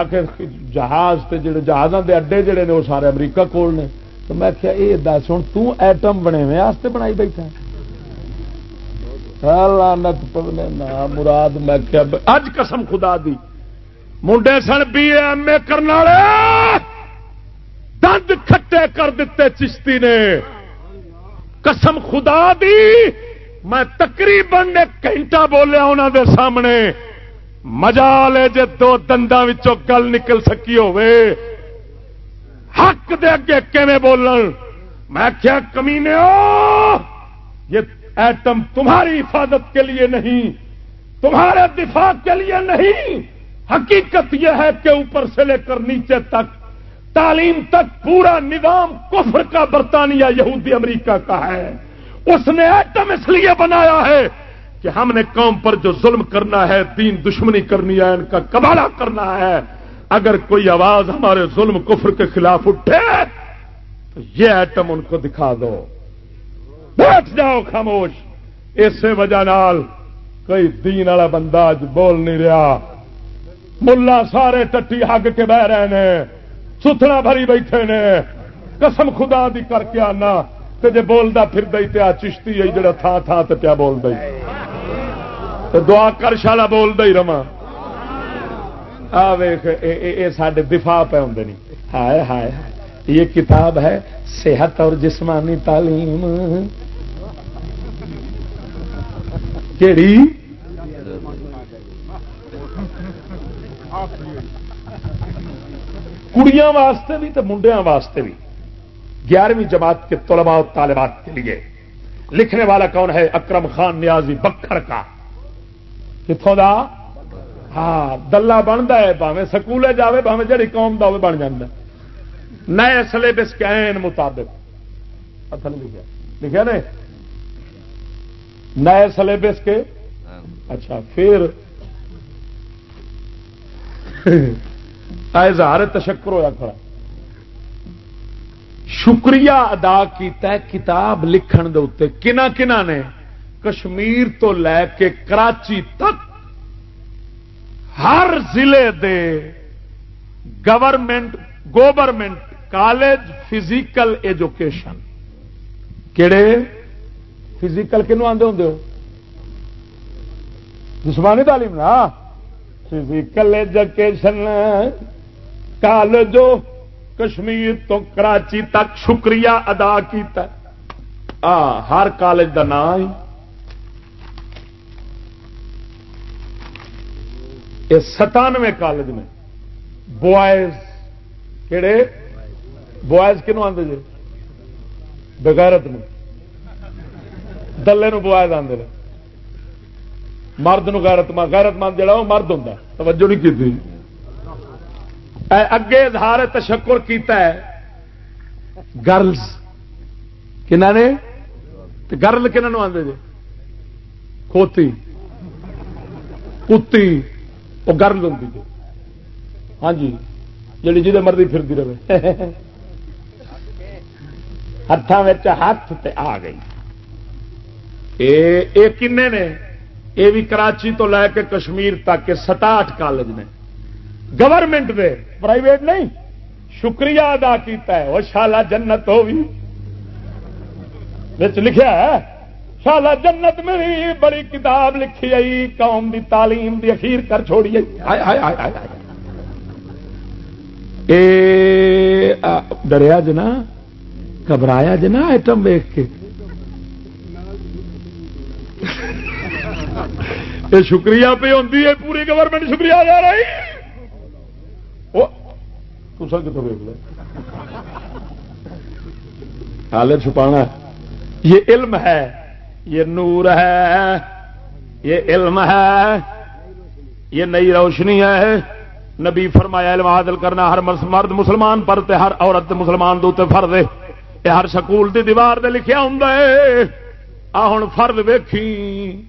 آخر جہاز تے جڑے جہازوں دے اڈے جڑے نے، وہ سارے امریکہ کول نے۔ تو میں کیا یہ دس ہوں تو ایٹم بنے ہوئے بنائی بیٹھا لانت پونے نا، مراد میں کیا اج قسم خدا دی۔ منڈے سن بی ایم اے کرنے والے، دند کھٹے کر دیتے چشتی نے۔ قسم خدا دی، میں تقریباً ایک گھنٹہ بولیا انہوں دے سامنے۔ مزا لے جے دو دنداں وچوں گل نکل سکی ہوے حق دے اگے کیویں بولن؟ میں کیا کمینے ہو؟ یہ ایٹم تمہاری حفاظت کے لیے نہیں، تمہارے دفاع کے لیے نہیں۔ حقیقت یہ ہے کہ اوپر سے لے کر نیچے تک، تعلیم تک پورا نظام کفر کا برطانیہ یہودی امریکہ کا ہے۔ اس نے ایٹم اس لیے بنایا ہے کہ ہم نے قوم پر جو ظلم کرنا ہے، دین دشمنی کرنی ہے، ان کا کباڑا کرنا ہے۔ اگر کوئی آواز ہمارے ظلم کفر کے خلاف اٹھے، تو یہ ایٹم ان کو دکھا دو۔ بیٹھ جاؤ خاموش۔ اسی وجہ نال کوئی دین والا بندہ اج بول نہیں رہا۔ ملا سارے ٹٹی ہگ کے بہ رہے ہیں ستنا بھری بیٹھے نے۔ قسم خدا دی کر کے آنا تو جی بولتا پھر دئی پیا چشتی ہے جڑا تھان تھان تے پیا بول دئی تو دعا کر شالا بول دئی رما آ ویخ سڈے دفاع پہ ہوں نہیں ہائے ہائے۔ یہ کتاب ہے صحت اور جسمانی تعلیم۔ کیڑی؟ کڑیاں واسطے بھی تو منڈیا واسطے بھی۔ گیارہویں جماعت کے طلباء و طالبات کے لیے لکھنے والا کون ہے؟ اکرم خان نیازی بکھر کا۔ کتوں کا ہاں دلہ بنتا ہے باوے سکول جائے باوے جڑی قوم کا بن جا نئے سلیبس کے مطابق۔ اصل لکھا لکھا نا نئے سلیبس کے؟ اچھا پھر؟ اظہار تشکر ہوا کھڑا۔ شکریہ ادا کیتا ہے کتاب لکھن دے کنا کنا نے کشمیر تو لے کے کراچی تک ہر ضلع دے government government college physical education کہڑے فزیکل کنو آدھے ہوں جسمانی تعلیم نا فزیکل ایجوکیشن کالج کشمیر تو کراچی تک شکریہ ادا کیتا آ ہر کالج کا نام یہ ستانوے کالج میں بوائز کہڑے بوائز کنو آدھے جی بغیرت میں دلے بوائز آدھے مرد نو غیرت مند غیرت مند جڑا وہ مرد ہوں توجہ نہیں کی اگے اظہار تشکر کیتا ہے۔ گرلس کنہ نے؟ گرل کنہوں آدھے جی کھوتی۔ کتی۔ وہ گرل ہوں جی ہاں جی۔ جی جی مرضی پھرتی رہے۔ ہاتھوں ہاتھ تے آ گئی۔ کنے نے؟ یہ بھی کراچی تو لے کے کشمیر تک کے ستاٹ کالج نے۔ گورنمنٹ دے پرائیویٹ نہیں۔ شکریہ ادا کیتا ہے۔ وہ شالا جنت ہو بھی لکھا ہے شالا جنت میں بھی بڑی کتاب لکھی آئی قوم دی تعلیم دی اخیر کر چھوڑی ڈریا جنا گھبرایا جنا آئٹم ویخ کے۔ یہ شکریہ پہ ہوتی ہے، پوری گورنمنٹ شکریہ جا رہی۔ کتوں ویک لے۔ حال چھپانا یہ علم ہے، یہ نور ہے، یہ علم ہے۔ یہ نئی روشنی ہے۔ نبی فرمایا، علم عادل کرنا ہر مرد مسلمان پر تے ہر عورت مسلمان دوتے فرد یہ ہر سکول دی دیوار دے لکھیا ہوں آ ہوں فرد ویکھی۔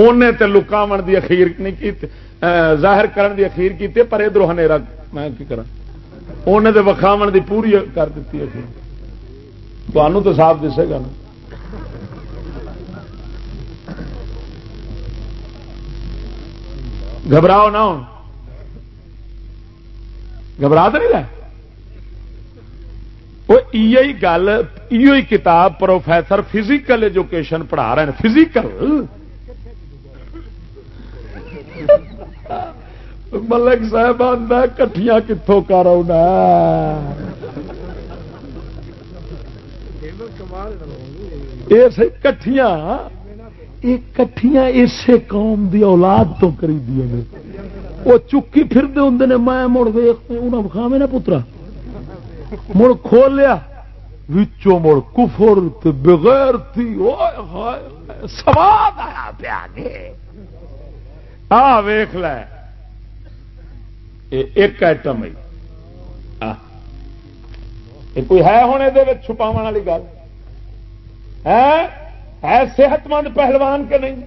انہیں تے لکاو دی اخیر نہیں کی ظاہر کرن دی اخیر کی پر ادھر ہنیرا، میں کی کرا انہیں تے وکھاو دی پوری کر دیتی اخیر۔ تمہوں تو صاف دسے گا نا۔ گھبراؤ نہ ہو۔ گھبرا تو نہیں رہے وہ گل یہ کتاب پروفیسر فزیکل ایجوکیشن پڑھا رہے ہیں۔ فزیکل؟ ملک صاحب آتا کٹیا کتوں کر کٹیا یہ کٹیا اسے قوم دی اولاد تو کری دیا وہ چکی پھرتے ہوں نے، میں مڑ ویخ انہیں بخاوے نا پترا۔ مڑ کھول لیا وچوں مڑ کفر بغیر تھی سواد آیا پیا آ ویخ ایک آئٹم ہے کوئی ہے ہوں یہ چھپاو والی گل ہے صحت مند پہلوان کے نہیں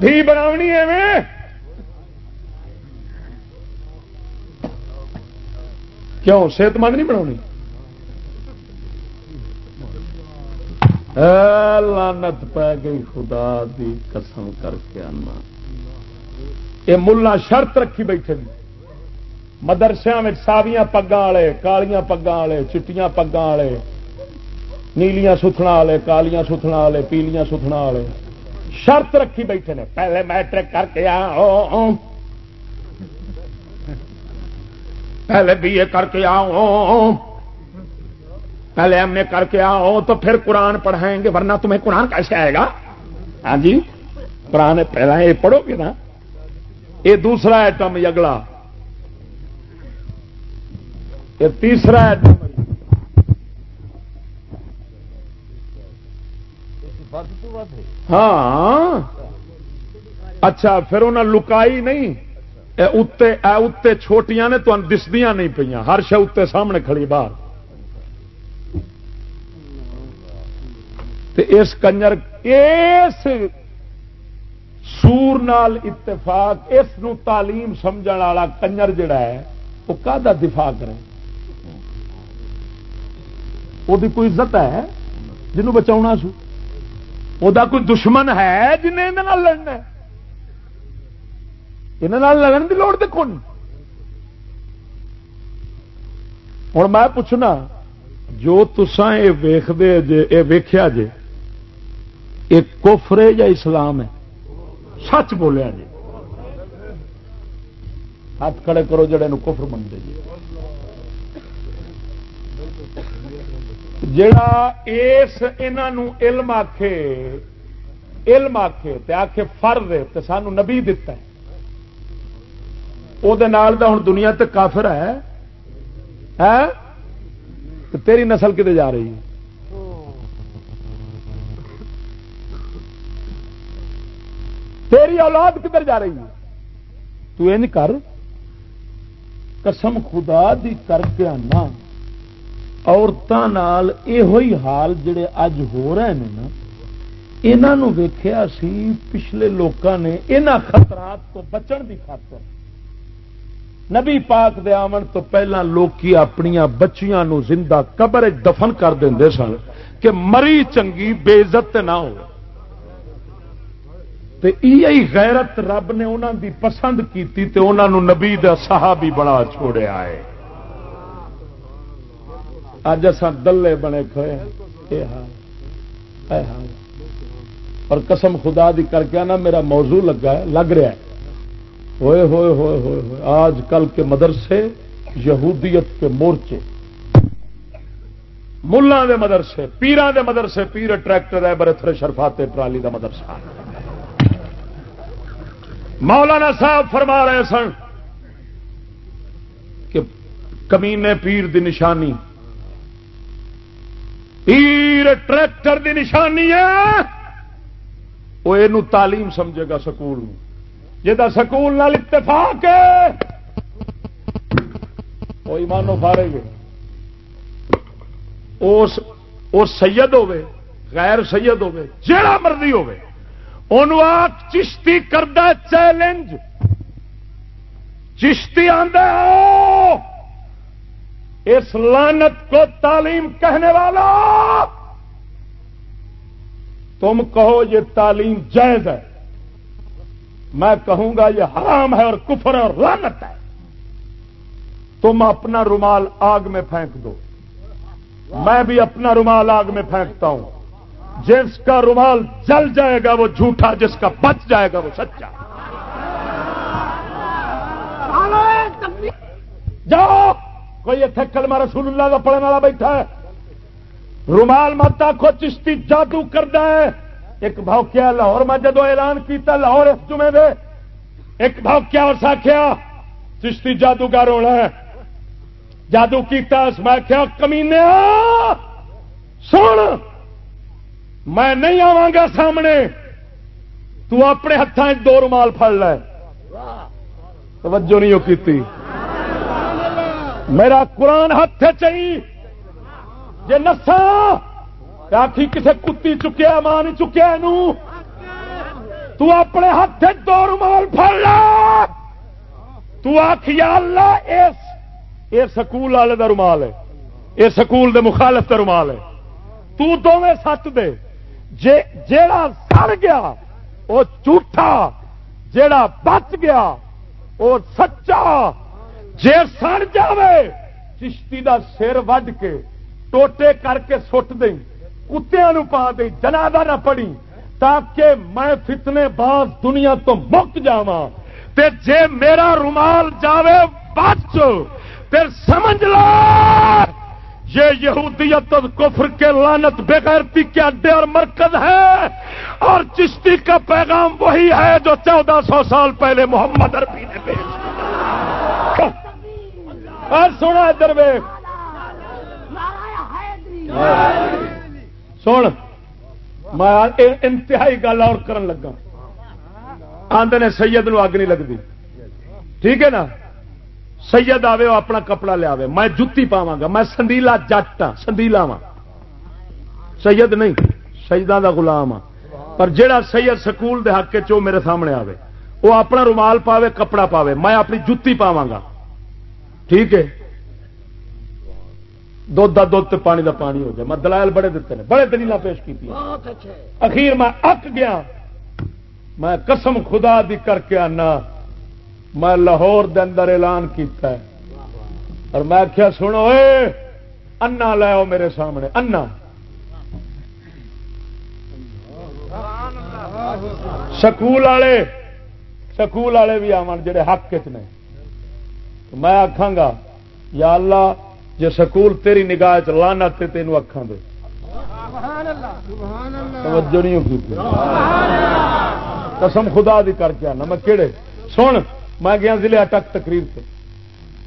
دھی بناونی ہے کیوں صحت مند نہیں بنا لانت پی گئی خدا دی قسم کر کے آنا یہ ملا شرط رکھی بیٹھے مدرسیا ساویاں پگا والے، کالیاں پگا والے، چٹیاں پگا والے، نیلیاں ستھنا والے، کالیاں ستھنا والے، پیلیاں ستھنا والے۔ شرط رکھی بیٹھے نے، پہلے میٹرک کر کے آؤ۔ پہلے بی اے کر کے آؤ۔ پہلے ایم اے کر کے آؤ تو پھر قرآن پڑھائیں گے، ورنہ تمہیں قرآن کیسے آئے گا؟ ہاں جی قرآن پہلا یہ پڑھو گے نا۔ یہ دوسرا ایٹم اگلا۔ یہ تیسرا ایٹم۔ ہاں۔ اچھا پھر انہیں لکائی نہیں۔ اتنے چھوٹیاں نے تو دسدیاں نہیں پہ ہر شہ اتنے سامنے کھڑی، باہر۔ اس کنجر اس سور نال اتفاق، اس نو تعلیم سمجھ والا کنجر جڑا ہے، وہ کا دفاع کرے؟ وہ کوئی عزت ہے؟ جنوں بچاؤنا سو۔ وہ کوئی دشمن ہے جنہیں لڑنا یہاں لڑن کی لوڑ دیکھو ہوں میں پوچھنا، جو تسان یہ ویختے جے یہ ویخیا جے یہ کوفرے یا اسلام ہے؟ سچ بولیا جی۔ ہاتھ کھڑے کرو جڑے کفر منگتے جی۔ جڑا اس علم آخے علم آخے آخے فرد تو سانو نبی دتا ہے۔ وہ ہوں دنیا تک کافر ہے۔ ہاں؟ تیری نسل کتنے جا رہی ہے؟ تیری اولاد کدھر جا رہی ہے؟ تو یہ کر، قسم خدا دی کر کے آنا۔ عورتوں یہ حال جڑے اج ہو رہے ہیں نا یہاں ویخیا سی پچھلے لوگوں نے یہاں خطرات تو بچن دی خاطر۔ نبی پاک دے آمن تو پہلا لوکی اپنی بچیاں نو زندہ قبر دفن کر دے سن کہ مری چنگی بے عزت نہ ہو غیرت رب نے انہوں دی پسند کی نبی دا صحابی بڑا چھوڑیا ہے۔ اج دلے بنے کھوئے اور قسم خدا دی کر کے نا میرا موضوع لگا ہے، لگ رہا ہے۔ ہوئے ہوئے ہوئے ہوئے ہوئے۔ آج کل کے مدرسے، یہودیت کے مورچے۔ ملا دے مدرسے، پیران دے مدرسے، پیر ٹریکٹر ہے بڑے تھرے شرفاتے ٹرالی دا مدرسہ۔ مولانا صاحب فرما رہے سن کہ کمینے پیر دی نشانی، پیر ٹریکٹر دی نشانی ہے، وہ یہ تعلیم سمجھے گا سکول جا سکول نال اتفاق ہے، وہ ایمانو فارے گے۔ سید ہوے غیر سید ہوے جہاں مرضی ہوے چشتی کردہ چیلنج۔ چشتی آدھا اس لانت کو تعلیم کہنے والا! تم کہو یہ تعلیم جائز ہے۔ میں کہوں گا یہ حرام ہے اور کفر اور لانت ہے۔ تم اپنا رومال آگ میں پھینک دو۔ میں بھی اپنا رومال آگ میں پھینکتا ہوں۔ جس کا رومال جل جائے گا وہ جھوٹا، جس کا بچ جائے گا وہ سچا۔ جاؤ! کوئی اتنے کلمہ رسول اللہ کا پڑھنے والا بیٹھا ہے۔ رومال مت آخو چشتی جادو کرتا ہے۔ ایک بھاؤ کیا لاہور میں جدو اعلان کیتا، لاہور اس جمعے دے۔ ایک بھاؤ کیا اور آخیا چشتی جادوگر ہونا ہے۔ جادو کیتا، اس میں کیا کمینے سن! میں نہیں آوا گا سامنے۔ تو اپنے ہاتھوں دو رومال پڑ لے۔ توجہ نہیں کی میرا قرآن ہاتھ چاہیے جی نسا آخی کسی کتی چکیا، ماں نہیں چکیا تو اپنے ہاتھ دو رومال پڑ لے۔ تو آخیا اللہ اس یہ سکول والے کا رومال ہے۔ یہ سکول دے مخالف کا رومال ہے۔ تو دونوں سچ دے۔ جیڑا سڑ گیا وہ جھوٹا، جیڑا بچ گیا وہ سچا، جے سڑ جاوے، چشتی دا سر وڈ کے ٹوٹے کر کے سٹ دیں کتیا پا دیں جنادہ نہ پڑی تاکہ میں فتنے باز دنیا تو مک جا جے میرا رومال جاوے، بچ پھر سمجھ لو یہ یہودیت اور کفر کے لانت بغیرتی کے اڈے اور مرکز ہے۔ اور چشتی کا پیغام وہی ہے جو چودہ سو سال پہلے محمد عربی نے پیش اور ہاں، سنا دروے سن، میں انتہائی گل اور کرن لگا۔ آدھے نے سید نو اگ نہیں لگتی ٹھیک ہے نا؟ سید آوے وہ اپنا کپڑا لیا میں جتی پاوا گا میں سندیلا جٹ ہاں سندیلا وا سید نہیں سجدہ دا غلام ہاں۔ پر جڑا سید سکول دے حق چو میرے سامنے آوے وہ اپنا رومال پاوے کپڑا پاوے میں اپنی جتی پاوا گا ٹھیک ہے؟ دھد کا دھد پانی دا پانی ہو جائے۔ میں دلائل بڑے دیتے ہیں بڑے دلیل پیش کی اخیر میں اک گیا۔ میں قسم خدا دی کر کے آنا۔ میں لاہور دے اندر اعلان کیتا ہے۔ اور میں کیا سنو اے، انا لاؤ میرے سامنے، انا۔ سکول والے سکول والے بھی آن جڑے حق نے۔ میں آخا گا، یا اللہ جی سکول تیری نگاہ چ لانا تینوں اکھان دے۔ توجہ نہیں قسم خدا دی کر کے آنا، میں کہڑے سن میں گیا ضلع اٹک تقریر سے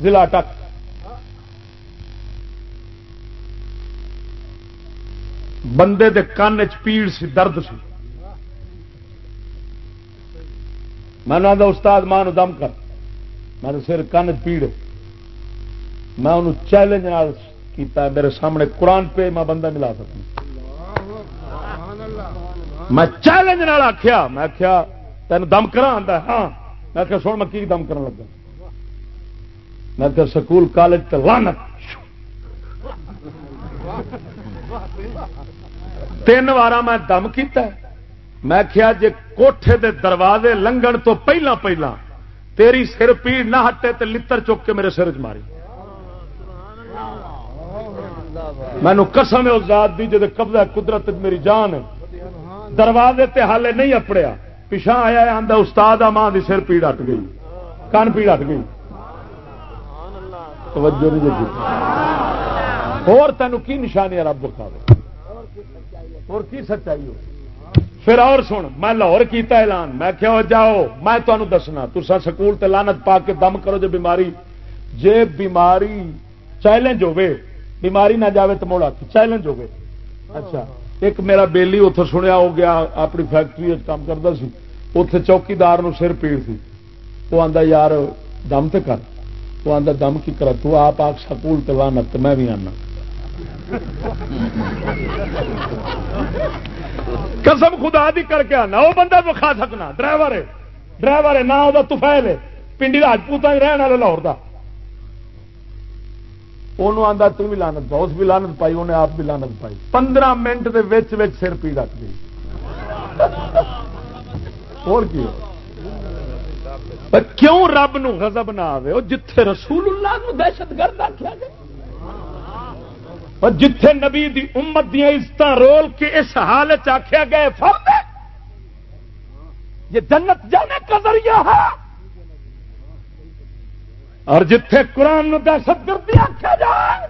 ضلع اٹک۔ بندے دے کان پیڑ سی درد سی۔ میں نے استاد ماں دم کر۔ میں سر کن پیڑ میں انہوں چیلنج کیتا میرے سامنے قرآن پہ میں بندہ ملا سکوں میں چیلنج آخیا میں آخیا تین دم کرا ہاں۔ میں کہ سن، میں کی دم کرنے لگا؟ میں کہ سکول کالج تو لانت تین وار میں دم کیتا ہے۔ میں کیا جے کوٹھے دے دروازے لنگن تو پہلا پہلا تیری سر پیڑ نہ ہٹے تو لتر چک کے میرے سر چ ماری۔ مینو قسم اس ذات دی جب قبضہ قدرت میری جان ہے۔ دروازے تے حالے نہیں اپڑیا۔ پچھا آیا آدھا استاد آ ماں کی سر پیڑ ہٹ گئی۔ کن پیڑ ہٹ گئی؟ توجہ نہیں جی۔ اور تینوں کی نشانی رب بخا اور کی سچائی ہو پھر اور سن، میں لاہور کیتا اعلان۔ میں کیا جاؤ، میں تمہیں دسنا تسا سکول تے لانت پا کے دم کرو جو بیماری۔ جے بیماری چیلنج ہوے بیماری نہ جاوے تو موڑا چیلنج ہوگی اچھا۔ ایک میرا بیلی اتو سنیا ہو گیا اپنی فیکٹری کام کرتا سی۔ اتے چوکیدار سر پیڑ سی۔ وہ آتا یار، دم تے کر۔ وہ آتا دم کی کرا تو آپ آ سکول تلانا تو میں بھی آنا۔ قسم خدا دی کر کے آنا۔ وہ بندہ بخا سکنا ڈرائیور ہے۔ ڈرائیور ہے نہ وہ تفیل ہے۔ پنڈی راجپوت رہن والے لاہور کا وہ آتا تم بھی لانت پاؤ اس بھی لانت پائی انہیں آپ بھی لانت پائی پندرہ منٹ کے وچ وچ سر پی رکھ گئی اور کی کیوں رب نو غضب نہ آئے وہ جتھے رسول اللہ نو دہشت گرد آخیا گیا اور جتھے نبی دی امت دیا عزت رول کے اس حالت آخیا گئے فرد یہ جنت جانے کا ذریعہ ہے اور جتھے قرآن دہشت گردی آخیا جائے،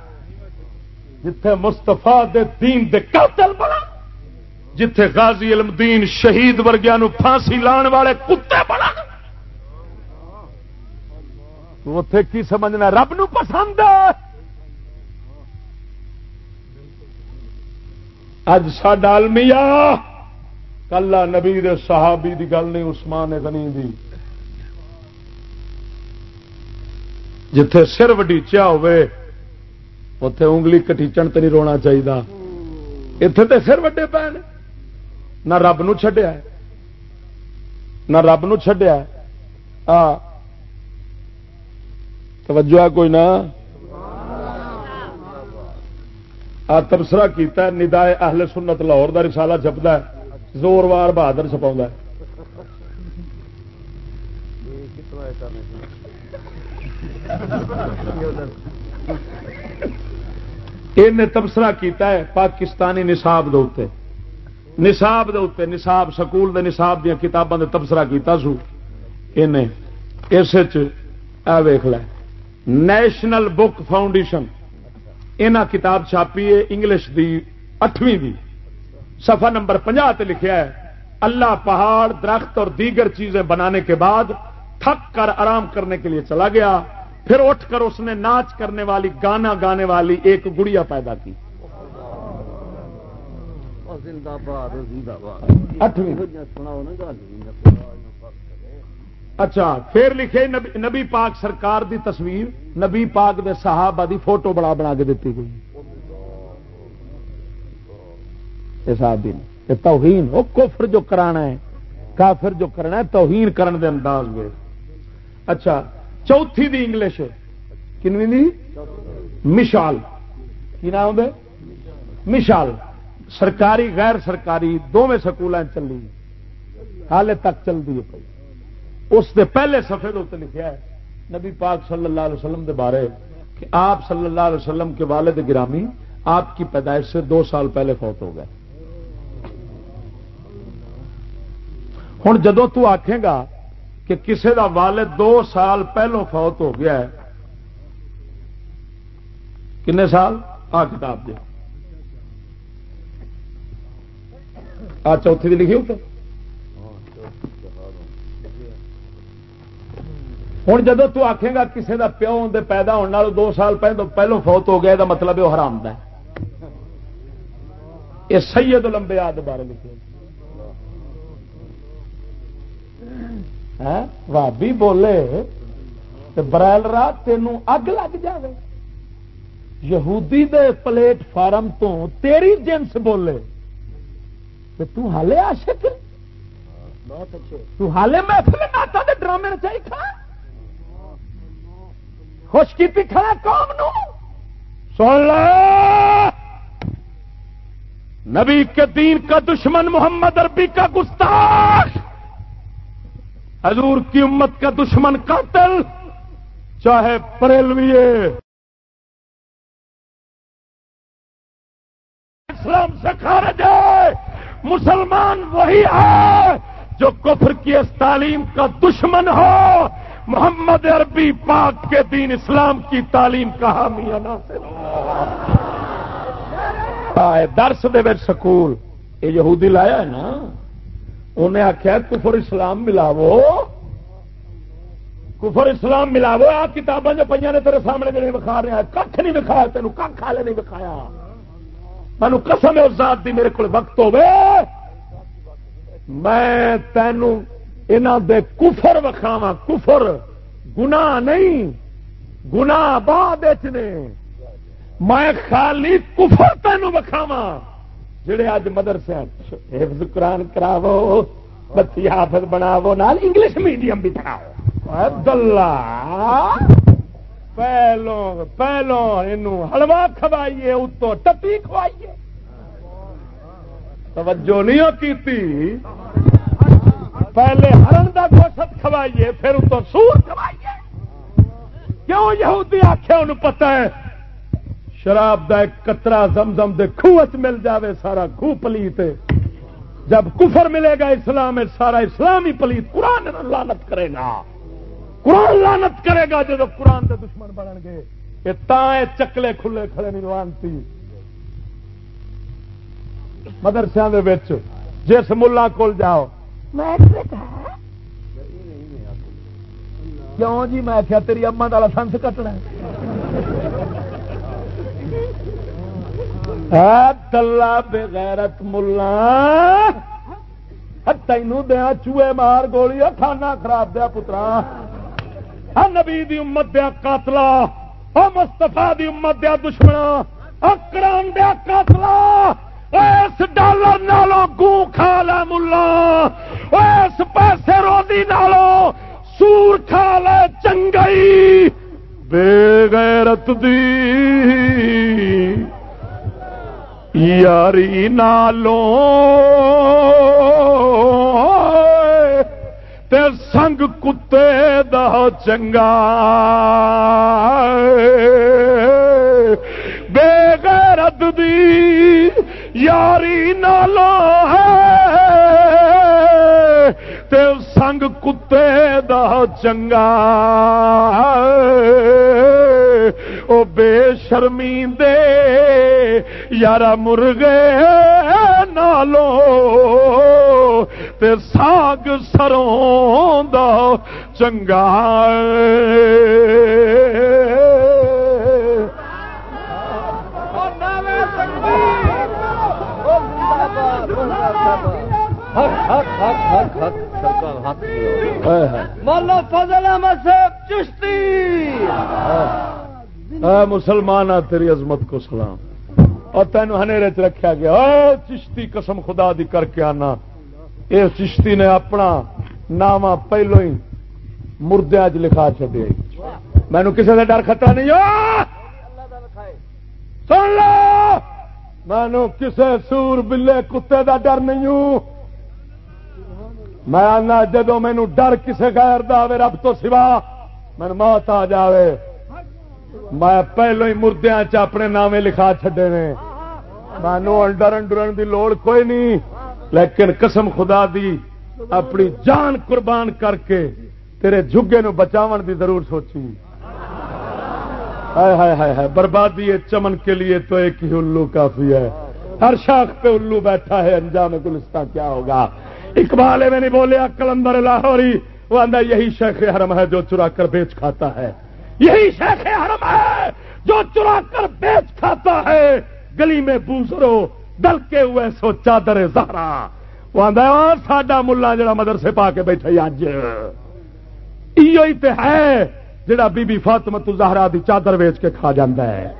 جتھے مستفا دے دین دے قاتل بنا، جتھے غازی علم دین شہید ورگیا پھانسی لان والے کتے بنا۔ اتے کی سمجھنا رب نو پسند ہے۔ اج ساڈا المیہ کلا نبی دے صحابی دی گل نہیں، عثمان غنی دی۔ جتھے سر وڈیچیا ہوے اتے انگلی کٹیچن تو نہیں رونا چاہیے اتے تو سر وڈے پے نہ رب نو چھڈیا نہ رب نو چھڈیا آ توجہ ہے کوئی نہ آ تبصرہ کیتا ہے ندائے اہل سنت لاہور دا رسالہ چھپتا ہے زور وار بہادر چھپا ہے تبصرہ کیتا ہے پاکستانی نصاب دے نصاب دے نصاب سکول دے نصاب دیا کتاباں دے تبصرہ کیتا سو۔ اس ویخ ل نیشنل بک فاؤنڈیشن۔ یہاں کتاب چھاپی ہے انگلش دی، اٹھویں دی۔ صفحہ نمبر پنجہ لکھیا ہے، اللہ پہاڑ، درخت اور دیگر چیزیں بنانے کے بعد تھک کر آرام کرنے کے لیے چلا گیا۔ پھر اٹھ کر اس نے ناچ کرنے والی گانا گانے والی ایک گڑیا پیدا کی۔ اچھا پھر لکھے نبی پاک سرکار دی تصویر نبی پاک دے صحابہ دی فوٹو بڑا بنا کے دیتی گئی۔ توہین وہ کفر جو کرانا ہے کافر جو کرنا ہے توہین کرن دے انداز میں۔ اچھا چوتھی دی انگلش کنویں دی؟ مشال۔ کی نام ہے مشال۔ سرکاری غیر سرکاری دونوں سکول چلی۔ حال تک چلتی ہے پی اس دے پہلے سفے اتنے لکھا ہے نبی پاک صلی اللہ علیہ وسلم دے بارے کہ آپ صلی اللہ علیہ وسلم کے والد گرامی آپ کی پیدائش سے دو سال پہلے فوت ہو گئے۔ ہوں جدو تو آخے گا کہ کسے دا والد دو سال پہلو فوت ہو گیا ہے۔ کنے سال؟ آ کتاب دے۔ آ چوتھی دی لکھی اتنے ہوں جدو تو آخے گا کسی کا پیو دے پیدا ہونے دو سال پہلو پہلو فوت ہو گیا یہ مطلب وہ حرام دا یہ سید لمبے آد بارے لکھے بھابی بولے برائل رات تینوں اگ لگ جائے یہودی دے پلیٹ فارم تو تیری جنس بولے تو حالے عاشق تو حالے محفل ناتا دے ڈرامے چاہیے کھا خوش کی کھڑا قوم نو سن لے نبی کے دین کا دشمن محمد عربی کا گستاخ حضور کی امت کا دشمن قاتل، چاہے پریلوی اسلام سے خارج ہے، مسلمان وہی ہے جو کفر کی اس تعلیم کا دشمن ہو۔ محمد عربی پاک کے دین اسلام کی تعلیم کا حامی ناصر۔ درس دے سکول، یہ یہودی لایا ہے نا؟ انہیں آخیا کفر اسلام ملاو کفر اسلام ملاو آ کتابیں جو پہ نے تیرے سامنے جو وکھا رہے ہیں کھ نہیں وکھایا، تینوں کھ والے نہیں وکھایا۔ مینو قسم اس ذات دی میرے کو وقت ہوے میں تینوں انہوں دے کفر وکھاوا کفر گناہ نہیں، گناہ بعد نے۔ میں خالی کفر تینوں وکھاوا جڑے اج مدرسے حفظ قرآن کراو بچی حافظ بناو نال انگلش میڈیم بھی پڑھاؤ دلہ پہلو پہلو یہ ہلوا کھوائیے اتو ٹپی کھوائیے۔ توجہ نہیں کی پہلے ہرن کا گوشت کھوائیے، پھر اتو سور کھوائیے۔ کیوں یہودی آخیا انہوں پتا ہے؟ شراب دا ایک کترا زمزم دے خوہ مل جاوے سارا خوہ پلیت جب کفر ملے گا اسلام، سارا اسلام ہی پلیت قرآن لانت کرے گا۔ قرآن لانت کرے گا جب قرآن دے دشمن بنن گے۔ یہ تائیں چکلے کھلے کھڑے نہیں لانتی مدرسے جس ملا کول جاؤ۔ کیوں جی؟ میں کیا تیری اما کا لسنس کٹنا تلا بغیرت ملا۔ تینوں دیا چوئے مار گولی کھانا خراب دیا پترا۔ نبی دی امت دیا قاتلا مستفا دی امت دیا دشمنا کران دیا قاتلا اس ڈالر نالوں گو کھا لے ملا۔ اس پیسے روزی نالوں سور کھا لے چنگئی بے غیرت دی۔ یاری نالوں تے سنگ کتے دا چنگا بے غیرت دی یاری نالو ہے تے سنگ کتے دا چنگا او بے شرمی دے یارا مرغے نالو تے ساگ سروں دا چنگا حق حق حق حق حق مسلمان تیری عظمت کو سلام۔ اور تین چ رکھا گیا۔ چشتی قسم خدا دی کر کے آنا۔ اس چشتی نے اپنا نام پہلو ہی مردیا چ لکھا چڈیا مینو کسی کا ڈر خطرہ نہیں۔ ہو سن لو! مینو کسے سور بلے کتے دا ڈر نہیں ہوں۔ میں آنا جدو مینو ڈر کسے غیر دے رب تو سوا مین موت آ جائے میں پہلو ہی مردیا چ اپنے نامے لکھا چڈے نے۔ مینو ڈرن ڈرن دی لوڑ کوئی نہیں، لیکن قسم خدا دی اپنی جان قربان کر کے تیرے جگے نو بچاون دی ضرور سوچی۔ بربادی چمن کے لیے تو ایک ہی الو کافی ہے۔ ہر شاخ پہ الو بیٹھا ہے، انجام گلستان کیا ہوگا؟ اقبال میں نہیں بولیا کلندر لاہوری۔ وہ آدھا یہی شیخ حرم ہے جو چرا کر بیچ کھاتا ہے۔ یہی شیخ حرم ہے جو چرا کر بیچ کھاتا ہے۔ گلی میں بوسرو ڈل کے ہوئے سو چادر زہرا۔ وہ آدھا ساڈا ملا جڑا مدرسے پا کے بیٹھے اج یہ ہے جڑا بی بی فاطمہ تو زہرا دی چادر ویچ کے کھا جاندا ہے۔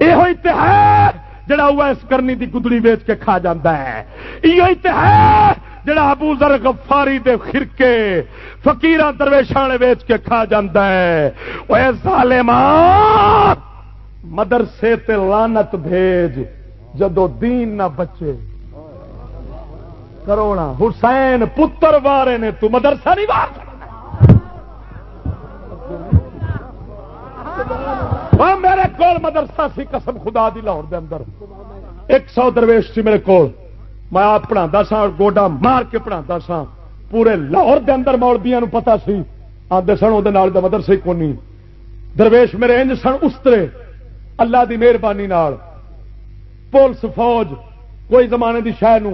یہ ہے جڑا ویس کرنی دی گدڑی ویچ کے کھا جاندا ہے۔ یہ ہے جڑا ابو ذر غفاری دے خرکے فقیراں درویشاں ویچ کے کھا جاندا ہے۔ اوے ظالمان مدرسے تے لعنت بھیج، جدو دین نہ بچے۔ کرونا حسین پتر وارے نے تو مدرسہ نہیں وار۔ ہاں، میرے کول مدرسہ سی قسم خدا دی لاہور دے اندر۔ ایک سو درویش سی میرے کول۔ میں آپ پڑھا سا گوڈا مار کے پڑھا سا پورے لاہور دے اندر مولبیا پتا سی۔ آدھے سن وہ مدرسے کونی درویش میرے انج سن استرے۔ اللہ دی مہربانی پولیس فوج کوئی زمانے دی شہر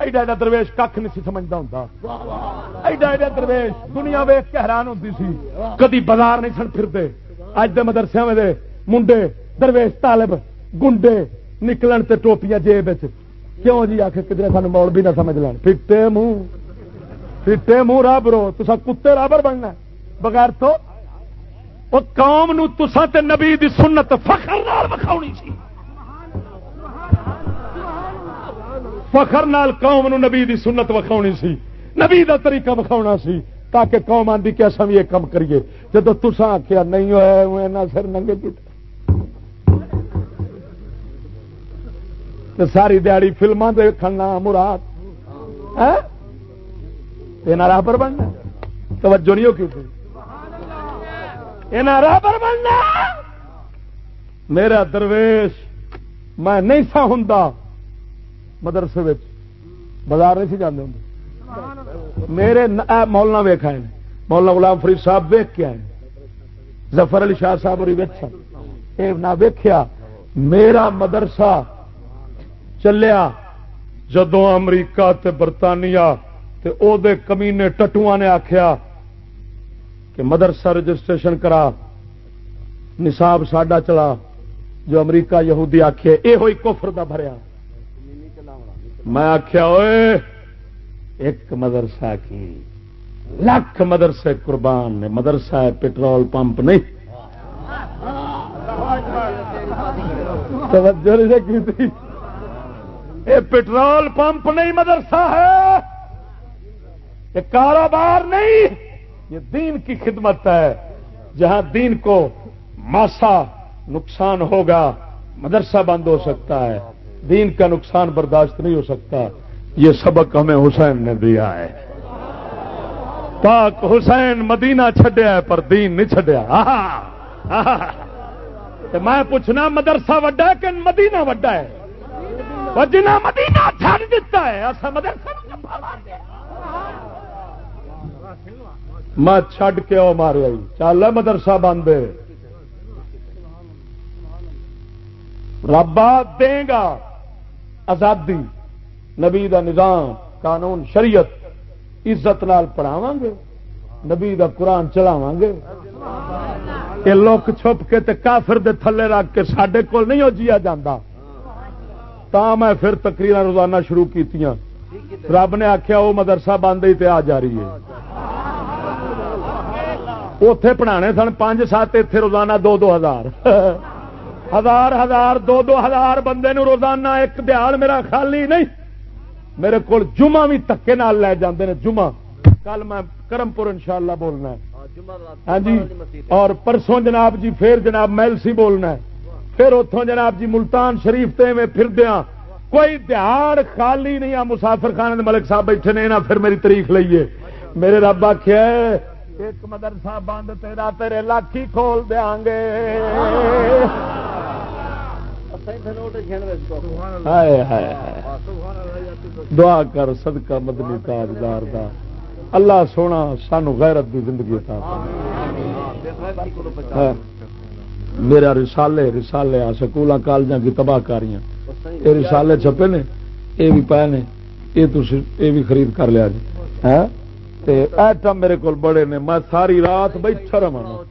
ایڈا ایڈا درویش کھ نہیں سمجھتا ہوں ایڈا ایڈا درویش دنیا ویخ کے حیران ہوتی سی۔ کدی بازار نہیں سن پھرتے۔ اج دے مدرسے میں دے منڈے درویش طالب گنڈے نکلن تے ٹوپیاں جیب کیوں جی آخ کدھر سان مول بھی نہ سمجھ لین پھٹے منہ پھٹے منہ رابرو تسا کتے رابر بننا بغیر تو وہ قوم نو تسا تے نبی دی سنت فخر نال وکھاونی سی فخر نال قوم نو نبی دی سنت وکھاونی سی نبی دا طریقہ وکھاونا سی تاکہ قوم آندی کہ اصا بھی یہ کام کریے جب تسا آخیا نہیں ہوئے ہوا سر ننگے کیتے کی ساری دیہڑی فلما دیکھنا مراد۔ ہاں؟ رابر بننا۔ توجہ نہیں ہو کیوں رابر بننا۔ میرا درویش، میں نہیں سا ہوں مدرسے بازار نہیں سی جانے ہوں۔ میرے مولنا ویخ آئے مولانا غلام فرید صاحب ویخ کے آئے ظفر علی شاہ صاحب اور نہ ویخیا میرا مدرسہ چلیا جدو امریکہ تے برطانیہ تے او دے کمینے ٹٹو نے آخیا کہ مدرسہ رجسٹریشن کرا نصاب ساڈا چلا جو امریکہ یہودی آخے یہ ہوئی کفر دا بھریا میں آخیا ہوئے ایک مدرسہ کی لاکھ مدرسے قربان نے مدرسہ ہے پٹرول پمپ نہیں توجہ کی یہ پٹرول پمپ نہیں مدرسہ ہے یہ کاروبار نہیں، یہ دین کی خدمت ہے۔ جہاں دین کو ماسا نقصان ہوگا، مدرسہ بند ہو سکتا ہے۔ دین کا نقصان برداشت نہیں ہو سکتا۔ یہ سبق ہمیں حسین نے دیا ہے۔ پاک حسین مدینہ چھڈیا ہے، پر دین نہیں چھڈیا۔ میں پوچھنا، مدرسہ وڈا ہے کہ مدینہ وڈا ہے؟ جنا مدینہ چھڑ دیتا ہے مدرسہ میں چھڈ کے وہ مارے چل مدرسہ بند ربا دے گا آزادی، نبی دا نظام، قانون، شریعت عزت نال پڑھاو گے۔ نبی دا قرآن چلاو گے۔ یہ لوک چھپ کے تے کافر دے تھلے رکھ کے سڈے کول نہیں ہو جیا جاتا تا میں پھر تقریر روزانہ شروع کی رب نے آخیا وہ مدرسہ بند ہی آ جا رہی ہے۔ اتے پڑھانے سن پانچ سات اتنے روزانہ دو دو ہزار۔ ہزار ہزار دو دو ہزار بندے نو روزانہ ایک دیہڑ میرا خالی نہیں۔ میرے کو جمعہ بھی تکے نال لے جاندے نے۔ جمعہ کل میں کرمپور ان شاء اللہ بولنا ہے۔ ہاں جی اور پرسوں جناب جی پھر جناب میلسی بولنا ہے۔ پھر اتوں جناب جی ملتان شریف تے میں پھر دیا کوئی دیہڑ خالی نہیں آ مسافر خانے ملک صاحب بیٹھے نے نہ پھر میری تاریخ لئیے۔ میرے رب آخیا ایک مدرسہ بند تیرا تیرے لاکھی کھول دیا گے۔ دعا کر صدقہ مدنی تاجدار دا۔ اللہ سونا سانو غیرت دی زندگی ہاں۔ میرا رسالے رسالے آ سکول کالجاں کی تباہ کاریاں۔ یہ رسالے چھپے نے یہ بھی پائے نے یہ بھی خرید کر لیا جی۔ ہاں؟ ایٹم میرے کو بڑے نے، میں ساری رات بیٹھا رہا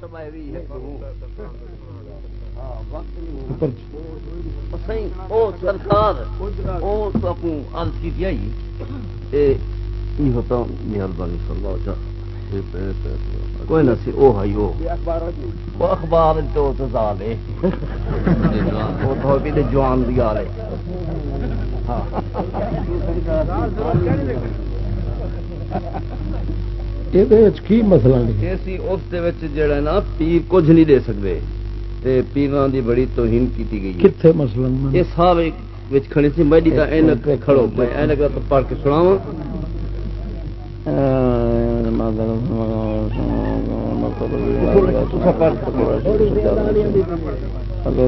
سرکار کوئی نہ سی او ہے وہ اخبار تو تو زالے وہ تو بھی تے جوان دی آلے ہاں۔ کی مسئلہ جڑا نا پیر کچھ نہیں دے سکتے پیران دی بڑی توہین کی گئی کتنے مسئلہ یہ سب کھڑی سی میں کھڑو میں اینک پڑھ کے سناواں۔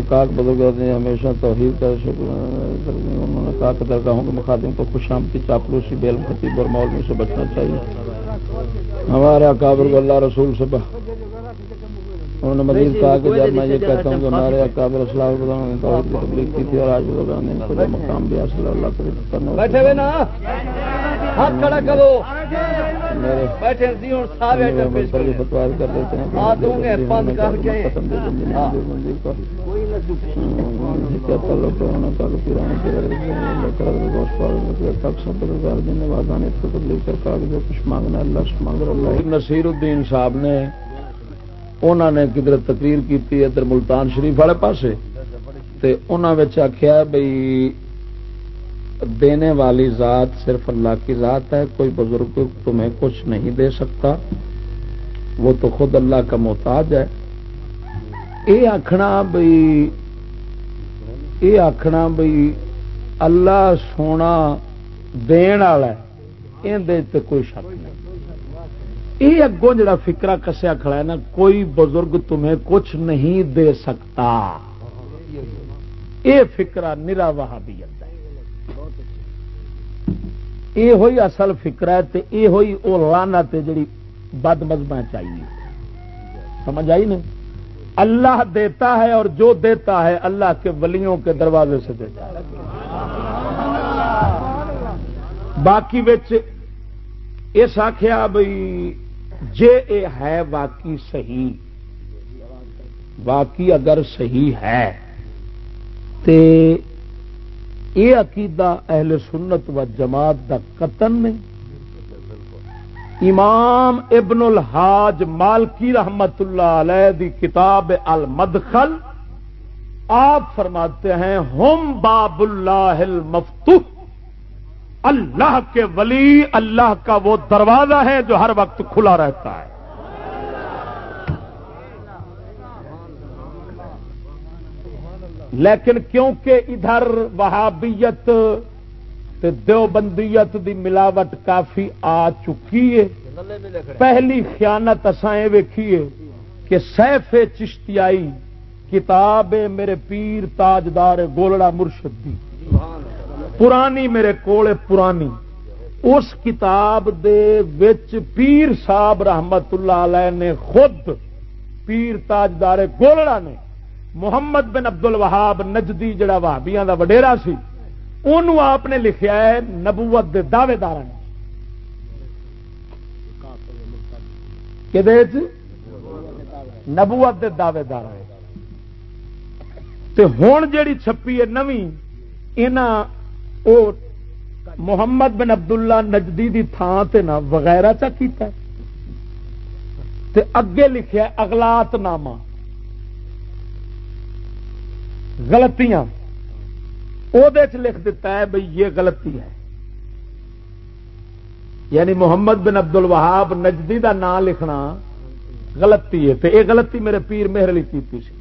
کاک بدل نے ہمیشہ توحید کا شکر انہوں نے کہا کہ درگاہوں کے مخادم کو خوش آمتی چاپلوسی بیل خطیب اور مولوی سے بچنا چاہیے ہمارے اکابر اللہ رسول سے انہوں نے مزید کہا کہ جب میں یہ کہتا ہوں کہ ہمارے اکابر اسلام نے توحید کی تبلیغ کی تھی اور آج بزرگان نے ان کو جو مقام بھی حاصل اللہ کو کرنا بیٹھے ہوئے نا ہاتھ کھڑا کرو میرے بیٹھے سی ہوں سارے فتوا کر دیتے ہیں دوں گے بند کر کے نصیر الدین صاحب نے انہوں نے کدھر تقریر کی ادھر ملتان شریف والے پاسے آخیا بھائی دینے والی ذات صرف اللہ کی ذات ہے، کوئی بزرگ تمہیں کچھ نہیں دے سکتا، وہ تو خود اللہ کا محتاج ہے۔ یہ آخنا بھائی یہ آخنا بھائی اللہ سونا دین والا یہ کوئی شک نہیں۔ یہ اگوں جڑا فکرا کسیا کھڑا ہے نا، کوئی بزرگ تمہیں کچھ نہیں دے سکتا۔ یہ فکرا نرا وہابی یہ ہوئی اصل فکر ہے یہ ہوئی وہ لانا جڑی بد مذہب چاہیے۔ سمجھ آئی نا؟ اللہ دیتا ہے اور جو دیتا ہے اللہ کے ولیوں کے دروازے سے دیتا ہے۔ باقی اس آخیا بھائی جے اے ہے واقعی صحیح، واقعی اگر صحیح ہے، تے اے عقیدہ اہل سنت و جماعت دا قتن نے امام ابن الحاج مالکی رحمت اللہ علیہ دی کتاب المدخل، آپ فرماتے ہیں، ہم باب اللہ المفتوح۔ اللہ کے ولی اللہ کا وہ دروازہ ہے جو ہر وقت کھلا رہتا ہے۔ لیکن کیونکہ ادھر وہابیت دیوبندیت دی ملاوٹ کافی آ چکی ہے، پہلی خیانت اسائیں ویکھیے کہ سیف چشتیائی کتاب میرے پیر تاجدار گولڑا مرشد دی۔ پرانی میرے کول پرانی۔ اس کتاب دے وچ پیر صاحب رحمت اللہ علیہ نے خود پیر تاجدار گولڑا نے محمد بن ابد ال وہاب نجدی جڑا وہابیاں دا وڈیرا سی انہوں آپ نے لکھیا ہے نبوت دے دعوے دار نبوت دے دعوے دار ہوں جیڑی چھپی ہے نویں محمد بن عبداللہ نجدی دی تھان تے نا وغیرہ چا کیتا ہے۔ تے اگے لکھیا اگلات نامہ۔ غلطیاں۔ وہ لکھ دیتا ہے بھئی یہ غلطی ہے۔ یعنی محمد بن عبد الوہاب نجدی دا نام لکھنا غلطی ہے۔ تے یہ غلطی میرے پیر مہر لی کی سی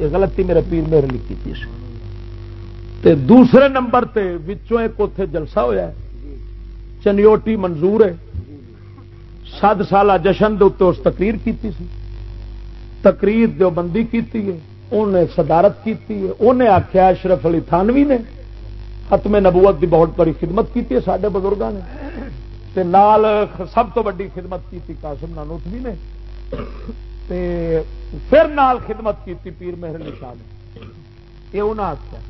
یہ غلطی میرے پیر میرے لکھی تھی تے دوسرے نمبر تے وچوں ایک اتے جلسہ ہوا چنیوٹی منظور ہے۔ سات سالہ جشن دے اس تقریر کی تقریر دو بندی کی انہیں صدارت کی انہیں آخیا اشرف علی تھانوی نے ختم نبوت دی بہت بڑی خدمت کی سارے بزرگوں نے۔ تے نال سب تو بڑی خدمت کی قاسم نانوتوی نے۔ تے پھر نال خدمت کی پیر مہر نشا نے یہ انہیں آخیا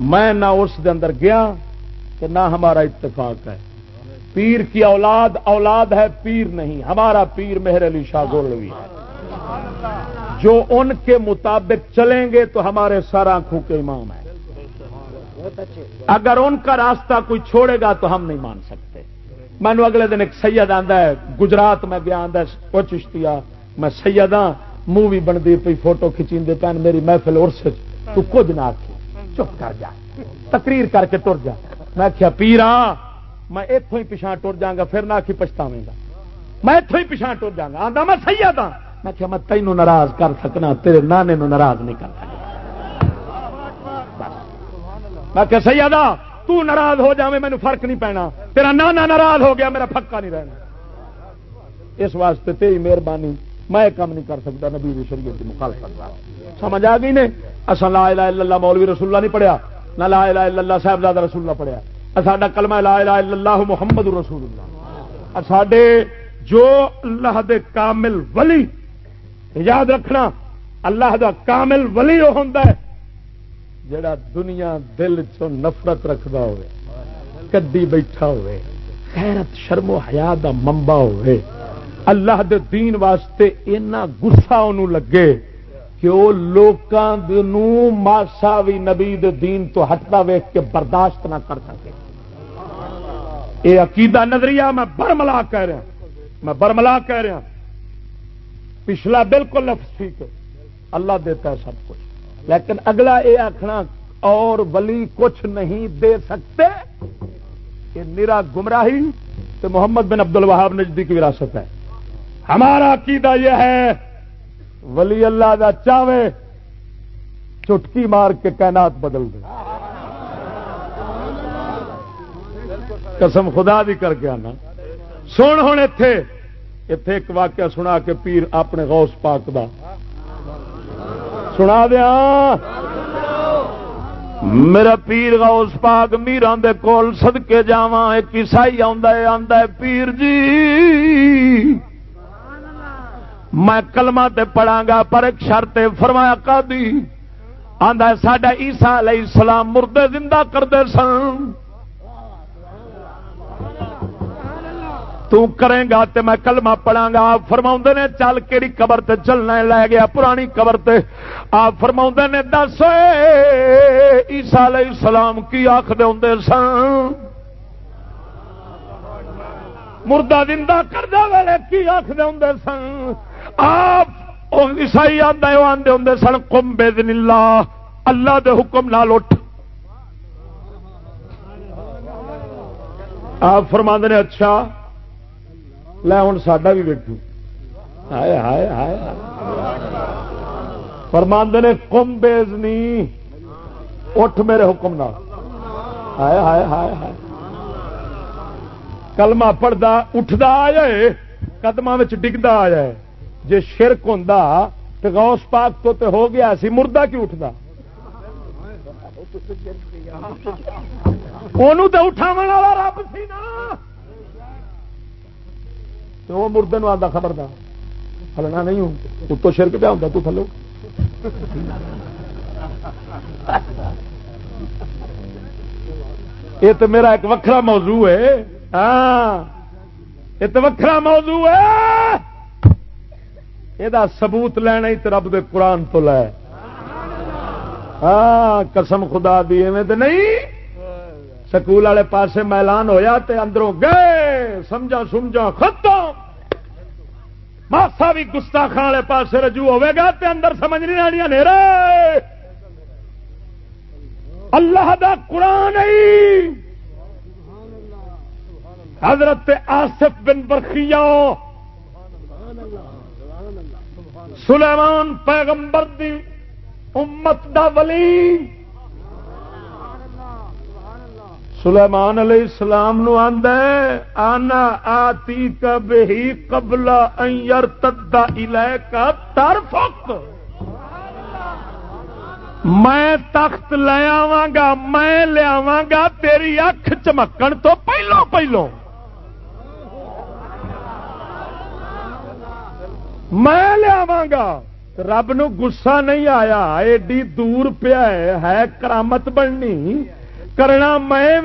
میں نہ اس دے اندر گیا کہ نہ ہمارا اتفاق ہے۔ پیر کی اولاد اولاد ہے، پیر نہیں۔ ہمارا پیر مہر علی شاہ گولوی ہے۔ جو ان کے مطابق چلیں گے تو ہمارے سر آنکھوں کے امام ہیں۔ اگر ان کا راستہ کوئی چھوڑے گا تو ہم نہیں مان سکتے۔ مینو اگلے دن ایک سید آتا ہے، گجرات میں گیا آدھا چشتیا میں سید ہاں مووی بنتی پی فوٹو کھچی پین میری محفل ارس تو کچھ نہ آخ چپ کر جا۔ تقریر کر کے تر جا۔ میں کیا پیرا میں اتوں ہی پچھا ٹر جا گا، پھر نہ آخی پچھتاویں گا۔ میں اتوں ہی پچھا ٹر جا گا۔ آتا میں سید ہاں میں کیا میں تینوں ناراض کر سکنا، تیرے نانے نو ناراض نہیں کر سکتا میں کیا سیدا تو ناراض ہو جائے مینو فرق نہیں پینا۔ تیرا نانا ناراض ہو گیا، میرا پکا نہیں رہنا۔ اس واسطے تیری مہربانی۔ میں یہ کام نہیں کر سکتا، نبی شریعت کی مخالفت سمجھ آ گئی نے؟ اصل لا الہ الا اللہ مولوی رسول اللہ نہیں پڑھیا، نہ لا الہ الا اللہ صاحبزادہ رسول اللہ پڑھیا۔ ساڈا کلمہ لا الہ الا اللہ محمد رسول اللہ۔ ساڈے جو اللہ دے کامل ولی، یاد رکھنا، اللہ دا کامل ولی وہ ہوں جڑا دنیا دل چ نفرت رکھدا ہوئے، کدی بیٹھا ہوئے، خیرت، شرم و حیا دا منبع ہوئے۔ اللہ دے دین واسطے اینا گسا انہوں لگے کہ وہ لوگوں ماسا بھی نبی دے دین تو ہٹتا ویخ کے برداشت نہ کر سکے۔ یہ عقیدہ نظریہ میں برملا کہہ رہا میں برملا کہہ رہا پچھلا بالکل لفظ ٹھیک ہے۔ اللہ دیتا ہے سب کچھ۔ لیکن اگلا یہ آخنا اور ولی کچھ نہیں دے سکتے۔ یہ میرا گمراہی تو محمد بن عبد الوہاب نزدیک وراثت ہے۔ ہمارا عقیدہ یہ ہے، ولی اللہ دا چاوے، چٹکی مار کے کائنات بدل دے۔ قسم خدا بھی کر کے آنا۔ سن ہوں اتے اتے ایک واقعہ سنا کے پیر اپنے غوث پاک دا۔ سنا دیا میرا پیر غوث پاک میران دے کول سدکے جاواں، ایک عیسائی آندا ہے آندا ہے، پیر جی۔ میں کلمہ تے پڑھا گا، پر ایک شرط فرمایا کا دی آندا ساڈا عیسیٰ علیہ السلام مردے زندہ کردے سن۔ تو کریں گا تے میں کلمہ پڑھا گا۔ آپ فرما نے، چل کہڑی قبر تے چلنا ہے؟ لے گیا پرانی قبر تے۔ آپ فرما نے، دس عیسا علیہ السلام کی آخ دے سن۔ مردہ زندہ کردہ ویلے کی آخ دے سن۔ آپ عیسائی آدھے آدھے ہوں سن کم بے دن اللہ اللہ دے حکم نال اٹھ۔ آپ فرما نے اچھا لے ہوں ساڈا بھی ویکو ہائے ہائے ہائے فرماند نے کم بیزنی اٹھ میرے حکم نہ ہائے ہائے ہائے ہائے۔ کلمہ پڑھتا اٹھتا آ جائے قدم ڈگتا آ جائے جی شرک ہوں تو غوث پاک تو تے ہو گیا سی، مردہ کی اٹھتا انہوں تو اٹھاو والا رب سی نا۔ تو وہ مردے آتا خبر دا ہلنا نہیں ہوں۔ اتو شرک پیا ہوں تو تھلو۔ یہ تو میرا ایک وکھرا موضوع ہے۔ ہاں۔ یہ تو وکھرا موضوع ہے۔ یہ سبوت لینا ہی تو رب دے قرآن تو لے۔ ہاں قسم خدا دی، ایویں تو نہیں۔ سکول والے پاسے میلان ہویا تے اندروں گئے سمجھا سمجھا ختم۔ ماسا بھی گستاخان والے پاسے رجوع ہوے گا تے اندر سمجھ نہیں آنی نیرے اللہ دا قرآن حضرت آصف بن برخیا سلیمان پیغمبر دی امت دا ولی۔ سلیمان علیہ السلام نو آندا ہے، آنا آتی کب ہی قبل ان یرتد الیکا ترفق میں تخت لے آواں گا، میں لیا گا، تیری اکھ چمکن تو پہلو پہلو۔ میں لیا گا۔ رب نو گسا نہیں آیا، ایڈی دور پیا ہے کرامت بننی۔ کرنا میں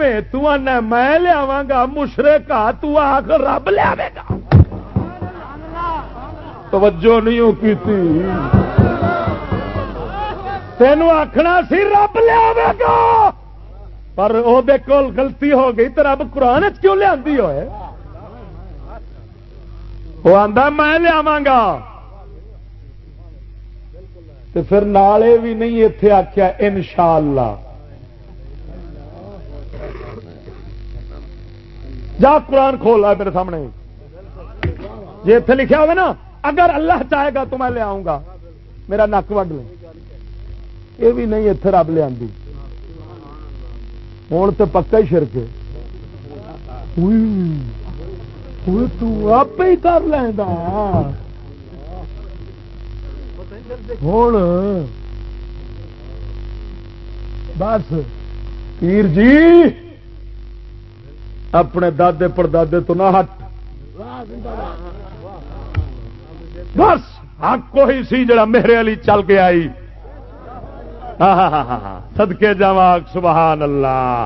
میں لیا گا۔ مشرے کا تو رب لیا گا۔ توجہ نہیں کی تینوں آخنا سی رب لیا گا۔ پر وہ کول گلتی ہو گئی تو رب قرآن کیوں لیا ہوئے؟ وہ آدھا میں لیا گا تو پھر نالے بھی نہیں اتے آخیا ان شاء اللہ جا قرآن کھول ہے میرے سامنے جی اتنے لکھا ہوگا نا اگر اللہ چاہے گا تو میں لے آؤں گا میرا نک وڈ لیں یہ بھی نہیں اتنے رب لیا ہوں تو پکا ہی شرک آپ ہی کر لینا ہوں بس پیر جی اپنے دادے پردادے تو نہ ہٹ بس حق کوئی سی جڑا میرے علی چل کے آئی سدکے جا سبحان اللہ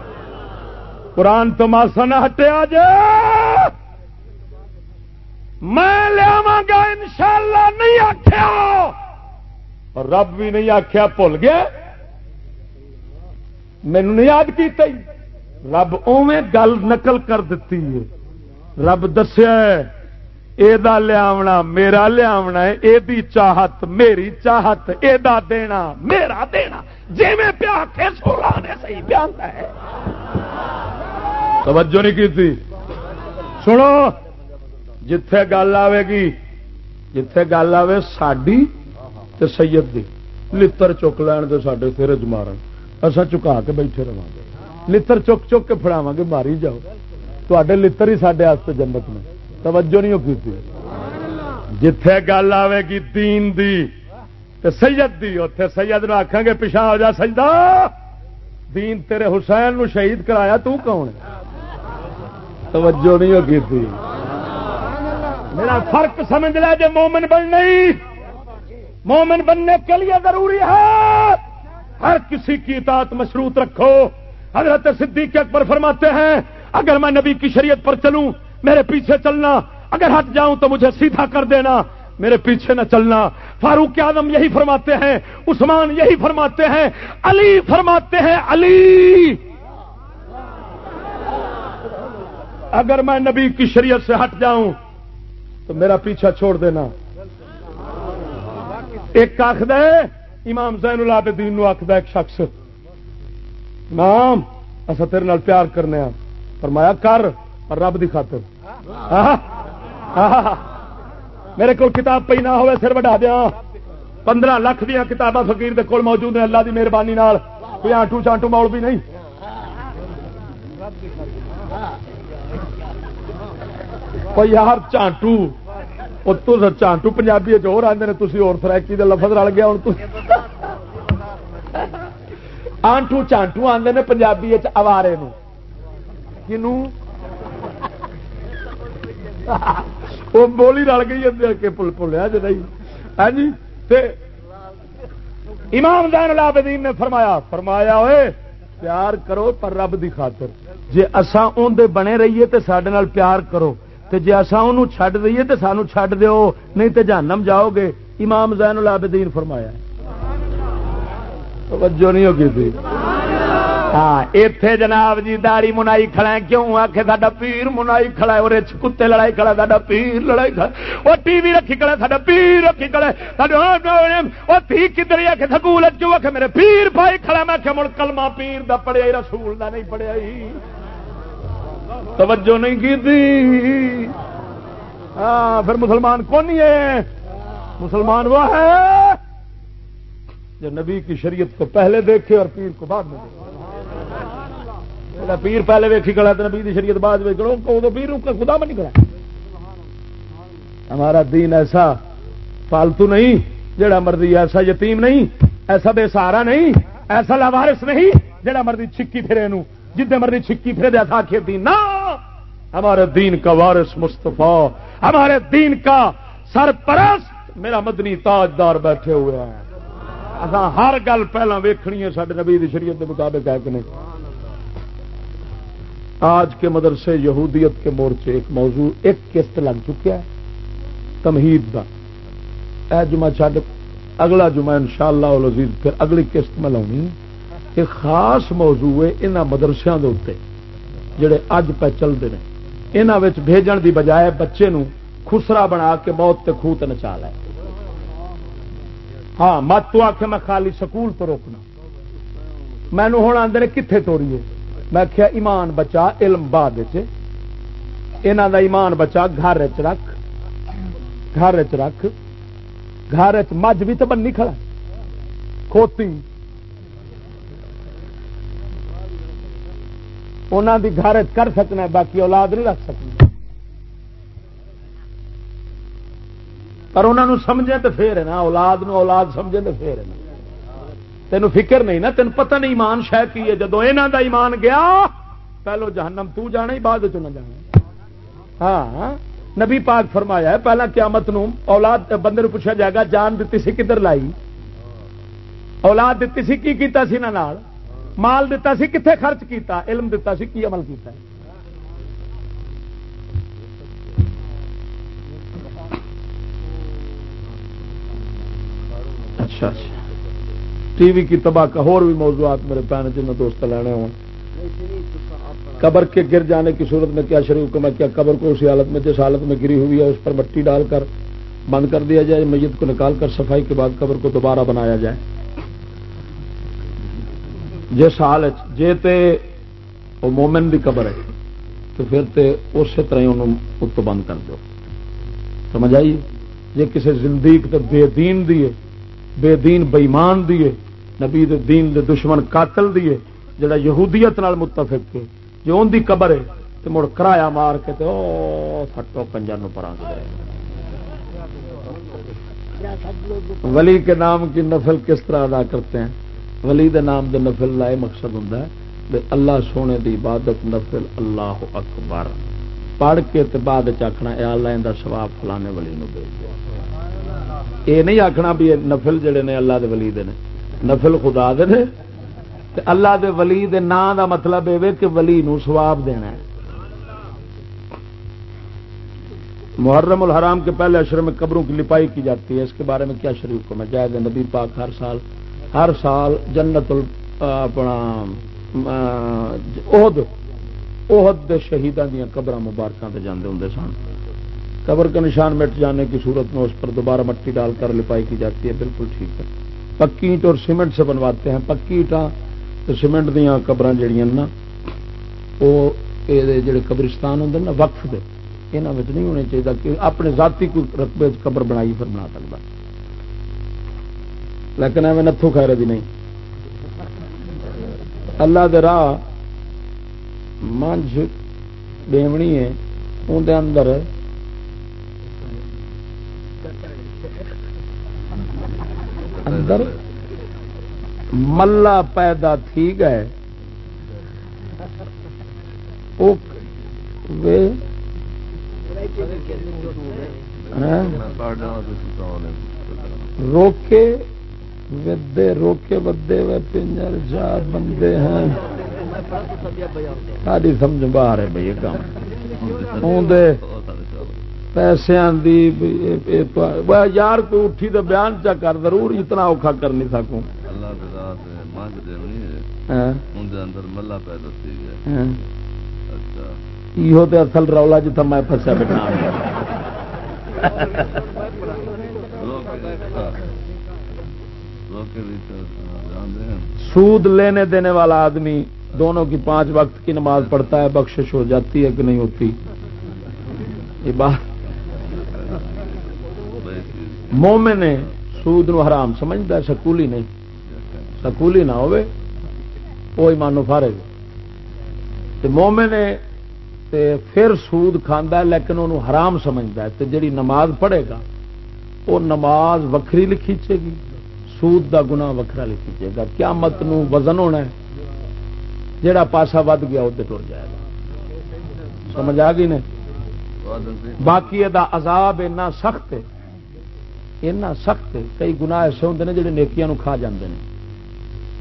قرآن تو ماسا نہ ہٹیا جے میں لیا گا ان شاء اللہ نہیں آخیا اور رب بھی نہیں آخیا بھول گیا۔ مینو نہیں یاد کیتا۔ ہی رب اوے گل نقل کر دیتی ہے۔ رب دسیا یہ لیا میرا لیا یہ چاہت، میری چاہت یہ دینا، میرا دینا۔ جی میں پیا کے سولہ نے صحیح بیان ہے۔ توجہ نہیں کی سنو۔ جتھے گل آئے گی، جتھے گل آئے ساڈی تے سید دی۔ لتر چک لین دے سڈے سر چ اصا چکا کے بیٹھے رہا گے۔ لتر چک چک کے فڑاوا گے، ماری جاؤ۔ تے لتر ہی سڈے جنت میں۔ توجہ نہیں کی جتھے گل آئے گی دین دی تے سید دی اتے سید نو آخان گے پچھا ہو جا سجدہ۔ دین تیرے حسین نو شہید کرایا، تو کون توجہ نہیں ہوگی تھی۔ میرا فرق سمجھ لیا جی مومن بن مومن بننے کے لیے ضروری ہے۔ ہر کسی کی اطاعت مشروط رکھو۔ حضرت صدیق اکبر فرماتے ہیں، اگر میں نبی کی شریعت پر چلوں، میرے پیچھے چلنا، اگر ہٹ جاؤں تو مجھے سیدھا کر دینا۔ میرے پیچھے نہ چلنا۔ فاروق اعظم یہی فرماتے ہیں، عثمان یہی فرماتے ہیں، علی فرماتے ہیں، علی۔ اگر میں نبی کی شریعت سے ہٹ جاؤں تو میرا پیچھا چھوڑ دینا۔ ایک آخد امام زین العابدین نو آخد ایک شخص۔ امام اصا تیرے نال پیار کرنے فرمایا، کر، پر رب دی خاطر۔ میرے کو کتاب پہ نہ ہوئے، سر وڈا دیا۔ پندرہ لاکھ دیا کتاباں فقیر دے کول موجود ہیں، اللہ دی مہربانی کوئی آنٹو چانٹو مول بھی نہیں۔ کوئی یار چانٹو چانٹو پنجابی اور آدھے نے تھی اور فریکی کا لفظ رل گیا ہوں آنٹو چانٹو آدھے نے پنجابی اوارے وہ بولی رل گئی کے پل پلیا جی ہاں جی امام دین العابدین نے فرمایا فرمایا ہوئے پیار کرو پر رب دی خاطر جی اساں اندر بنے رہیے تو سڈے پیار کرو تے جی اصا ان چڈ دئیے تو سانو چڈ دیو، نہیں تے جہنم جاؤ گے امام زین العابدین فرمایا۔ توجہ نہیں ہوگی تھی؟ ہاں اتے جناب جی داڑی منائی کھڑا ہے، کیوں آ کے سا پیر منائی کھڑا ہے؟ اور کتے لڑائی کھڑا سا پیر لڑائی کھڑا وہ ٹی وی رکھی کھڑا سا پیر رکھی کھڑا وہ تھی کدھر آ کے سکول چو آ کے میرے پیر پائی کھڑا میں کہ مڑ کلمہ پیر دا پڑھیا رسول دا نہیں پڑھیا توجہ نہیں کی تھی؟ ہاں پھر مسلمان کون ہے؟ مسلمان وہ ہے جو نبی کی شریعت کو پہلے دیکھے اور پیر کو بعد میں دیکھے۔ پیر پہلے ویکھی کڑا تو نبی کی شریعت بعد میں تو پیر کا خدا میں نہیں کرا ہمارا دین ایسا فالتو نہیں جڑا مرضی ایسا یتیم نہیں، ایسا بے سہارا نہیں، ایسا لاوارس نہیں جڑا مرضی چھکی پھرے نو۔ جتنے مرضی چھکی پھر دیا تھا کھیتی نہ ہمارے دین کا وارث مستفا ہمارے دین کا سرپرست میرا مدنی تاجدار بیٹھے ہوئے ہیں۔ اصا ہر گل پہلا ویکنی ہے سارے نبی شریعت کے مطابق ہے کہ نہیں؟ آج کے مدرسے یہودیت کے مورچے ایک موضوع ایک قسط لگ چکا ہے تمہید کا اے جمعہ چھڈ، اگلا جمعہ انشاءاللہ شاء پھر اگلی قسط میں لاؤنی۔ ایک خاص موضوع ہے یہاں مدرسوں کے اتنے جڑے اج پہ چلتے ہیں یہاں بھیجن دی بجائے بچے نو خسرا بنا کے موت تے خوت نچا لے ہاں مت تو آ کے میں خالی سکول تو روکنا۔ مینو ہوں آدھے کتنے توڑیے میں کیا ایمان بچا، علم بعد یہاں دا ایمان بچا، گھر چ رکھ۔ گھر چ رکھ۔ گھر چ مجھ بھی تو بننی کھڑا کھوتی۔ انہوں دی گھر کر سکنا باقی اولاد نہیں رکھ سکنا پر انہوں سمجھے تو پھر ہے نا، اولاد نو اولاد سمجھے تو پھر ہے نا۔ تین فکر نہیں نا تین پتہ نہیں ایمان شہ کی ہے۔ جدو یہاں دا ایمان گیا، پہلو جہنم تو جانا ہی، بعد چ جانا۔ ہاں،, ہاں نبی پاک فرمایا ہے، پہلا قیامت نو اولاد، بندے پوچھا جائے گا، جان دیتی سی کدھر لائی؟ اولاد دیتی سی، کی کیتا سی نہ نال؟ مال دیتا سی کتنے خرچ کیتا؟ علم دیتا سی، کی عمل کیتا ہے؟ اچھا اچھا۔ ٹی وی کی تباہ کا اور بھی موضوعات میرے پہنے جن دوست لینے ہوں۔ قبر کے گر جانے کی صورت میں کیا شریف حکم ہے کیا قبر کو اسی حالت میں، جس حالت میں گری ہوئی ہے، اس پر مٹی ڈال کر، بند کر دیا جائے، میت کو نکال کر، صفائی کے بعد قبر کو دوبارہ بنایا جائے۔ جس حال جی وہ مومن کی قبر ہے، تو پھر تے اسی طرح انہوں اتو بند کر دو۔ سمجھ آئی؟ جی کسی زندگی بے دین دیے بے دین بئیمان دیے نبی دے دین دے دشمن قاتل دیے جڑا یہودیت نال متفق ہے، جو ان دی قبر ہے تو مڑ کرایا مار کے تو سٹو کنجر نو پرا ولی کے نام کی نفل کس طرح ادا کرتے ہیں؟ ولی دے نام دے نفل لائے مقصد ہوں اللہ سونے دی عبادت نفل اللہ اکبر۔ پڑھ کے بعد چکھنا اللہ سواب فلانے ولی نو بھیج یہ نہیں آخنا بھی نفل جڑے نے اللہ دے ولی دے نے۔ نفل خدا دے نے۔ اللہ دے ولی دے نام دا مطلب یہ کہ ولی نو سواب دینا ہے۔ محرم الحرام کے پہلے اشر میں قبروں کی لپائی کی جاتی ہے، اس کے بارے میں کیا شریف کو میں جائز نبی پاک ہر سال ہر سال جنت اپنا عہد عہد شہیدان دیا قبر مبارکوں سے جانے ہوں سن۔ قبر کا نشان مٹ جانے کی صورت میں اس پر دوبارہ مٹی ڈال کر لپائی کی جاتی ہے، بالکل ٹھیک ہے۔ پکی اینٹ اور سیمنٹ سے بنواتے ہیں۔ پکی اینٹاں تو سیمنٹ دیا قبر جہیا نا وہ جڑے قبرستان ہوں نا وقف دے۔ یہاں نہیں ہونے چاہیے کہ اپنے ذاتی کوئی رقبے قبر بنائی پھر بنا سکتا لیکن ایویں نتھو خیر بھی نہیں۔ اللہ دے راہ منج بیونی ہے اندر اندر اندر ملا پیدا تھی گئے۔ روکے ودے روکے ودے و پنجر جا بندے ہیں۔ ساری سمجھ باہر ہے بھائی کام۔ پیسے یار کوئی اٹھی تو بیان چا کر ضرور اتنا اوکھا کر نہیں سکوں۔ یہ اصل رولا جتنا میں فسیا بٹھا سود لینے دینے والا آدمی دونوں کی پانچ وقت کی نماز پڑھتا ہے، بخشش ہو جاتی ہے کہ نہیں ہوتی۔ یہ بات۔ مومن نے سود نو حرام سمجھتا ہے، سکولی نہیں۔ سکولی نہ ہوئے، وہ مانو فارے مومن نے پھر سود کھانا لیکن انہوں حرام سمجھتا ہے۔ جڑی نماز پڑھے گا، وہ نماز وکری لکھیچے گی۔ سود دا گنا وکرا لکھیچے گا۔ کیا مت وزن ہونا ہے۔ جڑا پاسا ود گیا وہ ٹر جائے گا۔ سمجھ آ گئی نے باقی یہ عذاب اینا سخت ہے۔ اینا سخت ہے۔ کئی گنا ایسے ہوں نے جڑے نیکیاں کھا جاندے ہیں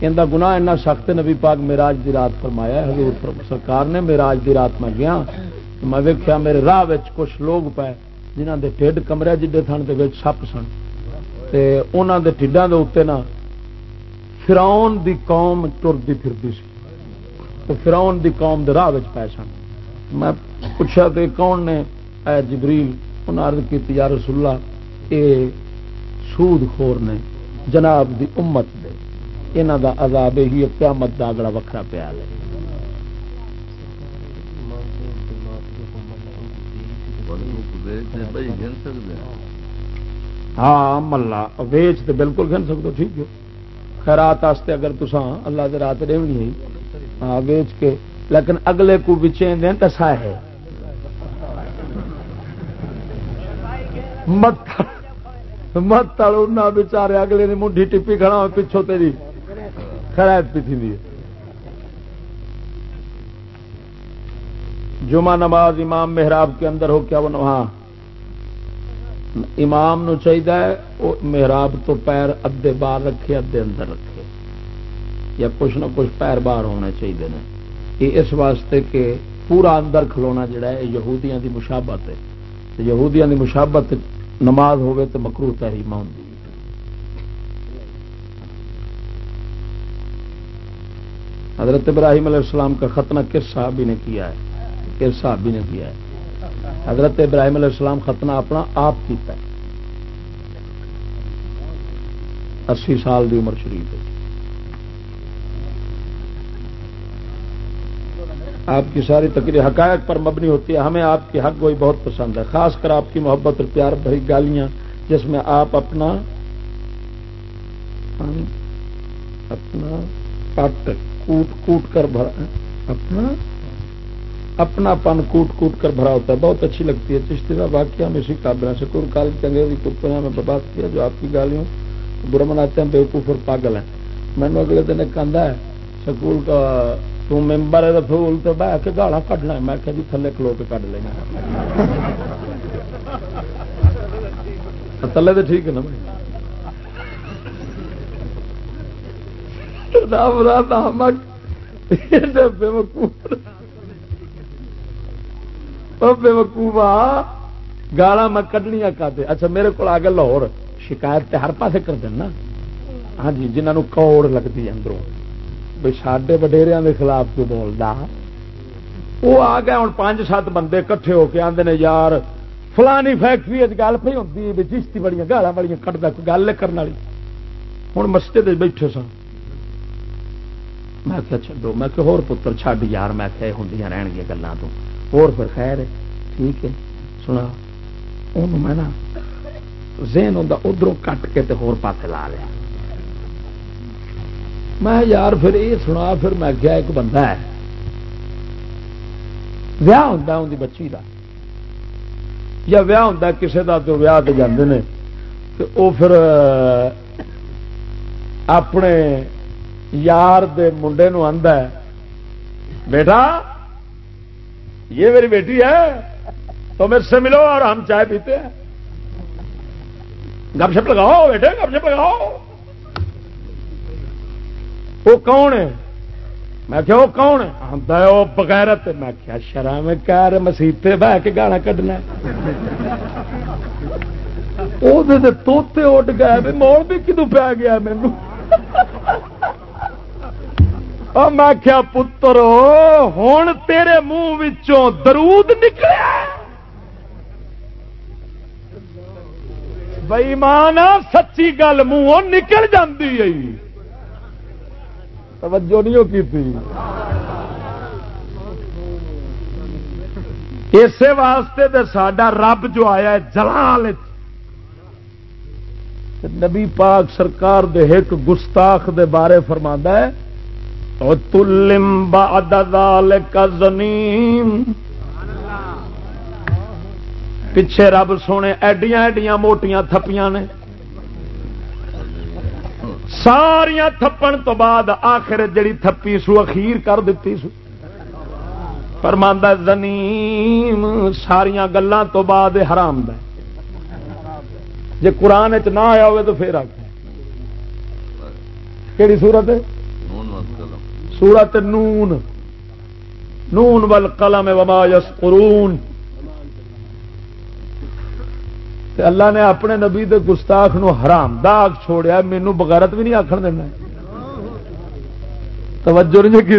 ان گنا اینا سخت نبی پاک میراج دی رات فرمایا حضور سرکار نے میراج دی رات میں گیا۔ میں ویکیا میرے راہ کچھ لوگ پائے جنہ دے ٹھڈ کمرے جڈے سن سپ سن۔ تے انہوں دے ٹھڈا دے اتنے نا فراؤن دی قوم ٹرتی پھرتی سی تو فراؤن دی قوم دے راہ پائے سن۔ میں پوچھا کہ کون نے؟ اے جبریل انہیں عرض کی یا رسول اللہ، اے سود خور نے جناب دی امت دے یہاں دا عذاب ہی قیامت دا اگلا وکھرا پیا لے ہاں ملا۔ ویچ تو بالکل گن سکتے ٹھیک ہے۔ خیرات واسطے اگر تسا اللہ دے رات ریونی ہاں ویچ کے۔ لیکن اگلے کو بچے دیں دسا ہے۔ مت مت بچارے اگلے نے منڈی ٹپی کھڑا ہو پچھو تیری خرائط پی تھی جمعہ نماز امام محراب کے اندر ہو، کیا وہ ہاں۔ امام نو چاہیے وہ محراب تو پیر ادے باہر رکھے ادے اندر رکھے۔ یا کچھ نہ کچھ پیر باہر ہونے چاہیے یہ اس واسطے کہ پورا اندر کھلونا جڑا ہے یہودیاں دی مشابت ہے۔ یہودیاں دی مشابت نماز ہوے تو مکرو تحریم ہوں حضرت ابراہیم علیہ السلام کا ختنہ کس صحابی نے کیا ہے؟ کس صحابی نے کیا ہے؟ حضرت ابراہیم علیہ السلام ختنہ اپنا آپ کیتا ہے۔ اسی سال دی عمر شریف ہے۔ آپ کی ساری تقریر حقائق پر مبنی ہوتی ہے۔ ہمیں آپ کی حق گوئی بہت پسند ہے۔ خاص کر آپ کی محبت اور پیار بھری گالیاں جس میں آپ اپنا اپنا پٹ کوٹ کوٹ کر بھرا اپنا اپنا پن کوٹ کوٹ کر بھرا ہوتا ہے۔ بہت اچھی لگتی ہے۔ چشتی کا واقعہ میں اسی قابل سکون کال کی انگریزی کتوں میں برباد کیا، جو آپ کی گالیوں برا مناتے ہیں، بیوقوف اور پاگل ہیں۔ میں نے اگلے دن ایک کندھا ہے، سکول کا تو ممبر ہے پھول تو بہ کے گالا کھڈنا میں کہ جی تھلے کھلو کے کھڈ لینا تھلے تو ٹھیک ہے نا بھائی۔ رام رام احمد بے وقوف بے وقوبا گالا میں کڈنیا کر اچھا میرے کو آ گیا لاہور، شکایت ہر پاسے کر دینا۔ ہاں جی جنہوں کوڑ لگتی ہے اندروں۔ سڈے وڈیریا کے خلاف کیوں بولتا وہ آ گیا ہوں پانچ سات بندے کٹھے ہو کے آدھے یار، فلانی فیکٹری گل پہ ہوتی ہے چشتی بڑی گالا بڑی کٹتا گل کرنے والی. ہوں مسجد بیٹھے سن۔ میں کیا چڈو میں کہ ہور پتر چڈ یار، میں کہ ہوں رہن گیا گلوں تو۔ ہور پھر خیر ٹھیک ہے، سنا۔ میں نا زین ہوں ادھر کٹ کے ہور پاسے لا لیا۔ میں یار پھر یہ سنا، پھر میں گیا ایک بندہ ہے۔ ویاہ ہوتا ان کی بچی کا یا ویاہ ہوتا کسی کا تو ویاہ تو جانے نے تو وہ پھر، اپنے یار دے منڈے نو آدھا ہے، بیٹا یہ میری بیٹی ہے، تو میرے سے ملو اور ہم چائے پیتے ہیں۔ گپ شپ لگاؤ بیٹے، گپ شپ لگاؤ۔ وہ کون ہے؟ میں کیا وہ کون ہے؟ آتا ہے، وہ بغیرت میں کیا شرم کر مسیتے بہ کے گانا کھنا توتے اڈ گئے مول بھی کدو پی گیا مینو میں کیا پتر ہوں تیرے منہ درود نکلیا بئی مان سچی گل منہ نکل جاتی ہے۔ توجہ نہیں کی اسی واسطے تو سڈا رب جو آیا ہے، جلال نبی پاک سرکار دے ایک گستاخ دے بارے فرما ہے تلم بعد ذالک زنیم پچھے رب سونے ایڈیاں ایڈیاں موٹیاں تھپیاں نے ساریا تھپن تو بعد آخر جڑی تھپی سو اخیر کر دیتی سو پرماندہ زنیم ساریا گلوں تو بعد حرام دا جی قرآن چ نہ آیا ہوئے تو پھر آ کہڑی سورت سورت نون نون ول قلم وما یس قرون اللہ نے اپنے نبی دے گستاخ نو حرام داغ چھوڑیا مینو بغیرت بھی نہیں آخر دینا۔ توجہ نہیں کی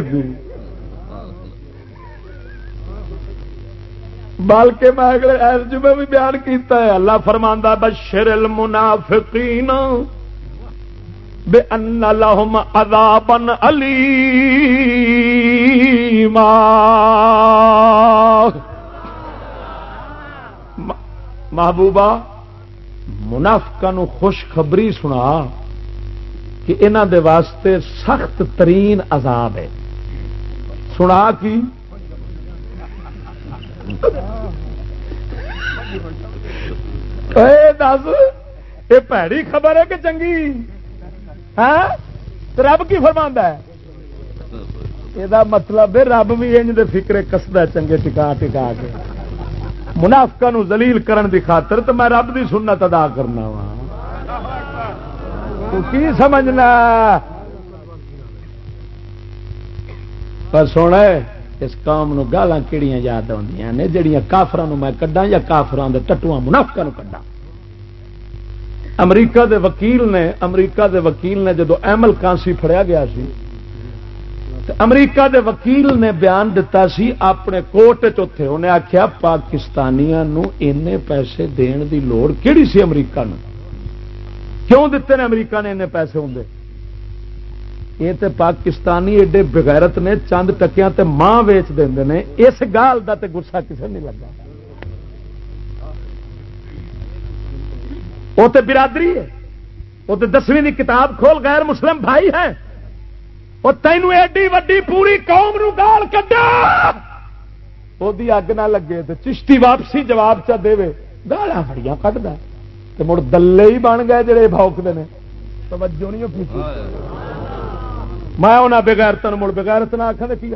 بلکہ میں اگلے جمعے بھی بیان کیتا ہے، اللہ فرماندہ بشر المنافقین۔ بے ان لهم عذابا علیما محبوبہ منافقہ نو خوشخبری سنا کہ انہوں دے واسطے سخت ترین عذاب ہے۔ سنا کی؟ دس یہ پیڑی خبر ہے کہ چنگی ہاں؟ رب کی فرما ہے؟ یہ مطلب ہے، رب بھی انج دے فکرے کسدا چنگے ٹکا ٹکا کے۔ منافقہ نو زلیل کرن دی خاطر تو میں رب دی سنت ادا کرنا وا۔ کی سمجھنا؟ پر سونا اس قوم نو گالاں کیڑیاں یاد آدی نے جہیا کافران میں کڈا یا کافران دے ٹٹواں منافقہ نو کڈا امریکہ دے وکیل نے، امریکہ دے وکیل نے جدو ایمل کانسی فڑیا گیا سی امریکہ دے وکیل نے بیان دتا سی اپنے کوٹ چوتھے انہیں آخیا پاکستانیاں نو اینے پیسے دین دی لوڑ کیڑی سی امریکہ نو؟ کیوں دیتے نے امریکہ نے اینے پیسے ہوں یہ تے پاکستانی ایڈے بغیرت نے چند ٹکیاں تے ماں ویچ دیں نے، اس گال دا تے گسا کسے نہیں لگا۔ وہ تے برادری ہے۔ وہ تے دسویں دی کتاب کھول غیر مسلم بھائی ہے۔ وہ تینوں ایڈی وڈی پوری قوم نو گال کڈا وہ اگ نہ لگے تو چشتی واپسی جواب چا دے گالا بڑی کٹتا تو مڑ دلے ہی بن گئے جڑے بوکتے ہیں توجہ نہیں کی میں انہیں بغیرت مڑ بغیرت نہ آخا کی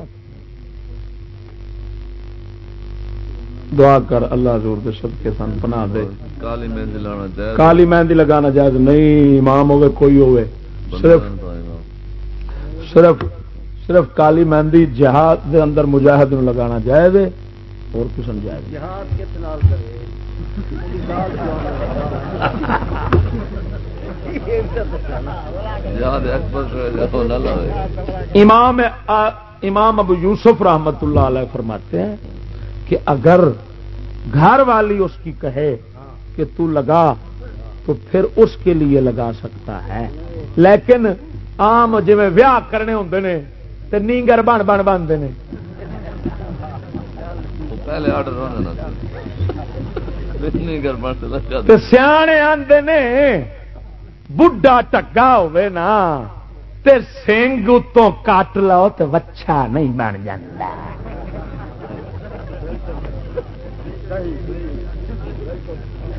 دعا کر اللہ زور دے سب کے سن بنا دے۔ کالی مہندی لانا جائز کالی مہندی لگانا جائز نہیں امام ہوے کوئی ہوے صرف صرف صرف کالی مہندی جہاد دے اندر مجاہد نو لگانا جائز ہے۔ اور کچھ جائز جہاد کرے؟ امام امام ابو یوسف رحمت اللہ علیہ فرماتے ہیں کہ اگر گھر والی اس کی کہے کہ تو لگا تو پھر اس کے لیے لگا سکتا ہے۔ لیکن آم جی ویاہ کرنے ہوں نے تو نیگر بن بن بنتے ہیں سیانے آتے نے بڈا ٹگا ہوے نا تے سنگ اتوں کٹ لو تو وچھا نہیں بن جاتا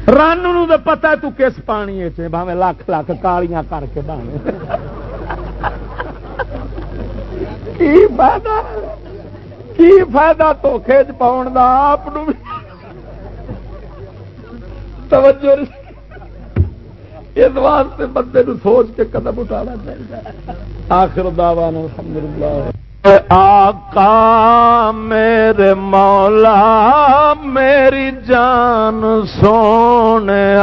رن تو پتا تو کس پانی باوے لکھ لکھ کالیاں کر کے بانے کی فائدہ؟ کی فائدہ تو کھیچ پاؤن کا آپ توجہ اس واسطے بندے سوچ کے قدم اٹھانا چاہیے۔ آخر دعوان الحمدللہ۔ آقا میرے مولا، میری جان سونے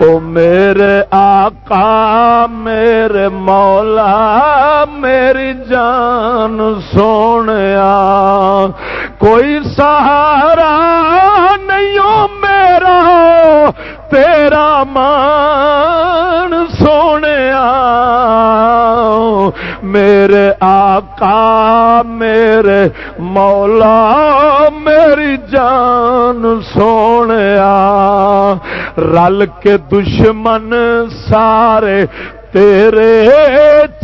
او میرے آقا، میرے مولا، میری جان سونے کوئی سہارا نہیں میرا، تیرا مان سونے میرے آقا، میرے مولا، میری جان سونے رل کے دشمن سارے تیرے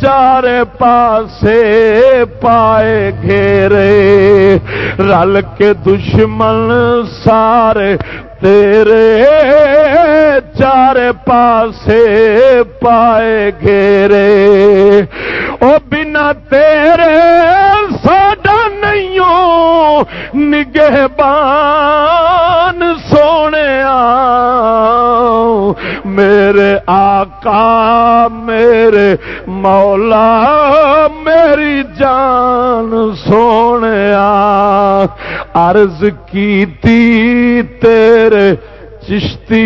چار پاسے پائے گھیرے۔ رل کے دشمن سارے تیرے چار پاسے پائے گھیرے۔ او بنا تیرے ساڈا نہیں نگہ بان سونے میرے آقا، میرے مولا، میری جان سونے عرض کی تیرے چشتی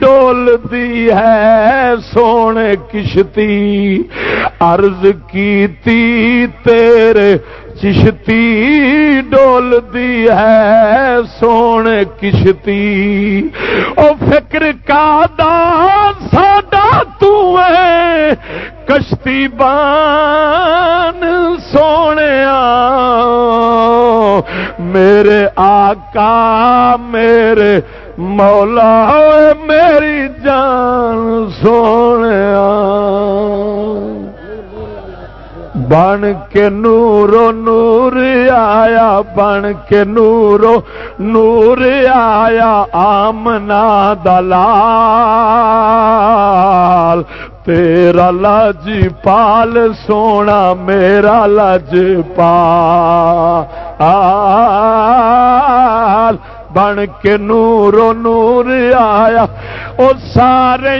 ڈولتی ہے، سونے کشتی۔ عرض کی تیرے، چشتی ڈولتی ہے، سونے کشتی۔ او فکر کا دان ساڈا ہے کشتی بان سونے میرے آقا، میرے مولا میری جان سونے بن کے نورو، نور آیا، بن کے نورو، نور آیا، آمنا دلال۔ تیرا لج پال سونا میرا لج پال بن کے نورو نور آیا وہ سارے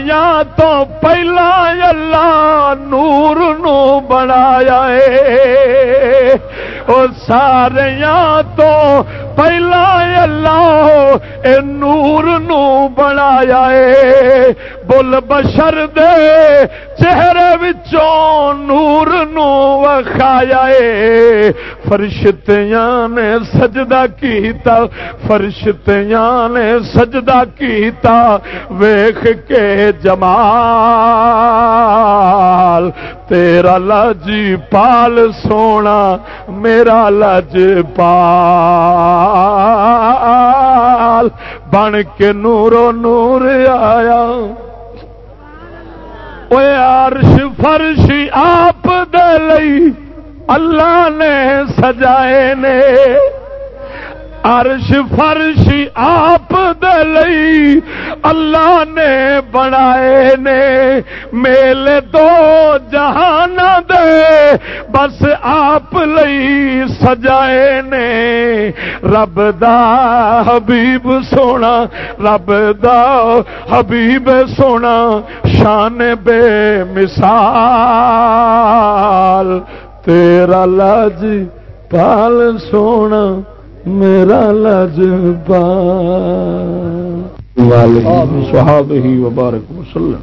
تو پہلا اللہ نور نو بنایا وہ سارے تو پہلا اللہ اے نور نو بنایا اے بل بشر دے چہرے وچوں نور نو وکھایا فرشتیاں نے سجدہ کیتا فرشتیاں نے سجدہ کیتا ویخ کے جمال تیرا لج پال سونا میرا لج پال بن کے نورو نور آیا عرش فرش آپ دے لئی اللہ نے سجائے نے عرش فرش آپ دے لئی اللہ نے بنائے نے میلے دو جہان دے بس آپ لئی سجائے نے رب دا حبیب سونا رب دا حبیب سونا شان بے مثال تیرا لاج پال سونا میرا لج صحاب ہی وبارک وسلم۔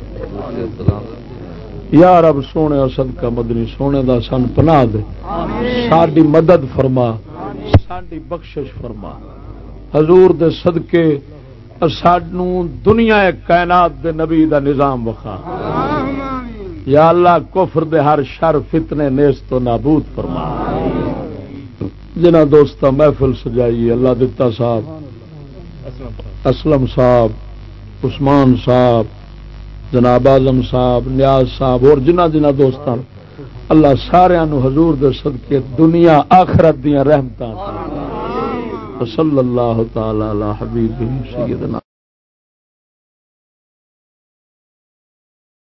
یا رب سونے صدقہ مدنی سونے دا سن پناہ دے۔ ساری مدد فرما ساری بخشش فرما۔ حضور دے صدقے سانو دنیا کائنات دے نبی دا نظام وخا یا اللہ کفر دے ہر شر فتنے نیس تو نابود فرما۔ جنہ دوست محفل سجائی، اللہ دتا صاحب، اسلم صاحب، عثمان صاحب، جناب آزم صاحب، نیاز صاحب، اور جنہ جنہ دوست اللہ سارا حضور دے صدقے، دنیا آخرت دیا رحمت صلی اللہ تعالی حبیب سیدنا